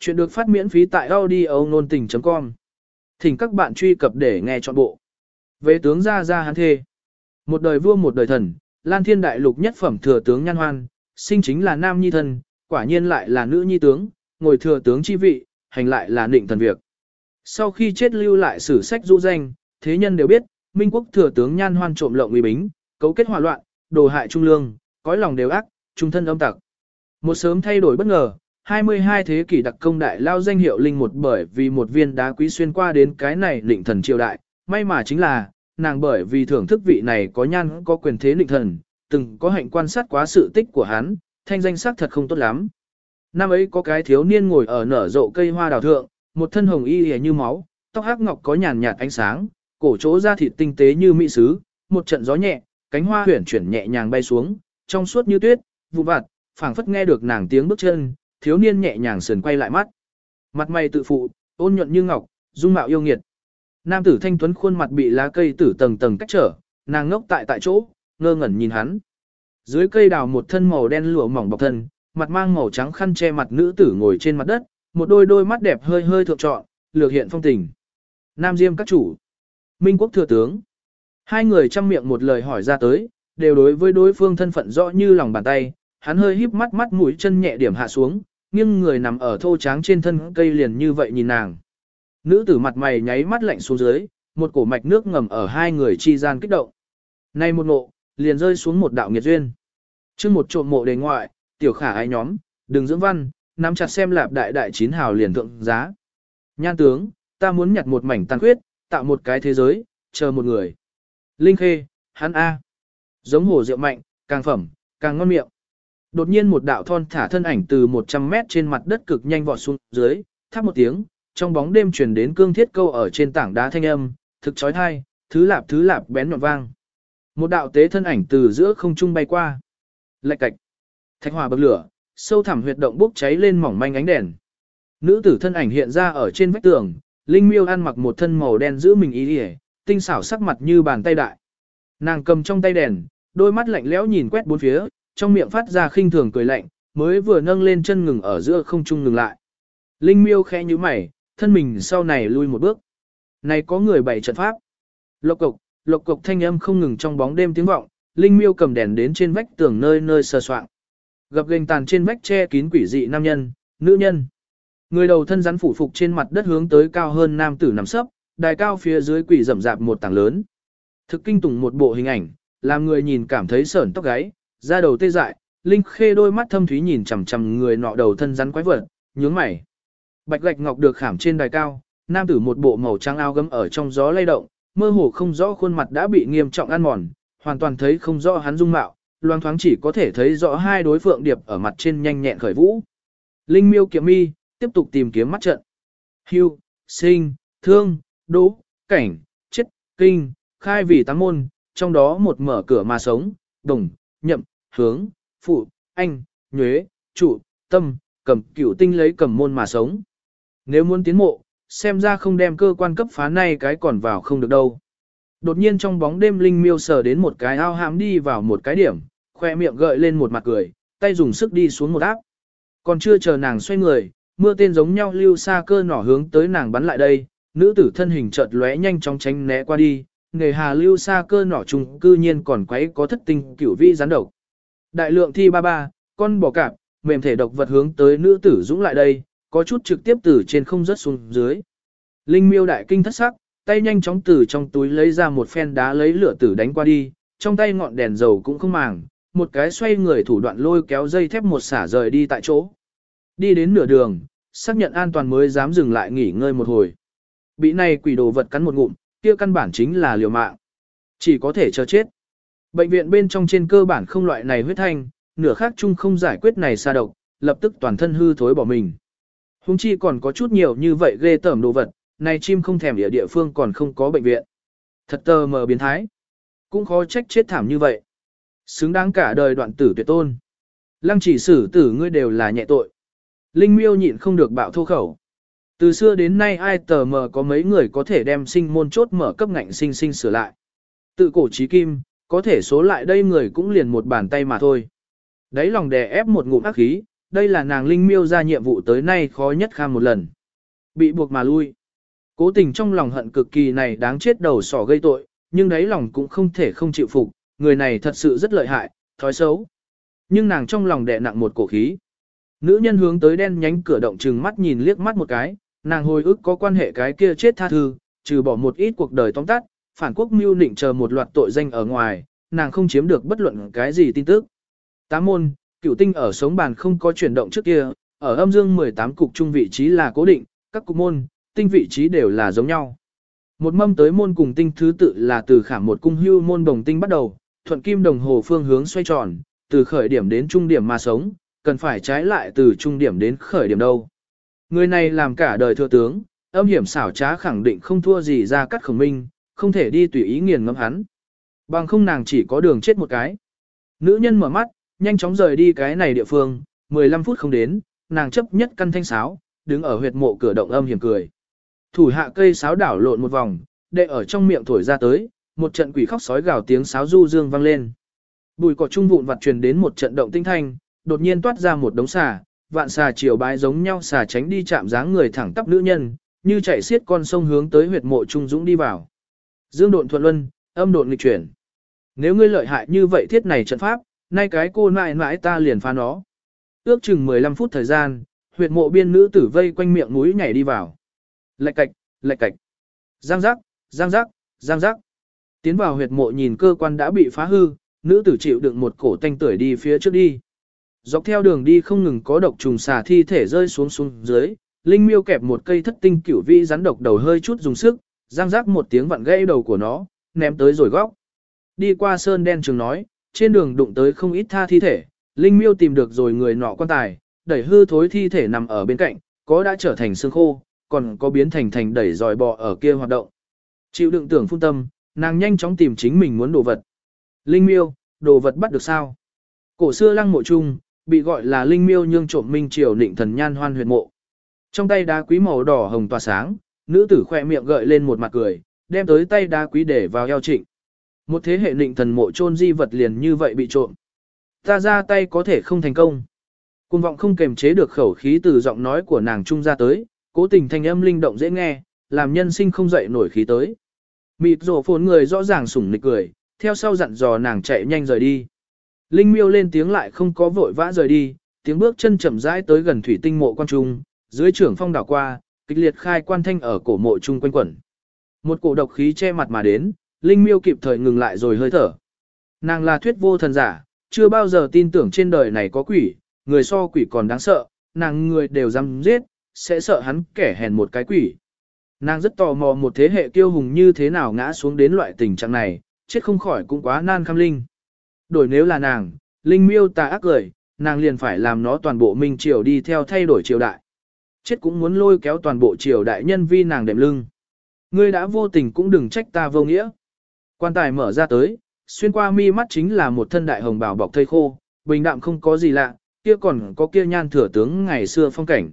Chuyện được phát miễn phí tại audio nôn tình.com. Thỉnh các bạn truy cập để nghe trọn bộ. Về tướng gia gia hắn thê. Một đời vua một đời thần, Lan Thiên Đại Lục nhất phẩm thừa tướng Nhan Hoan, sinh chính là nam nhi thân, quả nhiên lại là nữ nhi tướng, ngồi thừa tướng chi vị, hành lại là định thần việc. Sau khi chết lưu lại sử sách du danh, thế nhân đều biết, Minh quốc thừa tướng Nhan Hoan trộm lộng uy bính, cấu kết hòa loạn, đồ hại trung lương, cõi lòng đều ác, trung thân âm tặc. Một sớm thay đổi bất ngờ, 22 thế kỷ đặc công đại lao danh hiệu linh một bởi vì một viên đá quý xuyên qua đến cái này định thần triều đại, may mà chính là, nàng bởi vì thưởng thức vị này có nhan có quyền thế định thần, từng có hạnh quan sát quá sự tích của hắn, thanh danh sắc thật không tốt lắm. Năm ấy có cái thiếu niên ngồi ở nở rộ cây hoa đào thượng, một thân hồng y hề như máu, tóc hắc ngọc có nhàn nhạt ánh sáng, cổ chỗ da thịt tinh tế như mỹ sứ, một trận gió nhẹ, cánh hoa huyển chuyển nhẹ nhàng bay xuống, trong suốt như tuyết, vụ vặt, phảng phất nghe được nàng tiếng bước chân, thiếu niên nhẹ nhàng sườn quay lại mắt. Mặt mày tự phụ, ôn nhuận như ngọc, dung mạo yêu nghiệt. Nam tử thanh tuấn khuôn mặt bị lá cây tử tầng tầng cách trở, nàng ngốc tại tại chỗ, ngơ ngẩn nhìn hắn. Dưới cây đào một thân màu đen lụa mỏng bọc thân, mặt mang màu trắng khăn che mặt nữ tử ngồi trên mặt đất, một đôi đôi mắt đẹp hơi hơi thượng trọn, lược hiện phong tình. Nam Diêm các chủ, Minh quốc thừa tướng. Hai người chăm miệng một lời hỏi ra tới, đều đối với đối phương thân phận rõ như lòng bàn tay, hắn hơi híp mắt mắt mũi chân nhẹ điểm hạ xuống, nghiêng người nằm ở thô tráng trên thân cây liền như vậy nhìn nàng. Nữ tử mặt mày nháy mắt lạnh xuống dưới, một cổ mạch nước ngầm ở hai người chi gian kích động. Nay một ngộ, liền rơi xuống một đạo nghiệt duyên. Trước một trộm mộ đề ngoại, tiểu khả ai nhóm, đừng dưỡng văn, nắm chặt xem lạp đại đại chín hào liền thượng giá. Nhan tướng, ta muốn nhặt một mảnh tàn khuyết, tạo một cái thế giới, chờ một người. Linh khê, hắn A. Giống hồ rượu mạnh, càng phẩm, càng ngon miệng. Đột nhiên một đạo thon thả thân ảnh từ 100 mét trên mặt đất cực nhanh vọt xuống dưới, thắp một tiếng, trong bóng đêm truyền đến cương thiết câu ở trên tảng đá thanh âm, thực chói tai, thứ lạp thứ lạp bén nhọn vang. Một đạo tế thân ảnh từ giữa không trung bay qua. Lạch cạch. Thạch hỏa bậc lửa, sâu thẳm huyệt động bốc cháy lên mỏng manh ánh đèn. Nữ tử thân ảnh hiện ra ở trên vách tường, Linh Miêu ăn mặc một thân màu đen giữ mình ý điề, tinh xảo sắc mặt như bàn tay đại. Nàng cầm trong tay đèn, đôi mắt lạnh lẽo nhìn quét bốn phía, trong miệng phát ra khinh thường cười lạnh, mới vừa nâng lên chân ngừng ở giữa không trung ngừng lại. Linh miêu khẽ như mày, thân mình sau này lui một bước. Này có người bày trận pháp. Lộc cục, lộc cục thanh âm không ngừng trong bóng đêm tiếng vọng, Linh miêu cầm đèn đến trên vách tường nơi nơi sờ soạng. Gặp gành tàn trên vách che kín quỷ dị nam nhân, nữ nhân. Người đầu thân rắn phủ phục trên mặt đất hướng tới cao hơn nam tử nằm sấp, đài cao phía dưới quỷ rậm rạp một tảng lớn. Thực kinh tủng một bộ hình ảnh, làm người nhìn cảm thấy sởn tóc gáy, ra đầu tê dại, Linh Khê đôi mắt thâm thúy nhìn chằm chằm người nọ đầu thân rắn quái vật, nhướng mày. Bạch Lạch ngọc được khảm trên đài cao, nam tử một bộ màu trắng áo gấm ở trong gió lay động, mơ hồ không rõ khuôn mặt đã bị nghiêm trọng ăn mòn, hoàn toàn thấy không rõ hắn dung mạo, loang thoáng chỉ có thể thấy rõ hai đối phượng điệp ở mặt trên nhanh nhẹn khởi vũ. Linh miêu kiếm mi, tiếp tục tìm kiếm mắt trận. Hưu, sinh, thương, đố, cảnh, chết, kinh, khai vì tám môn, trong đó một mở cửa mà sống, đồng, nhậm, hướng, phụ, anh, nhuế, trụ, tâm, cầm cửu tinh lấy cầm môn mà sống. Nếu muốn tiến mộ, xem ra không đem cơ quan cấp phá này cái còn vào không được đâu. Đột nhiên trong bóng đêm linh miêu sờ đến một cái ao hãm đi vào một cái điểm, khoe miệng gợi lên một mặt cười, tay dùng sức đi xuống một áp. Còn chưa chờ nàng xoay người, mưa tên giống nhau lưu xa cơ nỏ hướng tới nàng bắn lại đây, nữ tử thân hình chợt lóe nhanh chóng tránh né qua đi, nghề hà lưu xa cơ nỏ trùng cư nhiên còn quấy có thất tinh cửu vi gián độc. Đại lượng thi ba ba, con bò cạp, mềm thể độc vật hướng tới nữ tử dũng lại đây, có chút trực tiếp từ trên không rớt xuống dưới. Linh miêu đại kinh thất sắc, tay nhanh chóng từ trong túi lấy ra một phen đá lấy lửa tử đánh qua đi, trong tay ngọn đèn dầu cũng không màng, một cái xoay người thủ đoạn lôi kéo dây thép một xả rời đi tại chỗ. Đi đến nửa đường, xác nhận an toàn mới dám dừng lại nghỉ ngơi một hồi. Bị này quỷ đồ vật cắn một ngụm, kia căn bản chính là liều mạng. Chỉ có thể chờ chết. Bệnh viện bên trong trên cơ bản không loại này huyết thanh, nửa khác chung không giải quyết này xa độc, lập tức toàn thân hư thối bỏ mình. Hùng chi còn có chút nhiều như vậy ghê tởm đồ vật, này chim không thèm địa địa phương còn không có bệnh viện. Thật tờ mờ biến thái. Cũng khó trách chết thảm như vậy. Xứng đáng cả đời đoạn tử tuyệt tôn. Lăng chỉ xử tử ngươi đều là nhẹ tội. Linh miêu nhịn không được bạo thô khẩu. Từ xưa đến nay ai tờ mờ có mấy người có thể đem sinh môn chốt mở cấp ngạnh sinh sinh sửa lại. Tự cổ trí kim, có thể số lại đây người cũng liền một bàn tay mà thôi. Đấy lòng đè ép một ngụm ác khí, đây là nàng linh miêu ra nhiệm vụ tới nay khó nhất kham một lần. Bị buộc mà lui. Cố tình trong lòng hận cực kỳ này đáng chết đầu sỏ gây tội, nhưng đấy lòng cũng không thể không chịu phục, người này thật sự rất lợi hại, thói xấu. Nhưng nàng trong lòng đè nặng một cổ khí. Nữ nhân hướng tới đen nhánh cửa động trừng mắt nhìn liếc mắt một cái, nàng hồi ức có quan hệ cái kia chết tha thư, trừ bỏ một ít cuộc đời tóm tắt, phản quốc mưu nịnh chờ một loạt tội danh ở ngoài, nàng không chiếm được bất luận cái gì tin tức. Tám môn, cửu tinh ở sống bàn không có chuyển động trước kia, ở âm dương 18 cục trung vị trí là cố định, các cục môn, tinh vị trí đều là giống nhau. Một mâm tới môn cùng tinh thứ tự là từ khảm một cung hưu môn đồng tinh bắt đầu, thuận kim đồng hồ phương hướng xoay tròn, từ khởi điểm đến trung điểm mà sống, cần phải trái lại từ trung điểm đến khởi điểm đâu. Người này làm cả đời thừa tướng, âm hiểm xảo trá khẳng định không thua gì ra cắt khổng minh, không thể đi tùy ý nghiền ngẫm hắn. Bằng không nàng chỉ có đường chết một cái. Nữ nhân mở mắt, nhanh chóng rời đi cái này địa phương, 15 phút không đến, nàng chấp nhất căn thanh sáo, đứng ở huyệt mộ cửa động âm hiểm cười. Thủ hạ cây sáo đảo lộn một vòng, đệ ở trong miệng thổi ra tới, một trận quỷ khóc sói gào tiếng sáo du dương vang lên. Bùi cỏ trung vụn vặt truyền đến một trận động tinh thanh, đột nhiên toát ra một đống xà, vạn xà chiều bái giống nhau xà tránh đi chạm dáng người thẳng tắp nữ nhân, như chạy xiết con sông hướng tới huyệt mộ trung dũng đi vào. Dương độn thuận luân, âm độn nghịch chuyển. Nếu ngươi lợi hại như vậy thiết này trận pháp, nay cái cô nại nãi ta liền phá nó. Ước chừng 15 phút thời gian, huyệt mộ biên nữ tử vây quanh miệng núi nhảy đi vào. Lạch cạch, lạch cạch. Giang giác, giang giác, giang giác. Tiến vào huyệt mộ nhìn cơ quan đã bị phá hư, nữ tử chịu đựng một cổ tanh tuổi đi phía trước đi. Dọc theo đường đi không ngừng có độc trùng xà thi thể rơi xuống xuống dưới, Linh miêu kẹp một cây thất tinh cửu vĩ rắn độc đầu hơi chút dùng sức, giang giác một tiếng vặn gãy đầu của nó, ném tới rồi góc. Đi qua sơn đen trường nói, trên đường đụng tới không ít tha thi thể, Linh miêu tìm được rồi người nọ quan tài, đẩy hư thối thi thể nằm ở bên cạnh, có đã trở thành xương khô, còn có biến thành thành đẩy dòi bò ở kia hoạt động. Chịu đựng tưởng phun tâm, nàng nhanh chóng tìm chính mình muốn đồ vật. Linh miêu, đồ vật bắt được sao? Cổ xưa lăng mộ chung, bị gọi là linh miêu nhương trộm minh triều nịnh thần nhan hoan huyệt mộ. Trong tay đá quý màu đỏ hồng tỏa sáng, nữ tử khỏe miệng gợi lên một mặt cười, đem tới tay đá quý để vào eo trịnh. Một thế hệ nịnh thần mộ chôn di vật liền như vậy bị trộm. Ta ra tay có thể không thành công. Cung vọng không kềm chế được khẩu khí từ giọng nói của nàng trung ra tới, cố tình thanh âm linh động dễ nghe, làm nhân sinh không dậy nổi khí tới. Mịt rổ phồn người rõ ràng sủng nịch cười, theo sau dặn dò nàng chạy nhanh rời đi. Linh miêu lên tiếng lại không có vội vã rời đi, tiếng bước chân chậm rãi tới gần thủy tinh mộ quan trung, dưới trưởng phong đảo qua, kịch liệt khai quan thanh ở cổ mộ trung quanh quẩn. Một cổ độc khí che mặt mà đến, Linh miêu kịp thời ngừng lại rồi hơi thở. Nàng là thuyết vô thần giả, chưa bao giờ tin tưởng trên đời này có quỷ, người so quỷ còn đáng sợ, nàng người đều dám giết, sẽ sợ hắn kẻ hèn một cái quỷ. Nàng rất tò mò một thế hệ kiêu hùng như thế nào ngã xuống đến loại tình trạng này, chết không khỏi cũng quá nan kham linh. Đổi nếu là nàng, linh miêu tà ác cười, nàng liền phải làm nó toàn bộ minh triều đi theo thay đổi triều đại. Chết cũng muốn lôi kéo toàn bộ triều đại nhân vi nàng đệm lưng. Ngươi đã vô tình cũng đừng trách ta vô nghĩa. Quan tài mở ra tới, xuyên qua mi mắt chính là một thân đại hồng bào bọc thây khô, bình đạm không có gì lạ, kia còn có kia nhan thừa tướng ngày xưa phong cảnh.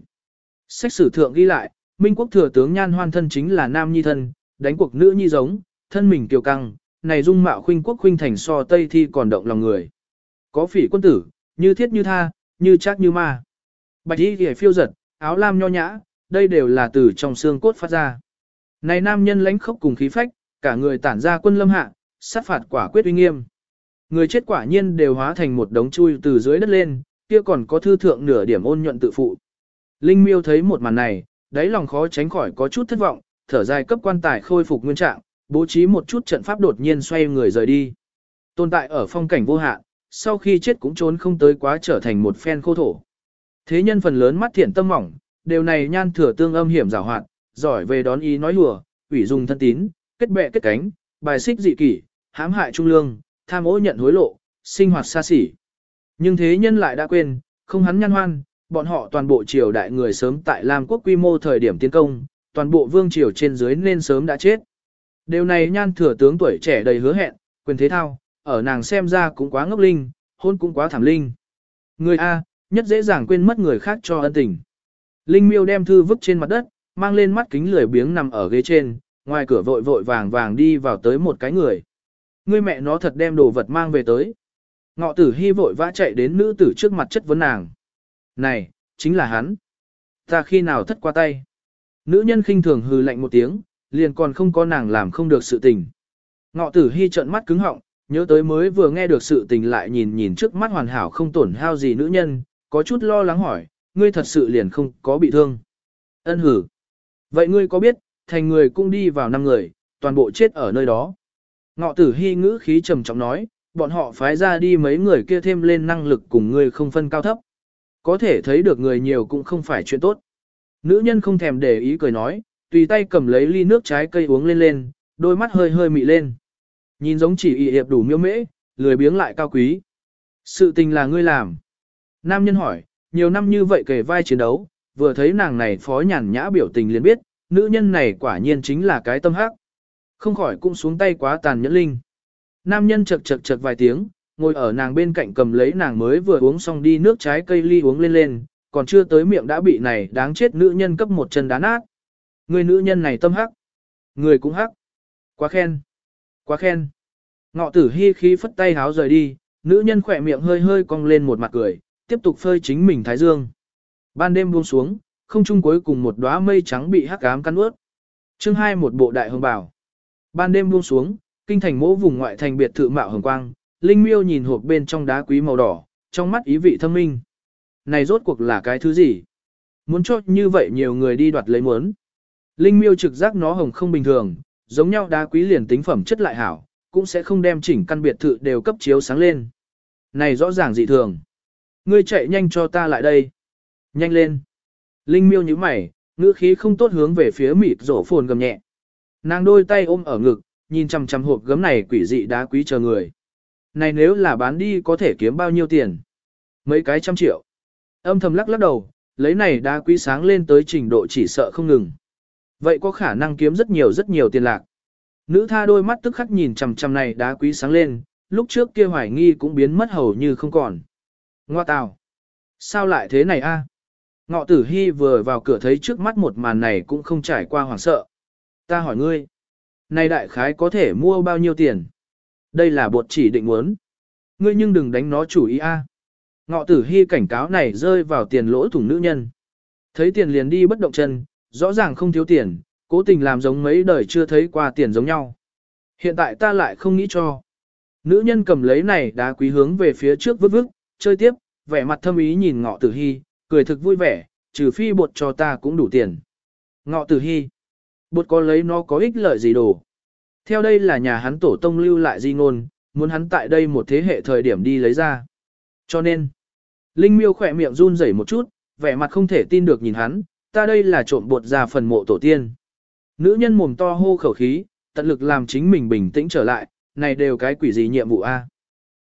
Sách sử thượng ghi lại, Minh quốc thừa tướng nhan hoan thân chính là nam nhi thân, đánh cuộc nữ nhi giống, thân mình kiều căng, này dung mạo khuynh quốc khuynh thành so tây thi còn động lòng người. Có phỉ quân tử, như thiết như tha, như chắc như ma. Bạch y kìa phiêu giật, áo lam nho nhã, đây đều là từ trong xương cốt phát ra. Này nam nhân lãnh khốc cùng khí phách, cả người tản ra quân lâm hạ, sát phạt quả quyết uy nghiêm. Người chết quả nhiên đều hóa thành một đống chui từ dưới đất lên, kia còn có thư thượng nửa điểm ôn nhuận tự phụ. Linh miêu thấy một màn này, đáy lòng khó tránh khỏi có chút thất vọng, thở dài cấp quan tài khôi phục nguyên trạng, bố trí một chút trận pháp đột nhiên xoay người rời đi. Tồn tại ở phong cảnh vô hạn, sau khi chết cũng trốn không tới quá trở thành một phen khô thổ. Thế nhân phần lớn mắt thiện tâm mỏng, đều này nhan thừa tương âm hiểm giảo hoạt, giỏi về đón ý nói lùa, ủy dùng thân tín, kết bè kết cánh, bài xích dị kỷ, hãm hại trung lương, tham ô nhận hối lộ, sinh hoạt xa xỉ. Nhưng thế nhân lại đã quên, không hắn nhăn hoan, bọn họ toàn bộ triều đại người sớm tại Lam quốc quy mô thời điểm tiến công, toàn bộ vương triều trên dưới nên sớm đã chết. Điều này nhan thừa tướng tuổi trẻ đầy hứa hẹn, quyền thế thao, ở nàng xem ra cũng quá ngốc linh, hôn cũng quá thảm linh. Người A, nhất dễ dàng quên mất người khác cho ân tình. Linh miêu đem thư vứt trên mặt đất, mang lên mắt kính lười biếng nằm ở ghế trên, ngoài cửa vội vội vàng vàng đi vào tới một cái người. Người mẹ nó thật đem đồ vật mang về tới. Ngọ tử hy vội vã chạy đến nữ tử trước mặt chất vấn nàng. Này, chính là hắn. Ta khi nào thất qua tay. Nữ nhân khinh thường hừ lạnh một tiếng, liền còn không có nàng làm không được sự tình. Ngọ tử hy trợn mắt cứng họng, nhớ tới mới vừa nghe được sự tình lại nhìn nhìn trước mắt hoàn hảo không tổn hao gì nữ nhân, có chút lo lắng hỏi, ngươi thật sự liền không có bị thương. Ân hử. Vậy ngươi có biết, thành người cũng đi vào năm người, toàn bộ chết ở nơi đó. Ngọ tử hy ngữ khí trầm trọng nói, bọn họ phái ra đi mấy người kia thêm lên năng lực cùng ngươi không phân cao thấp. Có thể thấy được người nhiều cũng không phải chuyện tốt. Nữ nhân không thèm để ý cười nói, tùy tay cầm lấy ly nước trái cây uống lên lên, đôi mắt hơi hơi mị lên. Nhìn giống chỉ y hiệp đủ miêu mễ, lười biếng lại cao quý. Sự tình là ngươi làm. Nam nhân hỏi, nhiều năm như vậy kể vai chiến đấu, vừa thấy nàng này phó nhàn nhã biểu tình liền biết, nữ nhân này quả nhiên chính là cái tâm hắc. Không khỏi cũng xuống tay quá tàn nhẫn linh. Nam nhân chật chật chật vài tiếng, ngồi ở nàng bên cạnh cầm lấy nàng mới vừa uống xong đi nước trái cây ly uống lên lên, còn chưa tới miệng đã bị này đáng chết nữ nhân cấp một chân đá nát. Người nữ nhân này tâm hắc. Người cũng hắc. Quá khen. Quá khen. Ngọ tử hy khí phất tay háo rời đi, nữ nhân khỏe miệng hơi hơi cong lên một mặt cười, tiếp tục phơi chính mình thái dương. Ban đêm buông xuống, không trung cuối cùng một đóa mây trắng bị hắc ám cắn ướt. Chương hai một bộ đại hồng bảo. Ban đêm buông xuống, kinh thành mỗ vùng ngoại thành biệt thự mạo hồng quang, Linh Miêu nhìn hộp bên trong đá quý màu đỏ, trong mắt ý vị thâm minh. Này rốt cuộc là cái thứ gì? Muốn cho như vậy nhiều người đi đoạt lấy muốn. Linh Miêu trực giác nó hồng không bình thường, giống nhau đá quý liền tính phẩm chất lại hảo, cũng sẽ không đem chỉnh căn biệt thự đều cấp chiếu sáng lên. Này rõ ràng dị thường. Ngươi chạy nhanh cho ta lại đây. Nhanh lên. Linh miêu như mày, ngữ khí không tốt hướng về phía mịt rổ phồn gầm nhẹ. Nàng đôi tay ôm ở ngực, nhìn chằm chằm hộp gấm này quỷ dị đá quý chờ người. Này nếu là bán đi có thể kiếm bao nhiêu tiền? Mấy cái trăm triệu. Âm thầm lắc lắc đầu, lấy này đá quý sáng lên tới trình độ chỉ sợ không ngừng. Vậy có khả năng kiếm rất nhiều rất nhiều tiền lạc. Nữ tha đôi mắt tức khắc nhìn chằm chằm này đá quý sáng lên, lúc trước kia hoài nghi cũng biến mất hầu như không còn. Ngoa tào. Sao lại thế này a? Ngọ tử hy vừa vào cửa thấy trước mắt một màn này cũng không trải qua hoảng sợ. Ta hỏi ngươi. Này đại khái có thể mua bao nhiêu tiền? Đây là bột chỉ định muốn. Ngươi nhưng đừng đánh nó chủ ý a. Ngọ tử hy cảnh cáo này rơi vào tiền lỗ thủng nữ nhân. Thấy tiền liền đi bất động chân, rõ ràng không thiếu tiền, cố tình làm giống mấy đời chưa thấy qua tiền giống nhau. Hiện tại ta lại không nghĩ cho. Nữ nhân cầm lấy này đá quý hướng về phía trước vứt vứt, chơi tiếp, vẻ mặt thâm ý nhìn ngọ tử hy, cười thực vui vẻ, trừ phi bột cho ta cũng đủ tiền. Ngọ tử hy, bột có lấy nó có ích lợi gì đồ. Theo đây là nhà hắn tổ tông lưu lại di ngôn, muốn hắn tại đây một thế hệ thời điểm đi lấy ra. Cho nên, Linh miêu khỏe miệng run rẩy một chút, vẻ mặt không thể tin được nhìn hắn, ta đây là trộm bột ra phần mộ tổ tiên. Nữ nhân mồm to hô khẩu khí, tận lực làm chính mình bình tĩnh trở lại, này đều cái quỷ gì nhiệm vụ a?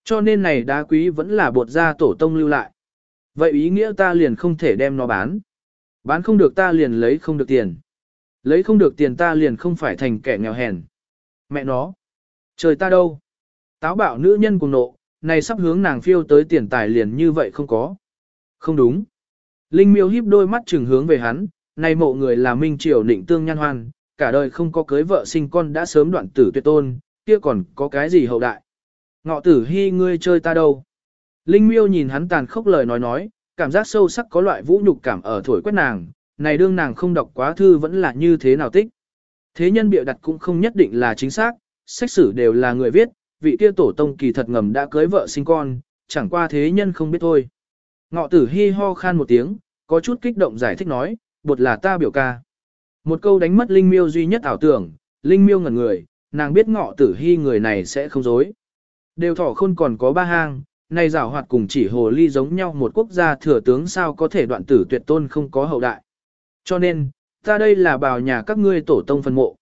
Cho nên này đá quý vẫn là bột ra tổ tông lưu lại. Vậy ý nghĩa ta liền không thể đem nó bán. Bán không được ta liền lấy không được tiền. Lấy không được tiền ta liền không phải thành kẻ nghèo hèn. Mẹ nó. Trời ta đâu. Táo bạo nữ nhân cùng nộ, này sắp hướng nàng phiêu tới tiền tài liền như vậy không có. Không đúng. Linh miêu híp đôi mắt trừng hướng về hắn, này mộ người là minh triều nịnh tương nhan hoan, cả đời không có cưới vợ sinh con đã sớm đoạn tử tuyệt tôn, kia còn có cái gì hậu đại. Ngọ tử hy ngươi chơi ta đâu. Linh miêu nhìn hắn tàn khốc lời nói nói, cảm giác sâu sắc có loại vũ nhục cảm ở thổi quét nàng, này đương nàng không đọc quá thư vẫn là như thế nào tích. Thế nhân bịa đặt cũng không nhất định là chính xác, sách sử đều là người viết, vị kia tổ tông kỳ thật ngầm đã cưới vợ sinh con, chẳng qua thế nhân không biết thôi. Ngọ tử Hi ho khan một tiếng, có chút kích động giải thích nói, bột là ta biểu ca. Một câu đánh mất Linh Miêu duy nhất ảo tưởng, Linh Miêu ngẩn người, nàng biết ngọ tử Hi người này sẽ không dối. Đều thỏ khôn còn có ba hang, này rảo hoạt cùng chỉ hồ ly giống nhau một quốc gia thừa tướng sao có thể đoạn tử tuyệt tôn không có hậu đại. Cho nên, ta đây là bào nhà các ngươi tổ tông phân mộ.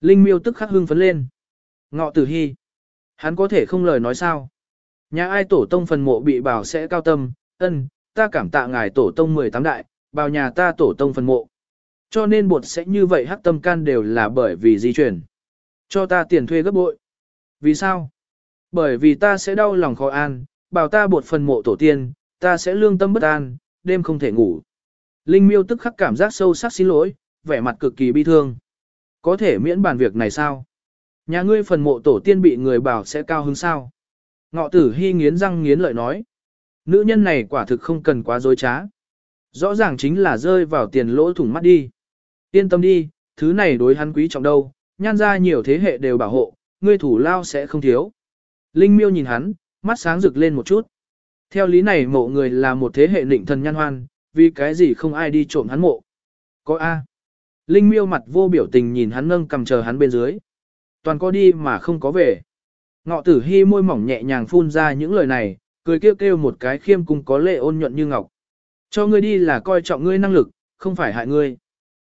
Linh miêu tức khắc hưng phấn lên. Ngọ tử hy. Hắn có thể không lời nói sao. Nhà ai tổ tông phần mộ bị bảo sẽ cao tâm, ân, ta cảm tạ ngài tổ tông 18 đại, bao nhà ta tổ tông phần mộ. Cho nên bột sẽ như vậy hắc tâm can đều là bởi vì di chuyển. Cho ta tiền thuê gấp bội. Vì sao? Bởi vì ta sẽ đau lòng khó an, bảo ta bột phần mộ tổ tiên, ta sẽ lương tâm bất an, đêm không thể ngủ. Linh miêu tức khắc cảm giác sâu sắc xin lỗi, vẻ mặt cực kỳ bi thương. Có thể miễn bàn việc này sao? Nhà ngươi phần mộ tổ tiên bị người bảo sẽ cao hứng sao? Ngọ tử hy nghiến răng nghiến lợi nói. Nữ nhân này quả thực không cần quá dối trá, Rõ ràng chính là rơi vào tiền lỗ thủng mắt đi. Yên tâm đi, thứ này đối hắn quý trọng đâu, nhan ra nhiều thế hệ đều bảo hộ, ngươi thủ lao sẽ không thiếu. Linh miêu nhìn hắn, mắt sáng rực lên một chút. Theo lý này mộ người là một thế hệ nịnh thần nhan hoan, vì cái gì không ai đi trộm hắn mộ. Có A. Linh miêu mặt vô biểu tình nhìn hắn nâng cầm chờ hắn bên dưới. Toàn có đi mà không có về. Ngọ tử hy môi mỏng nhẹ nhàng phun ra những lời này, cười kêu kêu một cái khiêm cung có lệ ôn nhuận như ngọc. Cho ngươi đi là coi trọng ngươi năng lực, không phải hại ngươi.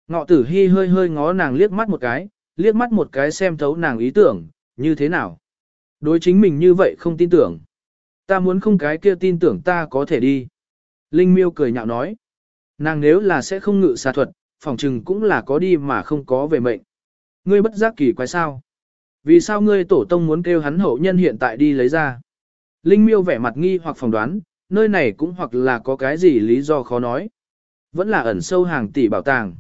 Ngọ tử hy hơi hơi ngó nàng liếc mắt một cái, liếc mắt một cái xem thấu nàng ý tưởng, như thế nào. Đối chính mình như vậy không tin tưởng. Ta muốn không cái kia tin tưởng ta có thể đi. Linh miêu cười nhạo nói. Nàng nếu là sẽ không ngự xà thuật, phỏng trừng cũng là có đi mà không có về mệnh. Ngươi bất giác kỳ quái sao? Vì sao ngươi tổ tông muốn kêu hắn hậu nhân hiện tại đi lấy ra? Linh miêu vẻ mặt nghi hoặc phỏng đoán, nơi này cũng hoặc là có cái gì lý do khó nói. Vẫn là ẩn sâu hàng tỷ bảo tàng.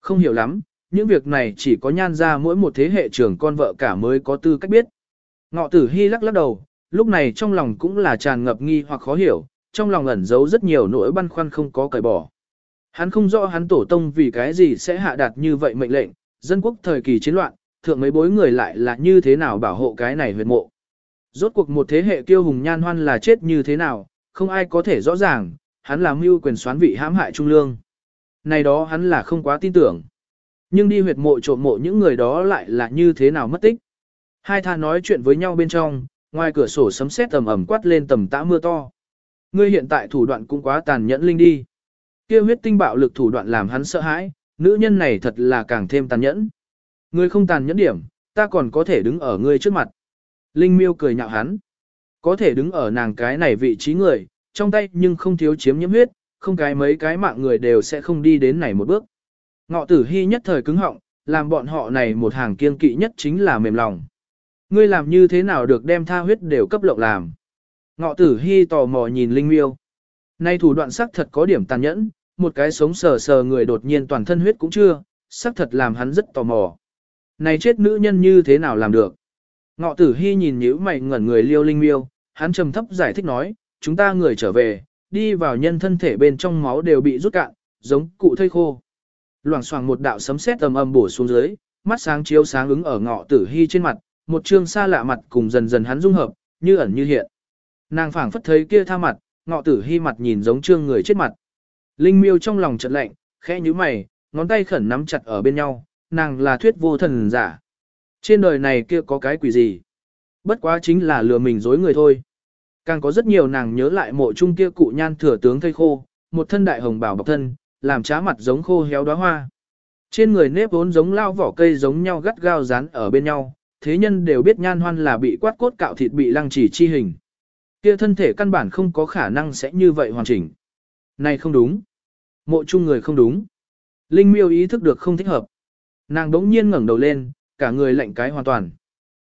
Không hiểu lắm, những việc này chỉ có nhan ra mỗi một thế hệ trưởng con vợ cả mới có tư cách biết. Ngọ tử hy lắc lắc đầu, lúc này trong lòng cũng là tràn ngập nghi hoặc khó hiểu, trong lòng ẩn giấu rất nhiều nỗi băn khoăn không có cởi bỏ. Hắn không rõ hắn tổ tông vì cái gì sẽ hạ đạt như vậy mệnh lệnh, dân quốc thời kỳ chiến loạn, thượng mấy bối người lại là như thế nào bảo hộ cái này huyệt mộ. Rốt cuộc một thế hệ kiêu hùng nhan hoan là chết như thế nào, không ai có thể rõ ràng, hắn là mưu quyền xoán vị hãm hại trung lương. Này đó hắn là không quá tin tưởng. Nhưng đi huyệt mộ trộm mộ những người đó lại là như thế nào mất tích. Hai tha nói chuyện với nhau bên trong, ngoài cửa sổ sấm sét tầm ẩm quát lên tầm tã mưa to. Ngươi hiện tại thủ đoạn cũng quá tàn nhẫn linh đi. Kia huyết tinh bạo lực thủ đoạn làm hắn sợ hãi, nữ nhân này thật là càng thêm tàn nhẫn. Ngươi không tàn nhẫn điểm, ta còn có thể đứng ở ngươi trước mặt. Linh miêu cười nhạo hắn. Có thể đứng ở nàng cái này vị trí người, trong tay nhưng không thiếu chiếm nhiễm huyết, không cái mấy cái mạng người đều sẽ không đi đến này một bước. Ngọ tử hy nhất thời cứng họng, làm bọn họ này một hàng kiên kỵ nhất chính là mềm lòng. Ngươi làm như thế nào được đem tha huyết đều cấp lộng làm. Ngọ tử hy tò mò nhìn Linh miêu. Nay thủ đoạn sắc thật có điểm tàn nhẫn, một cái sống sờ sờ người đột nhiên toàn thân huyết cũng chưa, sắc thật làm hắn rất tò mò. Này chết nữ nhân như thế nào làm được? Ngọ tử hy nhìn nhữ mày ngẩn người liêu linh miêu, hắn trầm thấp giải thích nói, chúng ta người trở về, đi vào nhân thân thể bên trong máu đều bị rút cạn, giống cụ thây khô. Loảng xoảng một đạo sấm sét ầm ầm bổ xuống dưới, mắt sáng chiếu sáng ứng ở ngọ tử hy trên mặt, một trương xa lạ mặt cùng dần dần hắn dung hợp, như ẩn như hiện. Nàng phảng phất thấy kia tha mặt, ngọ tử hy mặt nhìn giống trương người chết mặt. Linh miêu trong lòng chợt lạnh, khẽ nhíu mày, ngón tay khẩn nắm chặt ở bên nhau, nàng là thuyết vô thần giả. Trên đời này kia có cái quỷ gì? Bất quá chính là lừa mình dối người thôi. Càng có rất nhiều nàng nhớ lại mộ trung kia cụ nhan thừa tướng thây khô, một thân đại hồng bảo bọc thân, làm trá mặt giống khô héo đóa hoa. Trên người nếp vốn giống lao vỏ cây giống nhau gắt gao dán ở bên nhau, thế nhân đều biết nhan hoan là bị quát cốt cạo thịt bị lăng chỉ chi hình. Kia thân thể căn bản không có khả năng sẽ như vậy hoàn chỉnh. Này không đúng. Mộ chung người không đúng. Linh miêu ý thức được không thích hợp. Nàng đống nhiên ngẩng đầu lên, cả người lạnh cái hoàn toàn.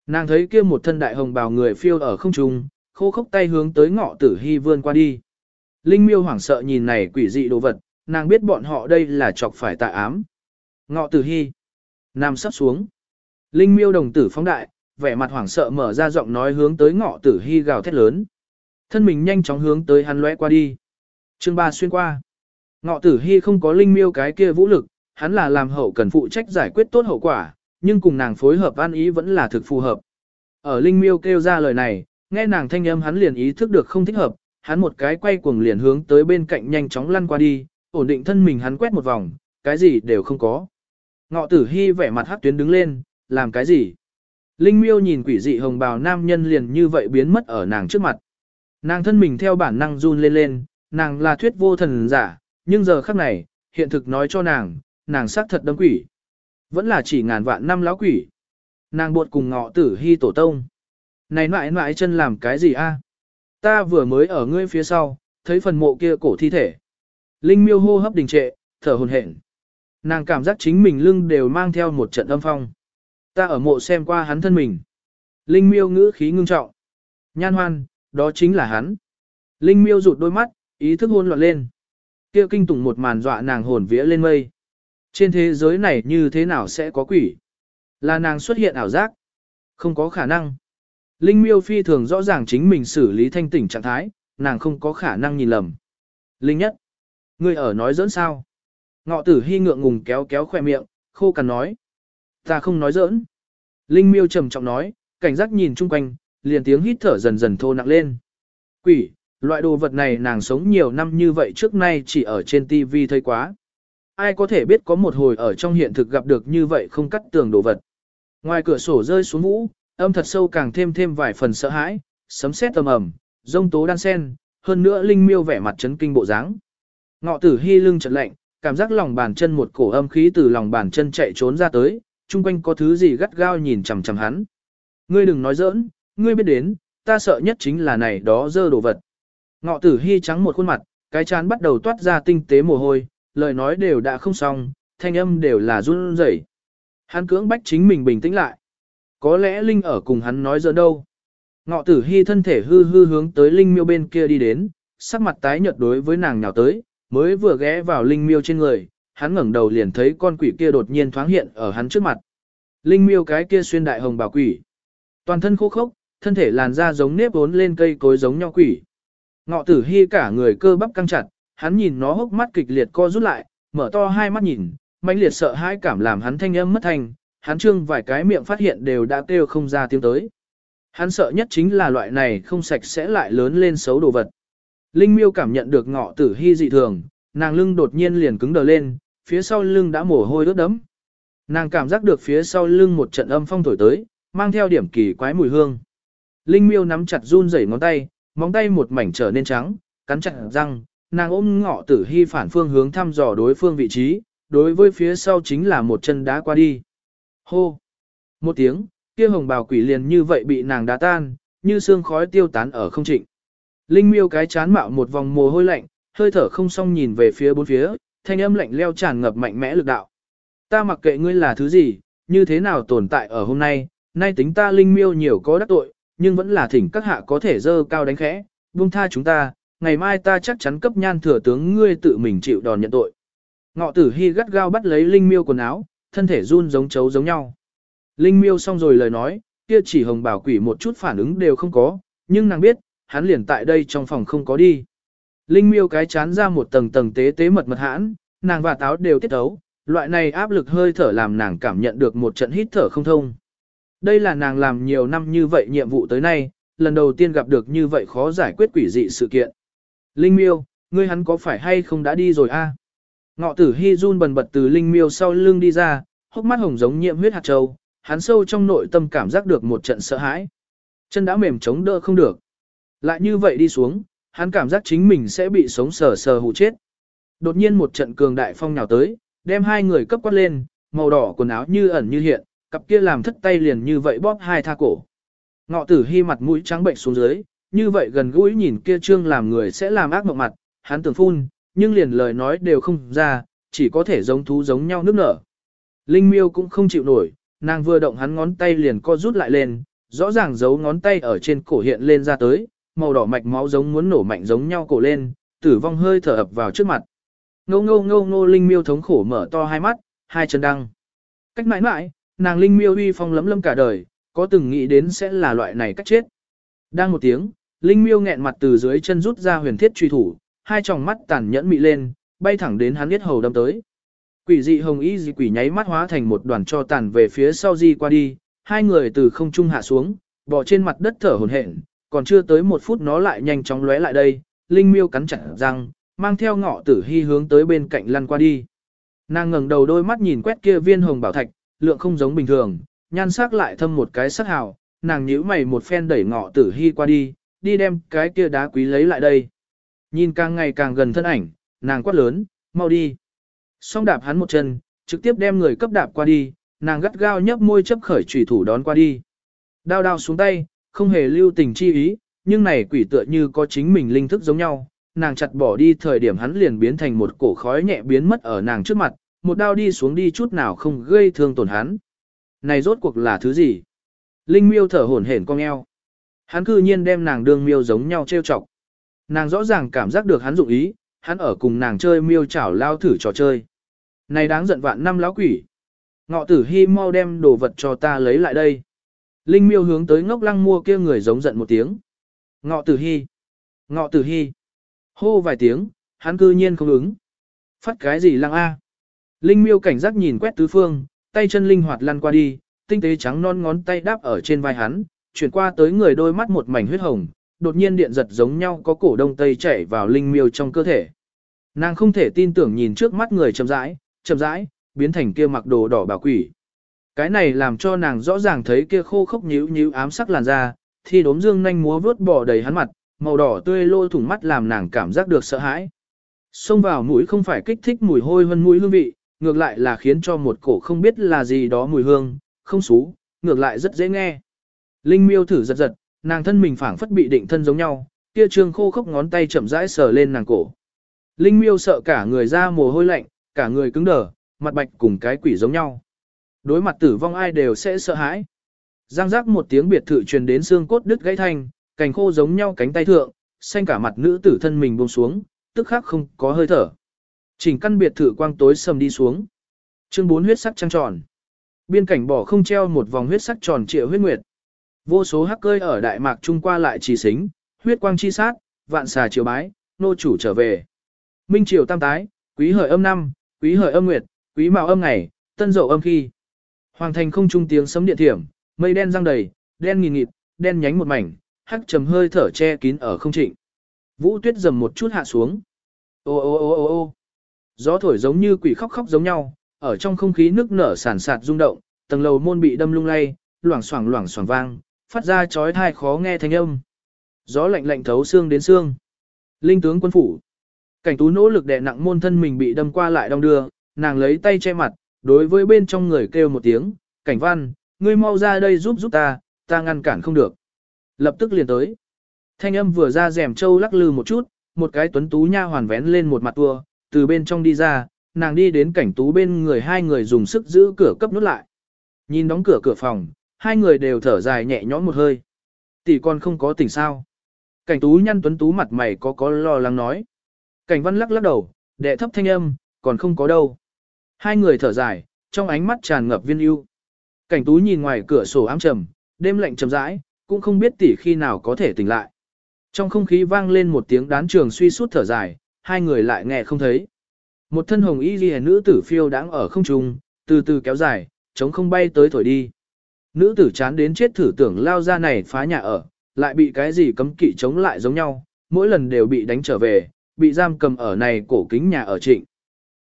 Nàng thấy kia một thân đại hồng bào người phiêu ở không trung, khô khốc tay hướng tới ngọ tử hy vươn qua đi. Linh miêu hoảng sợ nhìn này quỷ dị đồ vật, nàng biết bọn họ đây là chọc phải tạ ám. Ngọ tử hy. Nam sắp xuống. Linh miêu đồng tử phóng đại, vẻ mặt hoảng sợ mở ra giọng nói hướng tới ngọ tử hy gào thét lớn. Thân mình nhanh chóng hướng tới hắn lóe qua đi. Chương ba xuyên qua. Ngọ tử hy không có linh miêu cái kia vũ lực, hắn là làm hậu cần phụ trách giải quyết tốt hậu quả, nhưng cùng nàng phối hợp an ý vẫn là thực phù hợp. Ở linh miêu kêu ra lời này, nghe nàng thanh âm hắn liền ý thức được không thích hợp, hắn một cái quay cuồng liền hướng tới bên cạnh nhanh chóng lăn qua đi, ổn định thân mình hắn quét một vòng, cái gì đều không có. Ngọ tử hy vẻ mặt hắc tuyến đứng lên, làm cái gì? Linh miêu nhìn quỷ dị hồng bào nam nhân liền như vậy biến mất ở nàng trước mặt. Nàng thân mình theo bản năng run lên lên, nàng là thuyết vô thần giả, nhưng giờ khắc này, hiện thực nói cho nàng, nàng xác thật đâm quỷ. Vẫn là chỉ ngàn vạn năm lão quỷ. Nàng buộc cùng ngọ tử hy tổ tông. Này mãi mãi chân làm cái gì a? À? Ta vừa mới ở ngươi phía sau, thấy phần mộ kia cổ thi thể. Linh miêu hô hấp đình trệ, thở hồn hển. Nàng cảm giác chính mình lưng đều mang theo một trận âm phong. Ta ở mộ xem qua hắn thân mình. Linh miêu ngữ khí ngưng trọng. Nhan hoan, đó chính là hắn. Linh miêu rụt đôi mắt, ý thức hôn loạn lên. Kia kinh tủng một màn dọa nàng hồn vía lên mây. Trên thế giới này như thế nào sẽ có quỷ? Là nàng xuất hiện ảo giác? Không có khả năng. Linh miêu phi thường rõ ràng chính mình xử lý thanh tỉnh trạng thái, nàng không có khả năng nhìn lầm. Linh nhất. Ngươi ở nói giỡn sao? Ngọ tử hy ngượng ngùng kéo kéo khoe miệng, khô cằn nói. Ta không nói giỡn. Linh miêu trầm trọng nói, cảnh giác nhìn chung quanh, liền tiếng hít thở dần dần thô nặng lên. Quỷ, loại đồ vật này nàng sống nhiều năm như vậy trước nay chỉ ở trên TV thấy quá. Ai có thể biết có một hồi ở trong hiện thực gặp được như vậy không cắt tường đồ vật. Ngoài cửa sổ rơi xuống vũ, âm thật sâu càng thêm thêm vài phần sợ hãi, sấm sét tầm ầm, rông tố đan sen, hơn nữa linh miêu vẻ mặt chấn kinh bộ dáng. Ngọ tử hy lưng chợt lạnh, cảm giác lòng bàn chân một cổ âm khí từ lòng bàn chân chạy trốn ra tới, chung quanh có thứ gì gắt gao nhìn chằm chằm hắn. Ngươi đừng nói giỡn, ngươi biết đến, ta sợ nhất chính là này đó dơ đồ vật. Ngọ tử hy trắng một khuôn mặt, cái chán bắt đầu toát ra tinh tế mồ hôi, lời nói đều đã không xong, thanh âm đều là run rẩy. Hắn cưỡng bách chính mình bình tĩnh lại. Có lẽ Linh ở cùng hắn nói giờ đâu. Ngọ tử hy thân thể hư hư hướng tới Linh miêu bên kia đi đến, sắc mặt tái nhợt đối với nàng nhào tới, mới vừa ghé vào Linh miêu trên người, hắn ngẩng đầu liền thấy con quỷ kia đột nhiên thoáng hiện ở hắn trước mặt. Linh miêu cái kia xuyên đại hồng bảo quỷ. Toàn thân khô khốc, thân thể làn da giống nếp vốn lên cây cối giống nhau quỷ. Ngọ tử hy cả người cơ bắp căng chặt, hắn nhìn nó hốc mắt kịch liệt co rút lại, mở to hai mắt nhìn, mãnh liệt sợ hãi cảm làm hắn thanh âm mất thanh, hắn trương vài cái miệng phát hiện đều đã kêu không ra tiếng tới. Hắn sợ nhất chính là loại này không sạch sẽ lại lớn lên xấu đồ vật. Linh miêu cảm nhận được ngọ tử hy dị thường, nàng lưng đột nhiên liền cứng đờ lên, phía sau lưng đã mồ hôi ướt đẫm. Nàng cảm giác được phía sau lưng một trận âm phong thổi tới, mang theo điểm kỳ quái mùi hương. Linh miêu nắm chặt run rẩy ngón tay, móng tay một mảnh trở nên trắng, cắn chặt răng, nàng ôm ngọ tử hy phản phương hướng thăm dò đối phương vị trí, đối với phía sau chính là một chân đá qua đi. Hô! Một tiếng, kia hồng bào quỷ liền như vậy bị nàng đá tan, như xương khói tiêu tán ở không trịnh. Linh miêu cái chán mạo một vòng mồ hôi lạnh, hơi thở không xong nhìn về phía bốn phía, thanh âm lạnh leo tràn ngập mạnh mẽ lực đạo. Ta mặc kệ ngươi là thứ gì, như thế nào tồn tại ở hôm nay, nay tính ta linh miêu nhiều có đắc tội, nhưng vẫn là thỉnh các hạ có thể dơ cao đánh khẽ, buông tha chúng ta, ngày mai ta chắc chắn cấp nhan thừa tướng ngươi tự mình chịu đòn nhận tội. Ngọ tử hy gắt gao bắt lấy linh miêu quần áo, thân thể run giống chấu giống nhau. Linh miêu xong rồi lời nói, kia chỉ hồng bảo quỷ một chút phản ứng đều không có, nhưng nàng biết, hắn liền tại đây trong phòng không có đi. Linh miêu cái chán ra một tầng tầng tế tế mật mật hãn, nàng và táo đều tiết tấu, loại này áp lực hơi thở làm nàng cảm nhận được một trận hít thở không thông. Đây là nàng làm nhiều năm như vậy nhiệm vụ tới nay, lần đầu tiên gặp được như vậy khó giải quyết quỷ dị sự kiện. Linh miêu, ngươi hắn có phải hay không đã đi rồi a? Ngọ tử Hi run bần bật từ linh miêu sau lưng đi ra, hốc mắt hồng giống nhiễm huyết hạt châu, hắn sâu trong nội tâm cảm giác được một trận sợ hãi. Chân đã mềm chống đỡ không được. Lại như vậy đi xuống, hắn cảm giác chính mình sẽ bị sống sờ sờ hụ chết. Đột nhiên một trận cường đại phong nhào tới, đem hai người cấp quát lên, màu đỏ quần áo như ẩn như hiện, cặp kia làm thất tay liền như vậy bóp hai tha cổ. Ngọ tử Hi mặt mũi trắng bệnh xuống dưới, như vậy gần gũi nhìn kia trương làm người sẽ làm ác mộng mặt, hắn tưởng phun, nhưng liền lời nói đều không ra, chỉ có thể giống thú giống nhau nước nở. Linh miêu cũng không chịu nổi, nàng vừa động hắn ngón tay liền co rút lại lên, rõ ràng giấu ngón tay ở trên cổ hiện lên ra tới, màu đỏ mạch máu giống muốn nổ mạnh giống nhau cổ lên, tử vong hơi thở ập vào trước mặt. Ngô ngô ngô ngô linh miêu thống khổ mở to hai mắt, hai chân đăng. Cách mãi mãi, nàng linh miêu uy phong lấm lâm cả đời, có từng nghĩ đến sẽ là loại này cách chết. Đang một tiếng, linh miêu nghẹn mặt từ dưới chân rút ra huyền thiết truy thủ, hai tròng mắt tàn nhẫn mị lên, bay thẳng đến hắn biết hầu đâm tới. Quỷ dị hồng y dị quỷ nháy mắt hóa thành một đoàn cho tàn về phía sau di qua đi, hai người từ không trung hạ xuống, bò trên mặt đất thở hổn hển, còn chưa tới một phút nó lại nhanh chóng lóe lại đây, linh miêu cắn chặt răng, mang theo ngọ tử hy hướng tới bên cạnh lăn qua đi. Nàng ngẩng đầu đôi mắt nhìn quét kia viên hồng bảo thạch, lượng không giống bình thường, nhan sắc lại thâm một cái sắc hào, nàng nhíu mày một phen đẩy ngọ tử hy qua đi, đi đem cái kia đá quý lấy lại đây. Nhìn càng ngày càng gần thân ảnh, nàng quát lớn, mau đi. Xong đạp hắn một chân, trực tiếp đem người cấp đạp qua đi, nàng gắt gao nhấp môi chấp khởi chủy thủ đón qua đi. Đao đao xuống tay, không hề lưu tình chi ý, nhưng này quỷ tựa như có chính mình linh thức giống nhau, nàng chặt bỏ đi thời điểm hắn liền biến thành một cổ khói nhẹ biến mất ở nàng trước mặt, một đao đi xuống đi chút nào không gây thương tổn hắn. Này rốt cuộc là thứ gì? Linh miêu thở hổn hển cong eo. Hắn cư nhiên đem nàng đương miêu giống nhau trêu chọc. Nàng rõ ràng cảm giác được hắn dụng ý, hắn ở cùng nàng chơi miêu chảo lao thử trò chơi. Này đáng giận vạn năm lão quỷ. Ngọ tử hy mau đem đồ vật cho ta lấy lại đây. Linh miêu hướng tới ngốc lăng mua kia người giống giận một tiếng. Ngọ tử hy. Ngọ tử hy. Hô vài tiếng, hắn cư nhiên không ứng. Phát cái gì lăng a? Linh miêu cảnh giác nhìn quét tứ phương, tay chân linh hoạt lăn qua đi, tinh tế trắng non ngón tay đáp ở trên vai hắn, chuyển qua tới người đôi mắt một mảnh huyết hồng, đột nhiên điện giật giống nhau có cổ đông tây chảy vào linh miêu trong cơ thể. Nàng không thể tin tưởng nhìn trước mắt người chậm rãi, chậm rãi, biến thành kia mặc đồ đỏ bảo quỷ. Cái này làm cho nàng rõ ràng thấy kia khô khốc nhíu nhíu ám sắc làn da, thì đốm dương nhanh múa vướt bỏ đầy hắn mặt, màu đỏ tươi lôi thủng mắt làm nàng cảm giác được sợ hãi. Xông vào mũi không phải kích thích mùi hôi hơn mũi hương vị, ngược lại là khiến cho một cổ không biết là gì đó mùi hương, không xú, ngược lại rất dễ nghe. Linh miêu thử giật giật, nàng thân mình phảng phất bị định thân giống nhau, kia trương khô khốc ngón tay chậm rãi sờ lên nàng cổ. Linh miêu sợ cả người ra mồ hôi lạnh, cả người cứng đờ, mặt bạch cùng cái quỷ giống nhau. Đối mặt tử vong ai đều sẽ sợ hãi. Giang giác một tiếng biệt thự truyền đến xương cốt đứt gãy thanh, cành khô giống nhau cánh tay thượng, xanh cả mặt nữ tử thân mình buông xuống, tức khắc không có hơi thở. Chỉnh căn biệt thự quang tối sầm đi xuống. Chương 4 huyết sắc trăng tròn. Biên cảnh bỏ không treo một vòng huyết sắc tròn triệu huyết nguyệt. Vô số hắc cơi ở Đại Mạc Trung qua lại trì xính, huyết quang chi sát, vạn xà triều bái, nô chủ trở về. Minh triều tam tái, quý hợi âm năm, quý hợi âm nguyệt, quý mạo âm ngày, tân dậu âm khi. Hoàng thành không trung tiếng sấm điện thiểm, mây đen răng đầy, đen nghìn nghịt, đen nhánh một mảnh, hắc trầm hơi thở che kín ở không trịnh. Vũ tuyết dầm một chút hạ xuống. Ô ô ô ô ô Gió thổi giống như quỷ khóc khóc giống nhau, ở trong không khí nước nở sản sạt rung động, tầng lầu môn bị đâm lung lay, loảng xoảng loảng xoảng vang, phát ra chói tai khó nghe thanh âm. Gió lạnh lạnh thấu xương đến xương. Linh tướng quân phủ. Cảnh tú nỗ lực đè nặng môn thân mình bị đâm qua lại đong đưa, nàng lấy tay che mặt, đối với bên trong người kêu một tiếng, cảnh văn, ngươi mau ra đây giúp giúp ta, ta ngăn cản không được. Lập tức liền tới. Thanh âm vừa ra rèm châu lắc lư một chút, một cái tuấn tú nha hoàn vén lên một mặt tua, từ bên trong đi ra, nàng đi đến cảnh tú bên người hai người dùng sức giữ cửa cấp nút lại. Nhìn đóng cửa cửa phòng, hai người đều thở dài nhẹ nhõm một hơi. Tỷ con không có tỉnh sao. Cảnh tú nhăn tuấn tú mặt mày có có lo lắng nói. Cảnh văn lắc lắc đầu, đệ thấp thanh âm, còn không có đâu. Hai người thở dài, trong ánh mắt tràn ngập viên ưu. Cảnh tú nhìn ngoài cửa sổ ám trầm, đêm lạnh trầm rãi, cũng không biết tỷ khi nào có thể tỉnh lại. Trong không khí vang lên một tiếng đán trường suy suốt thở dài, hai người lại nghe không thấy. Một thân hồng y ghi nữ tử phiêu đáng ở không trung, từ từ kéo dài, chống không bay tới thổi đi. Nữ tử chán đến chết thử tưởng lao ra này phá nhà ở, lại bị cái gì cấm kỵ chống lại giống nhau, mỗi lần đều bị đánh trở về, bị giam cầm ở này cổ kính nhà ở trịnh.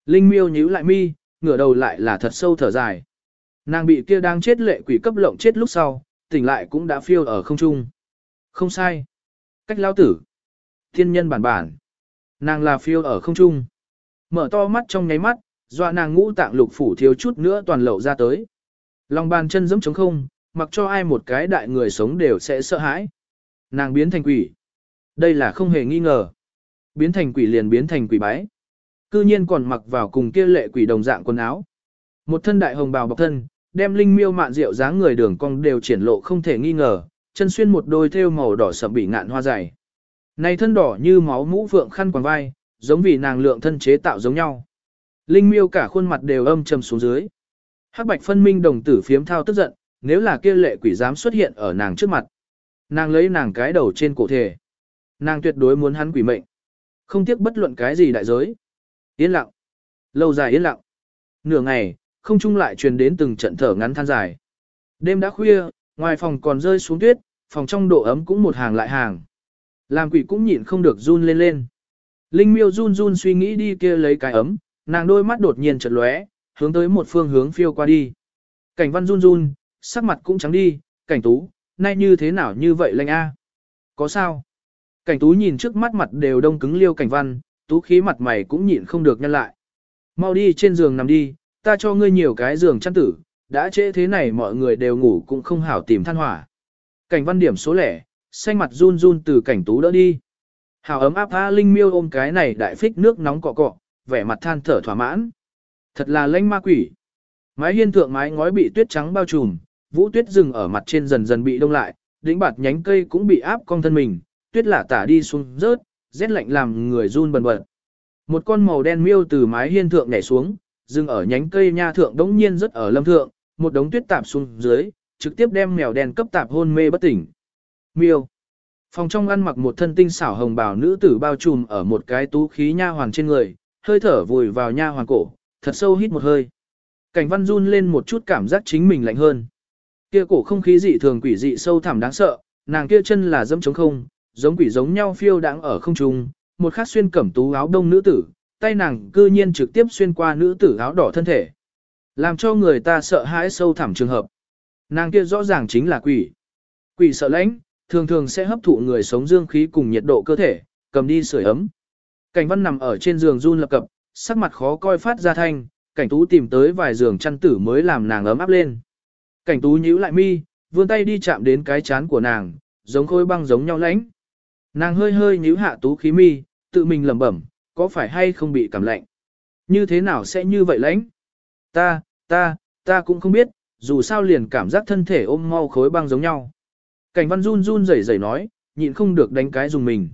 Linh miêu nhíu lại mi, ngửa đầu lại là thật sâu thở dài. Nàng bị kia đang chết lệ quỷ cấp lộng chết lúc sau, tỉnh lại cũng đã phiêu ở không trung. Không sai. Cách lao tử. Thiên nhân bản bản. Nàng là phiêu ở không trung. Mở to mắt trong nháy mắt, dọa nàng ngũ tạng lục phủ thiếu chút nữa toàn lậu ra tới. Lòng bàn chân giẫm trống không, mặc cho ai một cái đại người sống đều sẽ sợ hãi. Nàng biến thành quỷ. Đây là không hề nghi ngờ. Biến thành quỷ liền biến thành quỷ bái. Cư nhiên còn mặc vào cùng kia lệ quỷ đồng dạng quần áo. Một thân đại hồng bào bọc thân, đem linh miêu mạn rượu dáng người đường cong đều triển lộ không thể nghi ngờ, chân xuyên một đôi thêu màu đỏ sậm bị ngạn hoa dày. Này thân đỏ như máu mũ vượng khăn quàng vai, giống vì nàng lượng thân chế tạo giống nhau. Linh miêu cả khuôn mặt đều âm trầm xuống dưới. Hắc bạch phân minh đồng tử phiếm thao tức giận, nếu là kia lệ quỷ dám xuất hiện ở nàng trước mặt. Nàng lấy nàng cái đầu trên cổ thể. Nàng tuyệt đối muốn hắn quỷ mệnh. Không tiếc bất luận cái gì đại giới. Yên lặng. Lâu dài yên lặng. Nửa ngày, không trung lại truyền đến từng trận thở ngắn than dài. Đêm đã khuya, ngoài phòng còn rơi xuống tuyết, phòng trong độ ấm cũng một hàng lại hàng. Làm quỷ cũng nhịn không được run lên lên. Linh miêu run run suy nghĩ đi kia lấy cái ấm, nàng đôi mắt đột nhiên chợt lóe, hướng tới một phương hướng phiêu qua đi. Cảnh văn run run, sắc mặt cũng trắng đi, cảnh tú, nay như thế nào như vậy lanh a? Có sao? Cảnh tú nhìn trước mắt mặt đều đông cứng liêu cảnh văn, tú khí mặt mày cũng nhịn không được nhân lại. Mau đi trên giường nằm đi, ta cho ngươi nhiều cái giường chăn tử, đã trễ thế này mọi người đều ngủ cũng không hảo tìm than hỏa. Cảnh văn điểm số lẻ, xanh mặt run run từ cảnh tú đỡ đi. hào ấm áp tha linh miêu ôm cái này đại phích nước nóng cọ cọ, vẻ mặt than thở thỏa mãn. Thật là lãnh ma quỷ. Mái hiên thượng mái ngói bị tuyết trắng bao trùm, vũ tuyết rừng ở mặt trên dần dần bị đông lại, đỉnh bạt nhánh cây cũng bị áp cong thân mình, tuyết lả tả đi xuống rớt, rét lạnh làm người run bần bật. Một con màu đen miêu từ mái hiên thượng nhảy xuống, dừng ở nhánh cây nha thượng đống nhiên rất ở lâm thượng, một đống tuyết tạp xuống dưới, trực tiếp đem mèo đen cấp tạp hôn mê bất tỉnh. Miêu. Phòng trong ăn mặc một thân tinh xảo hồng bào nữ tử bao trùm ở một cái tú khí nha hoàng trên người, hơi thở vùi vào nha hoàn cổ, thật sâu hít một hơi. Cảnh văn run lên một chút cảm giác chính mình lạnh hơn. Kia cổ không khí dị thường quỷ dị sâu thẳm đáng sợ, nàng kia chân là dẫm trống không, giống quỷ giống nhau phiêu đáng ở không trung, một khắc xuyên cẩm tú áo đông nữ tử, tay nàng cư nhiên trực tiếp xuyên qua nữ tử áo đỏ thân thể. Làm cho người ta sợ hãi sâu thẳm trường hợp. Nàng kia rõ ràng chính là quỷ. Quỷ sợ lãnh, thường thường sẽ hấp thụ người sống dương khí cùng nhiệt độ cơ thể, cầm đi sưởi ấm. Cảnh văn nằm ở trên giường run lập cập, sắc mặt khó coi phát ra thanh, cảnh tú tìm tới vài giường chăn tử mới làm nàng ấm áp lên. Cảnh tú nhíu lại mi, vươn tay đi chạm đến cái chán của nàng, giống khối băng giống nhau lãnh. Nàng hơi hơi nhíu hạ tú khí mi, tự mình lẩm bẩm, có phải hay không bị cảm lạnh? Như thế nào sẽ như vậy lãnh? Ta, ta, ta cũng không biết, dù sao liền cảm giác thân thể ôm mau khối băng giống nhau. Cảnh văn run run rẩy rẩy nói, nhịn không được đánh cái dùng mình.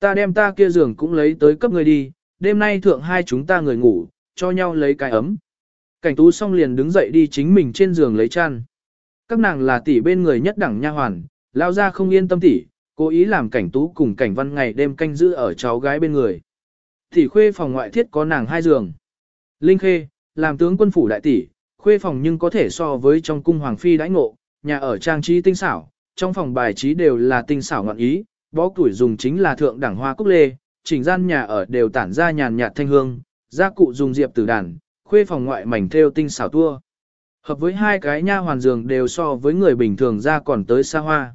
Ta đem ta kia giường cũng lấy tới cấp người đi, đêm nay thượng hai chúng ta người ngủ, cho nhau lấy cái ấm. Cảnh tú xong liền đứng dậy đi chính mình trên giường lấy chăn. Các nàng là tỷ bên người nhất đẳng nha hoàn, lao ra không yên tâm tỷ, cố ý làm cảnh tú cùng cảnh văn ngày đêm canh giữ ở cháu gái bên người. Tỷ khuê phòng ngoại thiết có nàng hai giường. Linh khê, làm tướng quân phủ đại tỷ, khuê phòng nhưng có thể so với trong cung hoàng phi đãi ngộ, nhà ở trang trí tinh xảo, trong phòng bài trí đều là tinh xảo ngọn ý, bó tuổi dùng chính là thượng đẳng hoa cúc lê, chỉnh gian nhà ở đều tản ra nhàn nhạt thanh hương, gia cụ dùng diệp tử đàn, khuê phòng ngoại mảnh theo tinh xảo tua. Hợp với hai cái nha hoàn giường đều so với người bình thường ra còn tới xa hoa.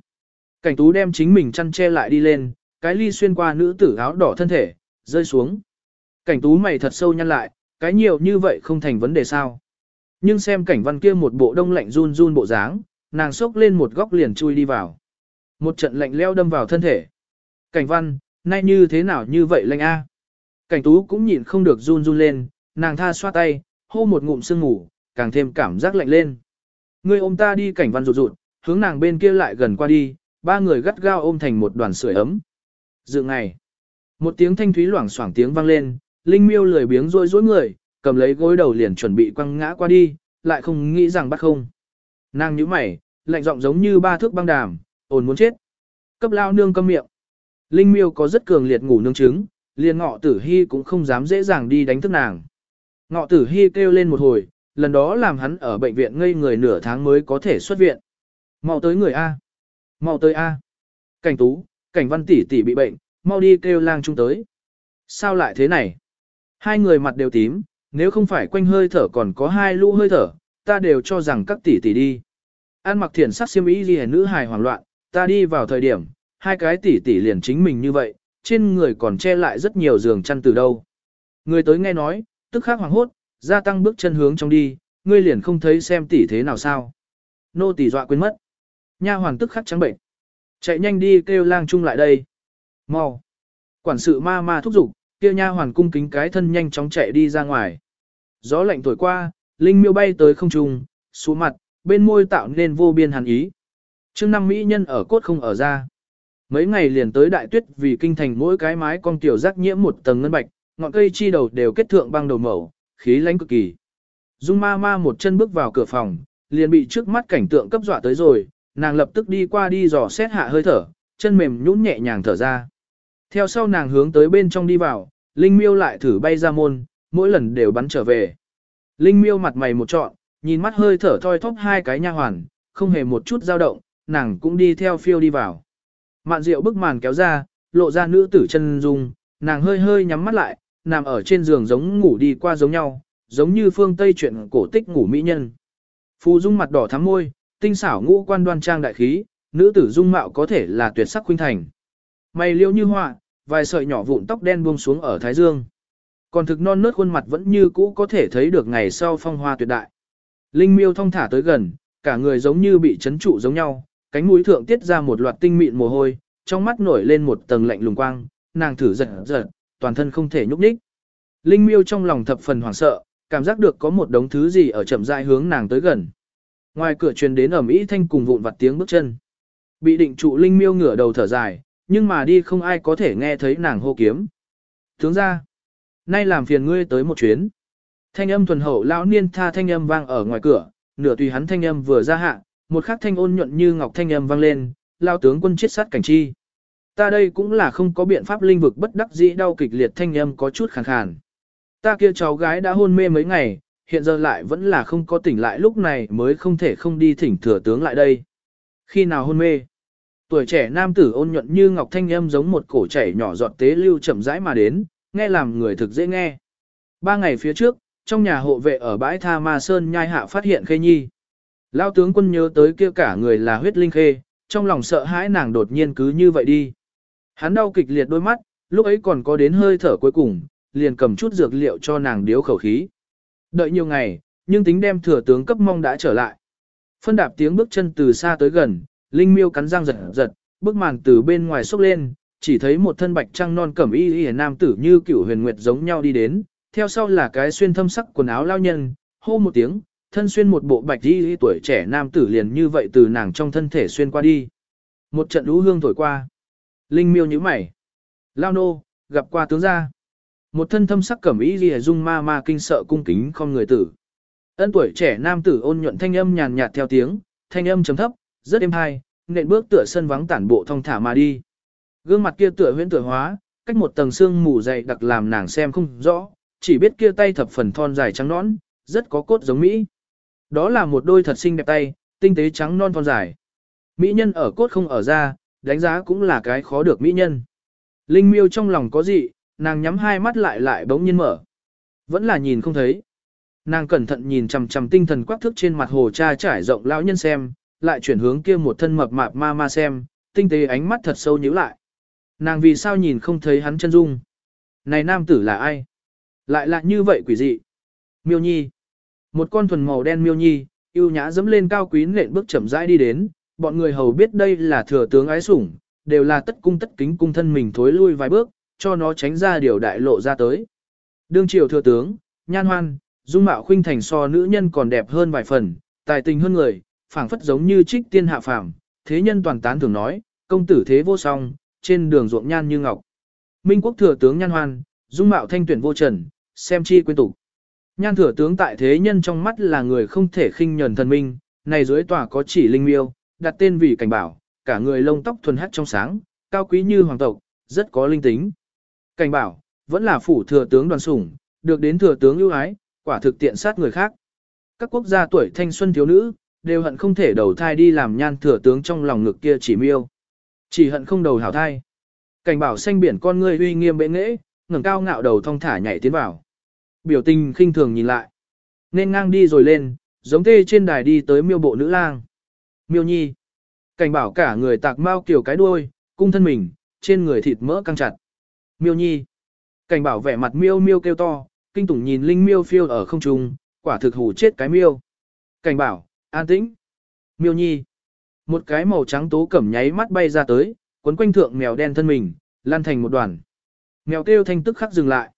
Cảnh tú đem chính mình chăn che lại đi lên, cái ly xuyên qua nữ tử áo đỏ thân thể, rơi xuống. Cảnh tú mày thật sâu nhăn lại, cái nhiều như vậy không thành vấn đề sao. Nhưng xem cảnh văn kia một bộ đông lạnh run run bộ dáng, nàng sốc lên một góc liền chui đi vào. Một trận lạnh leo đâm vào thân thể. Cảnh văn, nay như thế nào như vậy lanh a? Cảnh tú cũng nhịn không được run run lên, nàng tha xoa tay, hô một ngụm sương ngủ, càng thêm cảm giác lạnh lên. Người ôm ta đi cảnh văn rụt rụt, hướng nàng bên kia lại gần qua đi, ba người gắt gao ôm thành một đoàn sưởi ấm. Dự ngày, một tiếng thanh thúy loảng xoảng tiếng vang lên, Linh Miêu lười biếng rôi rối người, cầm lấy gối đầu liền chuẩn bị quăng ngã qua đi, lại không nghĩ rằng bắt không. Nàng nhíu mày, lạnh giọng giống như ba thước băng đàm, ồn muốn chết. Cấp lao nương câm miệng. Linh Miêu có rất cường liệt ngủ nương trứng, liền ngọ tử hy cũng không dám dễ dàng đi đánh thức nàng. Ngọ tử hy kêu lên một hồi, lần đó làm hắn ở bệnh viện ngây người nửa tháng mới có thể xuất viện. Mau tới người A. Mau tới A. Cảnh tú, cảnh văn tỷ tỷ bị bệnh, mau đi kêu lang trung tới. Sao lại thế này? Hai người mặt đều tím, nếu không phải quanh hơi thở còn có hai lũ hơi thở, ta đều cho rằng các tỷ tỷ đi. An mặc thiển sắc xiêm ý gì nữ hài hoảng loạn, ta đi vào thời điểm, hai cái tỷ tỷ liền chính mình như vậy, trên người còn che lại rất nhiều giường chăn từ đâu. Người tới nghe nói, tức khắc hoảng hốt, gia tăng bước chân hướng trong đi, ngươi liền không thấy xem tỷ thế nào sao. Nô tỷ dọa quên mất. Nha hoàng tức khắc trắng bệnh. Chạy nhanh đi kêu lang chung lại đây. Mau. Quản sự ma ma thúc giục, kêu nha hoàn cung kính cái thân nhanh chóng chạy đi ra ngoài. Gió lạnh thổi qua, linh miêu bay tới không trung, xuống mặt, bên môi tạo nên vô biên hàn ý. trương năm mỹ nhân ở cốt không ở ra. Mấy ngày liền tới đại tuyết vì kinh thành mỗi cái mái con tiểu rác nhiễm một tầng ngân bạch, ngọn cây chi đầu đều kết thượng băng đầu mẩu, khí lãnh cực kỳ. Dung ma ma một chân bước vào cửa phòng, liền bị trước mắt cảnh tượng cấp dọa tới rồi, nàng lập tức đi qua đi dò xét hạ hơi thở, chân mềm nhũn nhẹ nhàng thở ra. Theo sau nàng hướng tới bên trong đi vào, Linh Miêu lại thử bay ra môn, mỗi lần đều bắn trở về. Linh Miêu mặt mày một trọn, nhìn mắt hơi thở thoi thóp hai cái nha hoàn, không hề một chút dao động, nàng cũng đi theo phiêu đi vào. Mạn rượu bức màn kéo ra, lộ ra nữ tử chân dung, nàng hơi hơi nhắm mắt lại, nằm ở trên giường giống ngủ đi qua giống nhau, giống như phương Tây chuyện cổ tích ngủ mỹ nhân. Phù dung mặt đỏ thắm môi, tinh xảo ngũ quan đoan trang đại khí, nữ tử dung mạo có thể là tuyệt sắc khuynh thành. Mày liêu như họa, vài sợi nhỏ vụn tóc đen buông xuống ở thái dương. Còn thực non nớt khuôn mặt vẫn như cũ có thể thấy được ngày sau phong hoa tuyệt đại. Linh miêu thong thả tới gần, cả người giống như bị chấn trụ giống nhau, cánh mũi thượng tiết ra một loạt tinh mịn mồ hôi, trong mắt nổi lên một tầng lạnh lùng quang, nàng thử giật giật, toàn thân không thể nhúc nhích. Linh miêu trong lòng thập phần hoảng sợ, cảm giác được có một đống thứ gì ở chậm rãi hướng nàng tới gần. Ngoài cửa truyền đến ầm ĩ thanh cùng vụn vặt tiếng bước chân. Bị định trụ Linh miêu ngửa đầu thở dài, nhưng mà đi không ai có thể nghe thấy nàng hô kiếm. Tướng ra, nay làm phiền ngươi tới một chuyến. Thanh âm thuần hậu lão niên tha thanh âm vang ở ngoài cửa, nửa tùy hắn thanh âm vừa ra hạ, một khắc thanh ôn nhuận như ngọc thanh âm vang lên, lao tướng quân chết sát cảnh chi. Ta đây cũng là không có biện pháp linh vực bất đắc dĩ đau kịch liệt thanh âm có chút khàn khàn. Ta kia cháu gái đã hôn mê mấy ngày, hiện giờ lại vẫn là không có tỉnh lại lúc này mới không thể không đi thỉnh thừa tướng lại đây. Khi nào hôn mê? Tuổi trẻ nam tử ôn nhuận như ngọc thanh âm giống một cổ chảy nhỏ giọt tế lưu chậm rãi mà đến, nghe làm người thực dễ nghe. Ba ngày phía trước, trong nhà hộ vệ ở bãi Tha Ma Sơn nhai hạ phát hiện Khê Nhi. Lao tướng quân nhớ tới kia cả người là huyết linh khê, trong lòng sợ hãi nàng đột nhiên cứ như vậy đi. Hắn đau kịch liệt đôi mắt, lúc ấy còn có đến hơi thở cuối cùng, liền cầm chút dược liệu cho nàng điếu khẩu khí. Đợi nhiều ngày, nhưng tính đem thừa tướng cấp mong đã trở lại. Phân đạp tiếng bước chân từ xa tới gần, Linh Miêu cắn răng giật giật, bước màn từ bên ngoài xốc lên, chỉ thấy một thân bạch trăng non cẩm y y nam tử như cửu huyền nguyệt giống nhau đi đến, theo sau là cái xuyên thâm sắc quần áo lao nhân, hô một tiếng, thân xuyên một bộ bạch y tuổi trẻ nam tử liền như vậy từ nàng trong thân thể xuyên qua đi. Một trận lũ hương thổi qua. Linh Miêu nhíu mày. Lao nô, gặp qua tướng gia. Một thân thâm sắc cẩm y y dung ma ma kinh sợ cung kính không người tử. Ân tuổi trẻ nam tử ôn nhuận thanh âm nhàn nhạt theo tiếng, thanh âm trầm thấp, rất êm hay, nện bước tựa sân vắng tản bộ thong thả mà đi. Gương mặt kia tựa huyễn tựa hóa, cách một tầng xương mù dày đặc làm nàng xem không rõ, chỉ biết kia tay thập phần thon dài trắng nõn, rất có cốt giống Mỹ. Đó là một đôi thật xinh đẹp tay, tinh tế trắng non thon dài. Mỹ nhân ở cốt không ở ra, đánh giá cũng là cái khó được Mỹ nhân. Linh miêu trong lòng có gì, nàng nhắm hai mắt lại lại bỗng nhiên mở. Vẫn là nhìn không thấy. Nàng cẩn thận nhìn chằm chằm tinh thần quắc thước trên mặt hồ cha trải rộng lão nhân xem, lại chuyển hướng kia một thân mập mạp ma ma xem, tinh tế ánh mắt thật sâu nhíu lại. Nàng vì sao nhìn không thấy hắn chân dung? Này nam tử là ai? Lại là như vậy quỷ dị. Miêu Nhi. Một con thuần màu đen Miêu Nhi, yêu nhã dẫm lên cao quý nện bước chậm rãi đi đến, bọn người hầu biết đây là thừa tướng ái sủng, đều là tất cung tất kính cung thân mình thối lui vài bước, cho nó tránh ra điều đại lộ ra tới. Đương triều thừa tướng, nhan hoan, dung mạo khuynh thành so nữ nhân còn đẹp hơn vài phần, tài tình hơn người, phảng phất giống như trích tiên hạ phàm, thế nhân toàn tán thường nói, công tử thế vô song, trên đường ruộng nhan như ngọc. Minh quốc thừa tướng nhan hoan, dung mạo thanh tuyển vô trần, xem chi quên tục. Nhan thừa tướng tại thế nhân trong mắt là người không thể khinh nhờn thần minh, này dưới tòa có chỉ linh miêu, đặt tên vì cảnh bảo, cả người lông tóc thuần hắt trong sáng, cao quý như hoàng tộc, rất có linh tính. Cảnh bảo, vẫn là phủ thừa tướng đoàn sủng, được đến thừa tướng ưu ái, quả thực tiện sát người khác. Các quốc gia tuổi thanh xuân thiếu nữ, đều hận không thể đầu thai đi làm nhan thừa tướng trong lòng ngực kia chỉ miêu. Chỉ hận không đầu hảo thai. Cảnh bảo xanh biển con ngươi uy nghiêm bệ nghễ, ngẩng cao ngạo đầu thong thả nhảy tiến vào. Biểu tình khinh thường nhìn lại. Nên ngang đi rồi lên, giống tê trên đài đi tới miêu bộ nữ lang. Miêu nhi. Cảnh bảo cả người tạc mau kiểu cái đuôi, cung thân mình, trên người thịt mỡ căng chặt. Miêu nhi. Cảnh bảo vẻ mặt miêu miêu kêu to, kinh tủng nhìn linh miêu phiêu ở không trung, quả thực hủ chết cái miêu. Cảnh bảo, an tĩnh. Miêu nhi. Một cái màu trắng tố cẩm nháy mắt bay ra tới, quấn quanh thượng mèo đen thân mình, lan thành một đoàn. Mèo kêu thanh tức khắc dừng lại.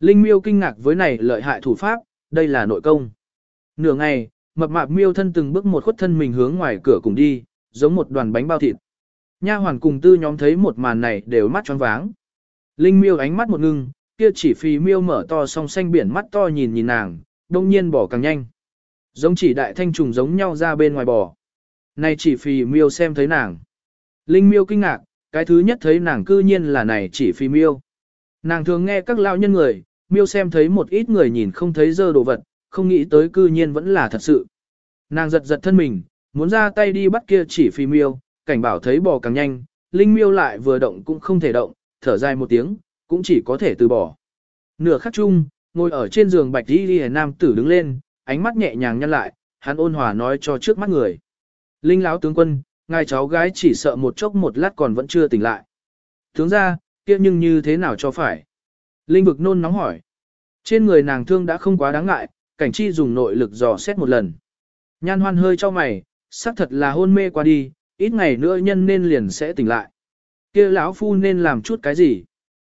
Linh miêu kinh ngạc với này lợi hại thủ pháp, đây là nội công. Nửa ngày, mập mạp miêu thân từng bước một khuất thân mình hướng ngoài cửa cùng đi, giống một đoàn bánh bao thịt. Nha hoàn cùng tư nhóm thấy một màn này đều mắt tròn váng. Linh miêu ánh mắt một ngưng, kia chỉ phi miêu mở to song xanh biển mắt to nhìn nhìn nàng, đông nhiên bỏ càng nhanh. Giống chỉ đại thanh trùng giống nhau ra bên ngoài bò. Này chỉ phi miêu xem thấy nàng. Linh miêu kinh ngạc, cái thứ nhất thấy nàng cư nhiên là này chỉ phi miêu. Nàng thường nghe các lao nhân người, miêu xem thấy một ít người nhìn không thấy dơ đồ vật, không nghĩ tới cư nhiên vẫn là thật sự. Nàng giật giật thân mình, muốn ra tay đi bắt kia chỉ phi miêu, cảnh bảo thấy bò càng nhanh, linh miêu lại vừa động cũng không thể động, thở dài một tiếng, cũng chỉ có thể từ bỏ. Nửa khắc chung, ngồi ở trên giường bạch đi đi nam tử đứng lên, ánh mắt nhẹ nhàng nhăn lại, hắn ôn hòa nói cho trước mắt người. Linh lão tướng quân, ngài cháu gái chỉ sợ một chốc một lát còn vẫn chưa tỉnh lại. Tướng ra, kia nhưng như thế nào cho phải? Linh vực nôn nóng hỏi. Trên người nàng thương đã không quá đáng ngại, cảnh chi dùng nội lực dò xét một lần. Nhan hoan hơi cho mày, xác thật là hôn mê qua đi, ít ngày nữa nhân nên liền sẽ tỉnh lại. kia lão phu nên làm chút cái gì?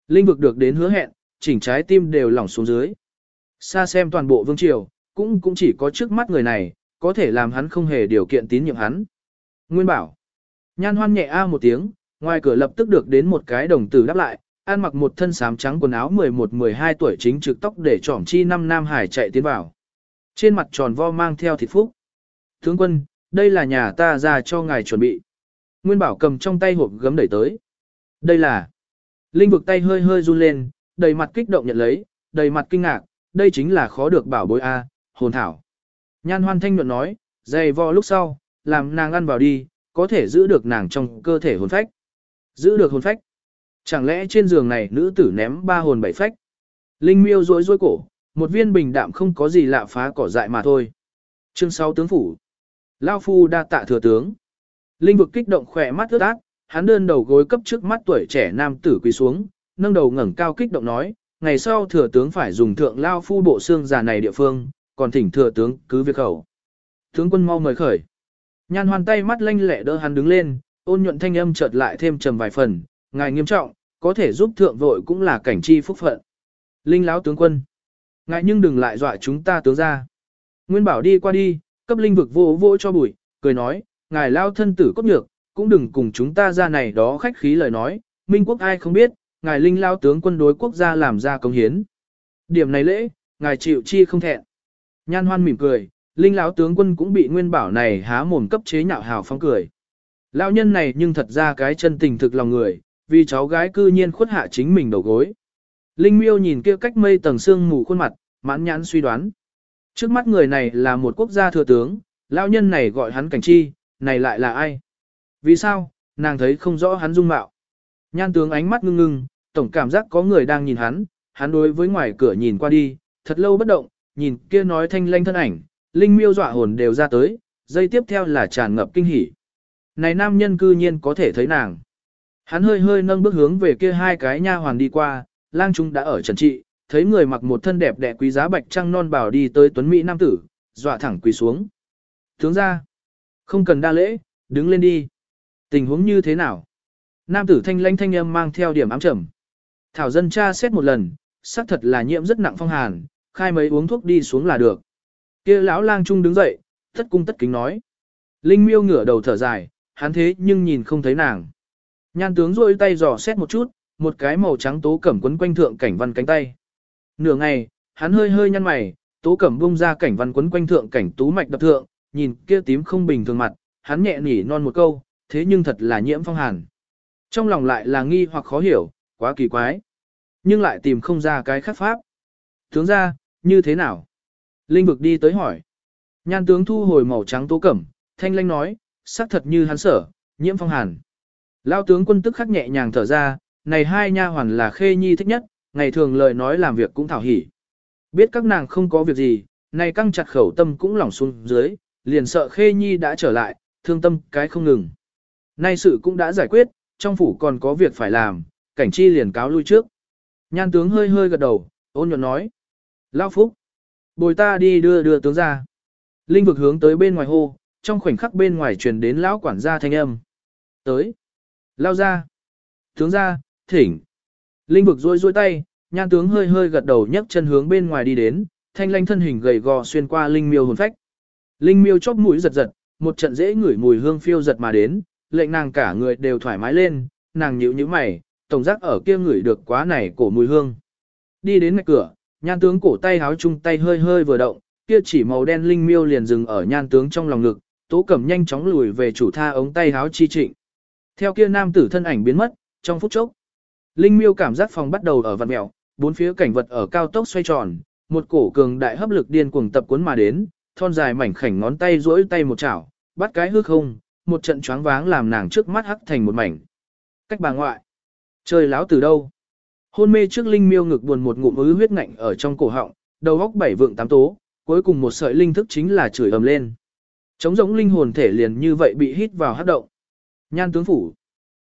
Linh vực được đến hứa hẹn, chỉnh trái tim đều lỏng xuống dưới. Xa xem toàn bộ vương triều, cũng cũng chỉ có trước mắt người này, có thể làm hắn không hề điều kiện tín nhiệm hắn. Nguyên bảo. Nhan hoan nhẹ a một tiếng, ngoài cửa lập tức được đến một cái đồng tử đáp lại, ăn mặc một thân sám trắng quần áo 11-12 tuổi chính trực tóc để trỏm chi năm Nam Hải chạy tiến vào. Trên mặt tròn vo mang theo thịt phúc. Tướng quân, đây là nhà ta ra cho ngài chuẩn bị. Nguyên bảo cầm trong tay hộp gấm đẩy tới. Đây là... Linh vực tay hơi hơi run lên, đầy mặt kích động nhận lấy, đầy mặt kinh ngạc, đây chính là khó được bảo bối A, hồn thảo. Nhan hoan thanh nhuận nói, dày vò lúc sau, làm nàng ăn vào đi, có thể giữ được nàng trong cơ thể hồn phách. Giữ được hồn phách. Chẳng lẽ trên giường này nữ tử ném ba hồn bảy phách? Linh miêu rối rối cổ, một viên bình đạm không có gì lạ phá cỏ dại mà thôi. Chương 6 tướng phủ. Lao phu đa tạ thừa tướng. Linh vực kích động khỏe mắt ướt át, hắn đơn đầu gối cấp trước mắt tuổi trẻ nam tử quỳ xuống, nâng đầu ngẩng cao kích động nói, ngày sau thừa tướng phải dùng thượng lao phu bộ xương già này địa phương, còn thỉnh thừa tướng cứ việc khẩu. Tướng quân mau mời khởi. Nhan hoàn tay mắt lanh lẹ đỡ hắn đứng lên, ôn nhuận thanh âm chợt lại thêm trầm vài phần, ngài nghiêm trọng, có thể giúp thượng vội cũng là cảnh chi phúc phận. Linh lão tướng quân. ngại nhưng đừng lại dọa chúng ta tướng ra. Nguyên bảo đi qua đi, cấp linh vực vô vô cho bụi, cười nói, ngài lao thân tử cốt nhược, cũng đừng cùng chúng ta ra này đó khách khí lời nói, minh quốc ai không biết, ngài linh lao tướng quân đối quốc gia làm ra công hiến. Điểm này lễ, ngài chịu chi không thẹn. Nhan hoan mỉm cười, linh lão tướng quân cũng bị nguyên bảo này há mồm cấp chế nhạo hào phong cười. Lão nhân này nhưng thật ra cái chân tình thực lòng người, vì cháu gái cư nhiên khuất hạ chính mình đầu gối. Linh miêu nhìn kia cách mây tầng xương mù khuôn mặt, mãn nhãn suy đoán. Trước mắt người này là một quốc gia thừa tướng, lão nhân này gọi hắn cảnh chi, này lại là ai? Vì sao, nàng thấy không rõ hắn dung mạo. Nhan tướng ánh mắt ngưng ngưng, tổng cảm giác có người đang nhìn hắn, hắn đối với ngoài cửa nhìn qua đi, thật lâu bất động, nhìn kia nói thanh lanh thân ảnh, linh miêu dọa hồn đều ra tới, dây tiếp theo là tràn ngập kinh hỉ. Này nam nhân cư nhiên có thể thấy nàng. Hắn hơi hơi nâng bước hướng về kia hai cái nha hoàn đi qua, lang trung đã ở trần trị, thấy người mặc một thân đẹp đẽ quý giá bạch trăng non bảo đi tới tuấn mỹ nam tử, dọa thẳng quỳ xuống. Tướng ra, không cần đa lễ, đứng lên đi. Tình huống như thế nào? Nam tử thanh lãnh thanh âm mang theo điểm ám trầm. Thảo dân cha xét một lần, xác thật là nhiễm rất nặng phong hàn, khai mấy uống thuốc đi xuống là được. Kia lão lang trung đứng dậy, tất cung tất kính nói. Linh miêu ngửa đầu thở dài, hắn thế nhưng nhìn không thấy nàng. Nhan tướng rôi tay dò xét một chút, một cái màu trắng tố cẩm quấn quanh thượng cảnh văn cánh tay. Nửa ngày, hắn hơi hơi nhăn mày, tố cẩm bung ra cảnh văn quấn quanh thượng cảnh tú mạch đập thượng, nhìn kia tím không bình thường mặt, hắn nhẹ nỉ non một câu, thế nhưng thật là nhiễm phong hàn. Trong lòng lại là nghi hoặc khó hiểu, quá kỳ quái. Nhưng lại tìm không ra cái khắc pháp. Tướng ra, như thế nào? Linh vực đi tới hỏi. Nhan tướng thu hồi màu trắng tố cẩm, thanh lanh nói, xác thật như hắn sở, nhiễm phong hàn. Lao tướng quân tức khắc nhẹ nhàng thở ra, này hai nha hoàn là khê nhi thích nhất, ngày thường lời nói làm việc cũng thảo hỉ. Biết các nàng không có việc gì, này căng chặt khẩu tâm cũng lỏng xuống dưới, liền sợ khê nhi đã trở lại, thương tâm cái không ngừng. Nay sự cũng đã giải quyết, trong phủ còn có việc phải làm, cảnh chi liền cáo lui trước. Nhan tướng hơi hơi gật đầu, ôn nhuận nói. Lao phúc, bồi ta đi đưa đưa tướng ra. Linh vực hướng tới bên ngoài hô, trong khoảnh khắc bên ngoài truyền đến lão quản gia thanh âm. Tới. Lao ra. Tướng ra, thỉnh. Linh vực rôi rôi tay, nhan tướng hơi hơi gật đầu nhấc chân hướng bên ngoài đi đến, thanh lanh thân hình gầy gò xuyên qua linh miêu hồn phách. Linh miêu chóp mũi giật giật, một trận dễ ngửi mùi hương phiêu giật mà đến, lệnh nàng cả người đều thoải mái lên, nàng nhíu nhíu mày, tổng giác ở kia ngửi được quá này cổ mùi hương. Đi đến ngạch cửa, nhan tướng cổ tay háo chung tay hơi hơi vừa động, kia chỉ màu đen linh miêu liền dừng ở nhan tướng trong lòng ngực, tố cẩm nhanh chóng lùi về chủ tha ống tay háo chi trịnh. Theo kia nam tử thân ảnh biến mất, trong phút chốc. Linh miêu cảm giác phòng bắt đầu ở vặn mèo, bốn phía cảnh vật ở cao tốc xoay tròn, một cổ cường đại hấp lực điên cuồng tập cuốn mà đến, thon dài mảnh khảnh ngón tay duỗi tay một chảo, bắt cái hư không, một trận choáng váng làm nàng trước mắt hắc thành một mảnh. Cách bà ngoại. Trời láo từ đâu? Hôn mê trước linh miêu ngực buồn một ngụm ứ huyết ngạnh ở trong cổ họng, đầu góc bảy vượng tám tố, cuối cùng một sợi linh thức chính là chửi ầm lên. Trống giống linh hồn thể liền như vậy bị hít vào hấp động. Nhan tướng phủ.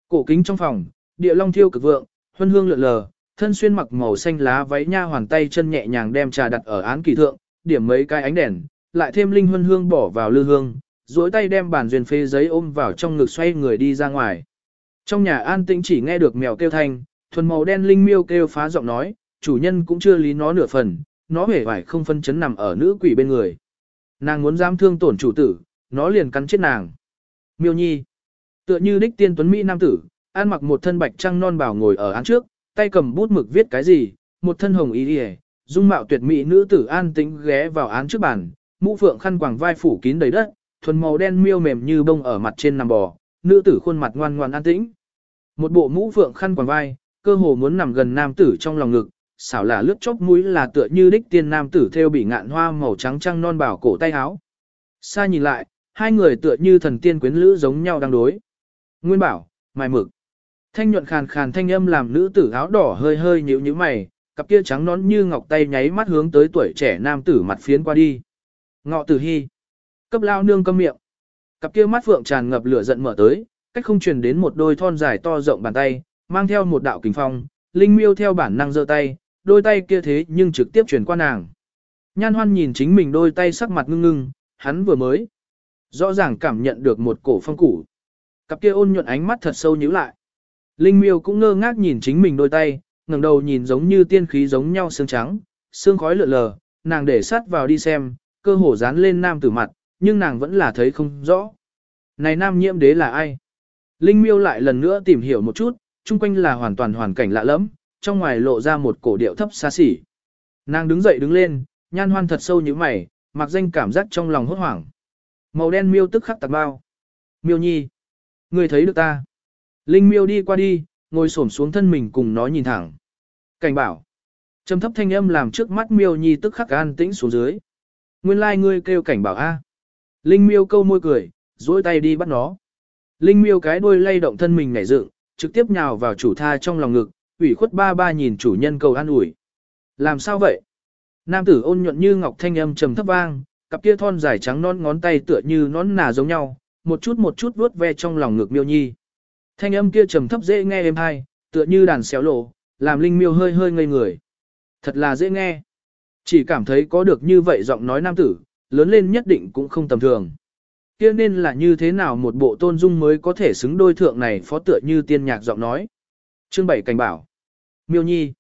Cổ kính trong phòng, địa long thiêu cực vượng, huân hương lượn lờ, thân xuyên mặc màu xanh lá váy nha hoàn tay chân nhẹ nhàng đem trà đặt ở án kỳ thượng, điểm mấy cái ánh đèn, lại thêm linh huân hương bỏ vào lư hương, duỗi tay đem bản duyên phê giấy ôm vào trong ngực xoay người đi ra ngoài. Trong nhà an tĩnh chỉ nghe được mèo kêu thanh, thuần màu đen linh miêu kêu phá giọng nói, chủ nhân cũng chưa lý nó nửa phần, nó hề vải không phân chấn nằm ở nữ quỷ bên người. Nàng muốn dám thương tổn chủ tử, nó liền cắn chết nàng. Miêu nhi, tựa như đích tiên tuấn Mỹ nam tử, an mặc một thân bạch trăng non bảo ngồi ở án trước, tay cầm bút mực viết cái gì, một thân hồng y đi dung mạo tuyệt mỹ nữ tử an tĩnh ghé vào án trước bàn, mũ phượng khăn quàng vai phủ kín đầy đất, thuần màu đen miêu mềm như bông ở mặt trên nằm bò, nữ tử khuôn mặt ngoan ngoan an tĩnh. Một bộ mũ phượng khăn quàng vai, cơ hồ muốn nằm gần nam tử trong lòng ngực, xảo là lướt chóp mũi là tựa như đích tiên nam tử theo bị ngạn hoa màu trắng trăng non bảo cổ tay áo. Xa nhìn lại, hai người tựa như thần tiên quyến lữ giống nhau đang đối. Nguyên bảo, mài mực. Thanh nhuận khàn khàn thanh âm làm nữ tử áo đỏ hơi hơi nhíu nhíu mày, cặp kia trắng nón như ngọc tay nháy mắt hướng tới tuổi trẻ nam tử mặt phiến qua đi. Ngọ tử hy. Cấp lao nương câm miệng. Cặp kia mắt phượng tràn ngập lửa giận mở tới, cách không truyền đến một đôi thon dài to rộng bàn tay, mang theo một đạo kình phong, linh miêu theo bản năng giơ tay, đôi tay kia thế nhưng trực tiếp truyền qua nàng. Nhan hoan nhìn chính mình đôi tay sắc mặt ngưng ngưng, hắn vừa mới. Rõ ràng cảm nhận được một cổ phong củ. Cặp kia ôn nhuận ánh mắt thật sâu nhíu lại. Linh miêu cũng ngơ ngác nhìn chính mình đôi tay, ngẩng đầu nhìn giống như tiên khí giống nhau xương trắng, xương khói lượn lờ, nàng để sát vào đi xem, cơ hồ dán lên nam tử mặt, nhưng nàng vẫn là thấy không rõ. Này nam nhiễm đế là ai? Linh miêu lại lần nữa tìm hiểu một chút, chung quanh là hoàn toàn hoàn cảnh lạ lẫm, trong ngoài lộ ra một cổ điệu thấp xa xỉ. Nàng đứng dậy đứng lên, nhan hoan thật sâu như mày, mặc danh cảm giác trong lòng hốt hoảng. Màu đen miêu tức khắc tạc bao. Miêu nhi. Ngươi thấy được ta. Linh miêu đi qua đi, ngồi xổm xuống thân mình cùng nó nhìn thẳng. Cảnh bảo. Trầm thấp thanh âm làm trước mắt miêu nhi tức khắc an tĩnh xuống dưới. Nguyên lai like ngươi kêu cảnh bảo A. Linh miêu câu môi cười, duỗi tay đi bắt nó. Linh miêu cái đuôi lay động thân mình nhảy dựng, trực tiếp nhào vào chủ tha trong lòng ngực, ủy khuất ba ba nhìn chủ nhân cầu an ủi. Làm sao vậy? Nam tử ôn nhuận như ngọc thanh âm trầm thấp vang, cặp kia thon dài trắng non ngón tay tựa như nón nà giống nhau, một chút một chút vuốt ve trong lòng ngực miêu nhi. Thanh âm kia trầm thấp dễ nghe êm hay, tựa như đàn xéo lộ, làm linh miêu hơi hơi ngây người. Thật là dễ nghe. Chỉ cảm thấy có được như vậy giọng nói nam tử, lớn lên nhất định cũng không tầm thường. Kia nên là như thế nào một bộ tôn dung mới có thể xứng đôi thượng này phó tựa như tiên nhạc giọng nói. Chương 7 cảnh bảo. Miêu nhi.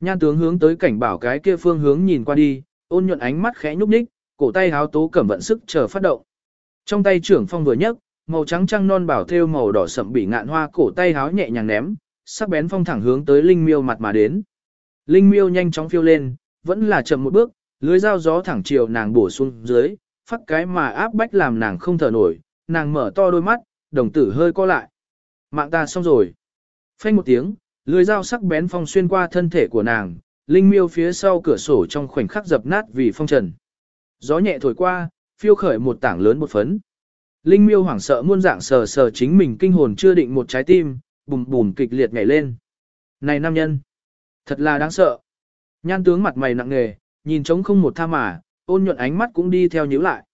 Nhan tướng hướng tới cảnh bảo cái kia phương hướng nhìn qua đi, ôn nhuận ánh mắt khẽ nhúc nhích, cổ tay háo tố cẩm vận sức chờ phát động. Trong tay trưởng phong vừa nhấc, màu trắng trăng non bảo thêu màu đỏ sậm bị ngạn hoa cổ tay háo nhẹ nhàng ném, sắc bén phong thẳng hướng tới linh miêu mặt mà đến. Linh miêu nhanh chóng phiêu lên, vẫn là chậm một bước, lưới dao gió thẳng chiều nàng bổ xuống dưới, phát cái mà áp bách làm nàng không thở nổi, nàng mở to đôi mắt, đồng tử hơi co lại. Mạng ta xong rồi. Phanh một tiếng, lưới dao sắc bén phong xuyên qua thân thể của nàng, linh miêu phía sau cửa sổ trong khoảnh khắc dập nát vì phong trần. Gió nhẹ thổi qua, phiêu khởi một tảng lớn một phấn. Linh miêu hoảng sợ muôn dạng sờ sờ chính mình kinh hồn chưa định một trái tim, bùm bùm kịch liệt nhảy lên. Này nam nhân, thật là đáng sợ. Nhan tướng mặt mày nặng nề, nhìn trống không một tha mà, ôn nhuận ánh mắt cũng đi theo nhíu lại.